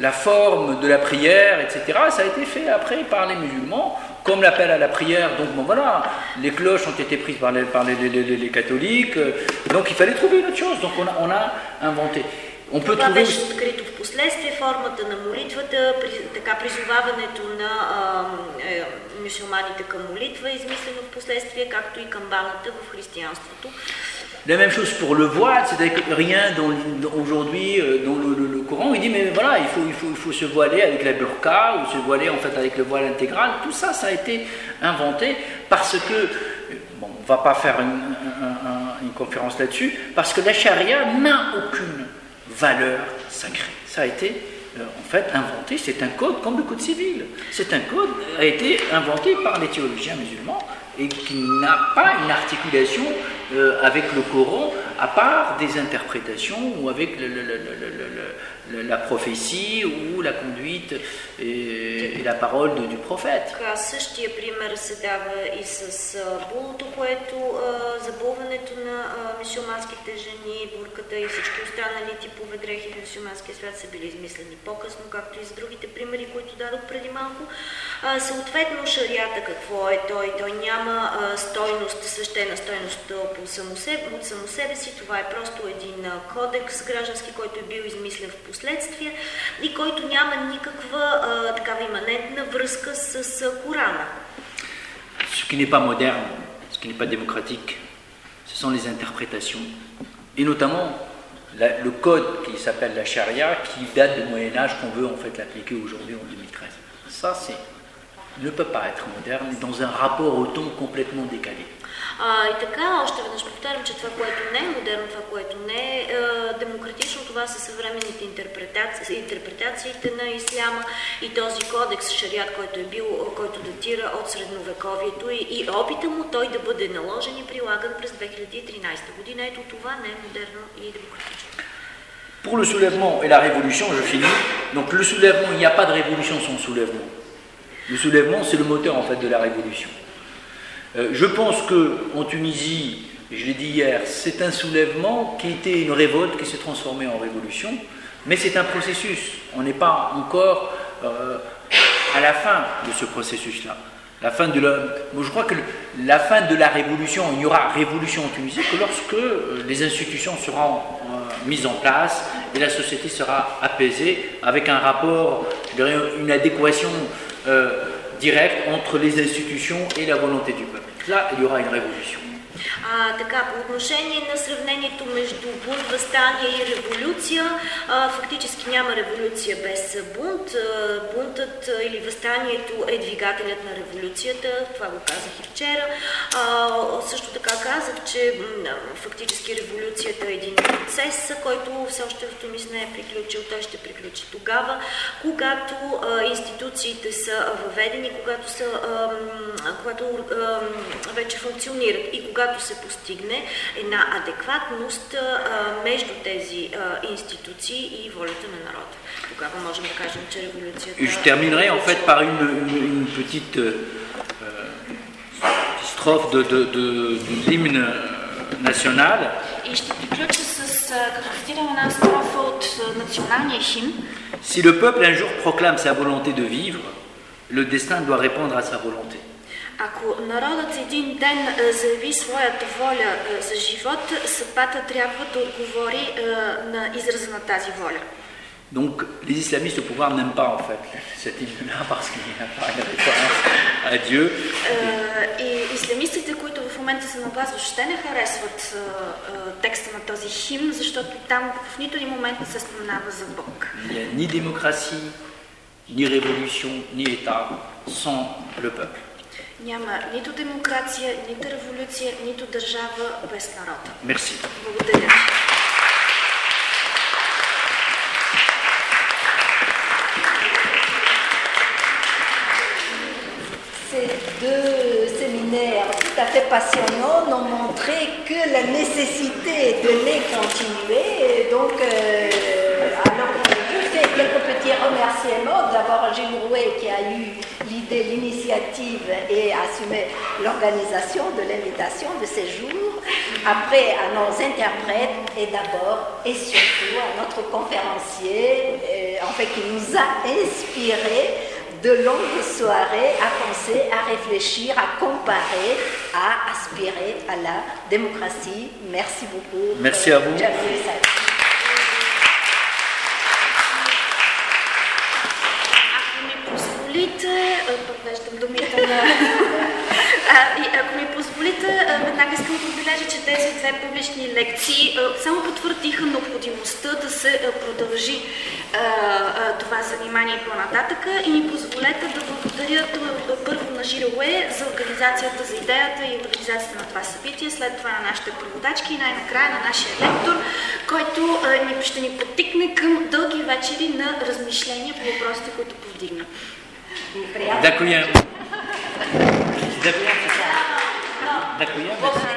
La forme de la prière, etc., ça a été fait après par les musulmans comme l'appel à la prière. Donc bon voilà, les cloches ont été prises par les, par les, les, les, les catholiques, euh, donc il fallait trouver une autre chose. Donc on a, on a inventé. On peut Това trouver беше открито в последствие, формата на молитвата, при, така призоваването на а, е, мюсюлманите към молитва, е измислено в последствие, както и камбаната в християнството. La même chose pour le voile, c'est-à-dire que rien aujourd'hui euh, dans le, Coran, il dit mais voilà, il faut, se voiler avec la burqa ou se voiler en fait avec le voile intégral. Tout ça, ça a été inventé parce que, euh, bon, on va pas faire une, un- un- une conférence là-dessus, parce que la charia n'a aucune valeur sacrée. Ça a été euh, en fait inventé, c'est un code comme le code civil. C'est un code qui a été inventé par les théologiens musulmans et qui n'a pas une articulation euh, avec le Coran à part des interprétations ou avec la prophétie ou la conduite et, et la parole de-. Така, същия пример се дава и с булото, което забулването на мисюлманските жени, бурката и всички останали типове дрехи в мисюлманския свят са били измислени по-късно, както и за другите примери, които дадох преди малко. Съответно, шарията какво е той? Той няма а, стойност, свещена стойност по само себе, от само себе си. Това е просто един кодекс граждански, който е бил измислен в последствие и който няма никаква а, такава иманентна връзка с а, Корана. Ce qui n'est pas moderne, ce qui n'est pas démocratique, ce sont les interprétations. Et notamment la- le code qui s'appelle la charia, qui date du Moyen Âge, qu'on veut en fait l'appliquer aujourd'hui en 2013. Ça, c'est ne peut pas être moderne dans un rapport au temps complètement décalé. А, и така, още веднъж повтарям, че това, което не е модерно, това, което не е демократично, това са съвременните интерпретации, интерпретациите на исляма и този кодекс шариат, който е бил, който датира от средновековието и, и опита му той да бъде наложен и прилаган през 2013 година. Ето това не е модерно и демократично. Pour le soulèvement et la révolution, je finis. Donc le soulèvement, il n'y a pas de révolution sans soulèvement. Le soulèvement, c'est le moteur en fait de la révolution. Euh, je pense que en Tunisie, je l'ai dit hier, c'est un soulèvement qui était une révolte qui s'est transformée en révolution, mais c'est un processus. On n'est pas encore euh, à la fin de ce processus-là. La fin de la, je crois que la fin de la révolution, il n'y aura révolution en Tunisie que lorsque euh, les institutions seront mises en place et la société sera apaisée avec un rapport, une adéquation directe entre les institutions et la volonté du peuple. Là, il y aura une révolution. А, така, по отношение на сравнението между бунт, възстание и революция, а, фактически няма революция без бунт. А, бунтът или възстанието е двигателят на революцията, това го казах и вчера. А, също така казах, че фактически революцията е един процес, който все още в Тунис не е приключил. Той ще приключи тогава, когато а, институциите са въведени, когато, са, а, когато а, вече функционират и когато се постигне една адекватност а, между тези а, институции и волята на народа. Тогава можем да кажем, че революцията... Et je terminerai en fait par une, une- une petite euh, euh, strophe de, de- de- de l'hymne national. И ще приключа с, а, като цитирам една строфа от а, националния химн. Si le peuple un jour proclame sa volonté de vivre, le destin doit répondre à sa volonté. Ако народът един ден а, заяви своята воля а, за живот, съдбата трябва да отговори а, на израза на тази воля. Donc les islamistes au pouvoir n'aiment pas en fait cet hymne-là parce qu'il n'y a pas une référence à Dieu. И ислямистите, които в момента са на власт, въобще не харесват текста на този химн, защото там в нито един момент не се споменава за Бог. Sans le peuple. Няма нито демокрация, нито революция, нито държава без народа. Merci. Благодаря ви. Ces deux séminaires tout à fait passionnants n'ont montré que la nécessité de les continuer. Et donc, euh, alors, je fais quelques petits remerciements. D'abord, Gilles Rouet qui a eu l'idée, l'initiative et assumé l'organisation de l'invitation de ces jours. Après, à nos interprètes et d'abord et surtout à notre conférencier, euh, en fait, qui nous a inspiré de longues soirées à penser, à réfléchir, à comparer, à aspirer à la démocratie. Merci beaucoup. Merci à vous. Позволите, подвеждам думите на... А, и ако ми позволите, веднага искам да отбележа, че тези две публични лекции само потвърдиха необходимостта да се продължи това занимание по-нататъка и ми позволете да благодаря първо на Жируе за организацията, за идеята и организацията на това събитие, след това на нашите проводачки и най-накрая на нашия лектор, който ще ни подтикне към дълги вечери на размишления по въпросите, които повдигна. Ďakujem. Ďakujem. Ďakujem.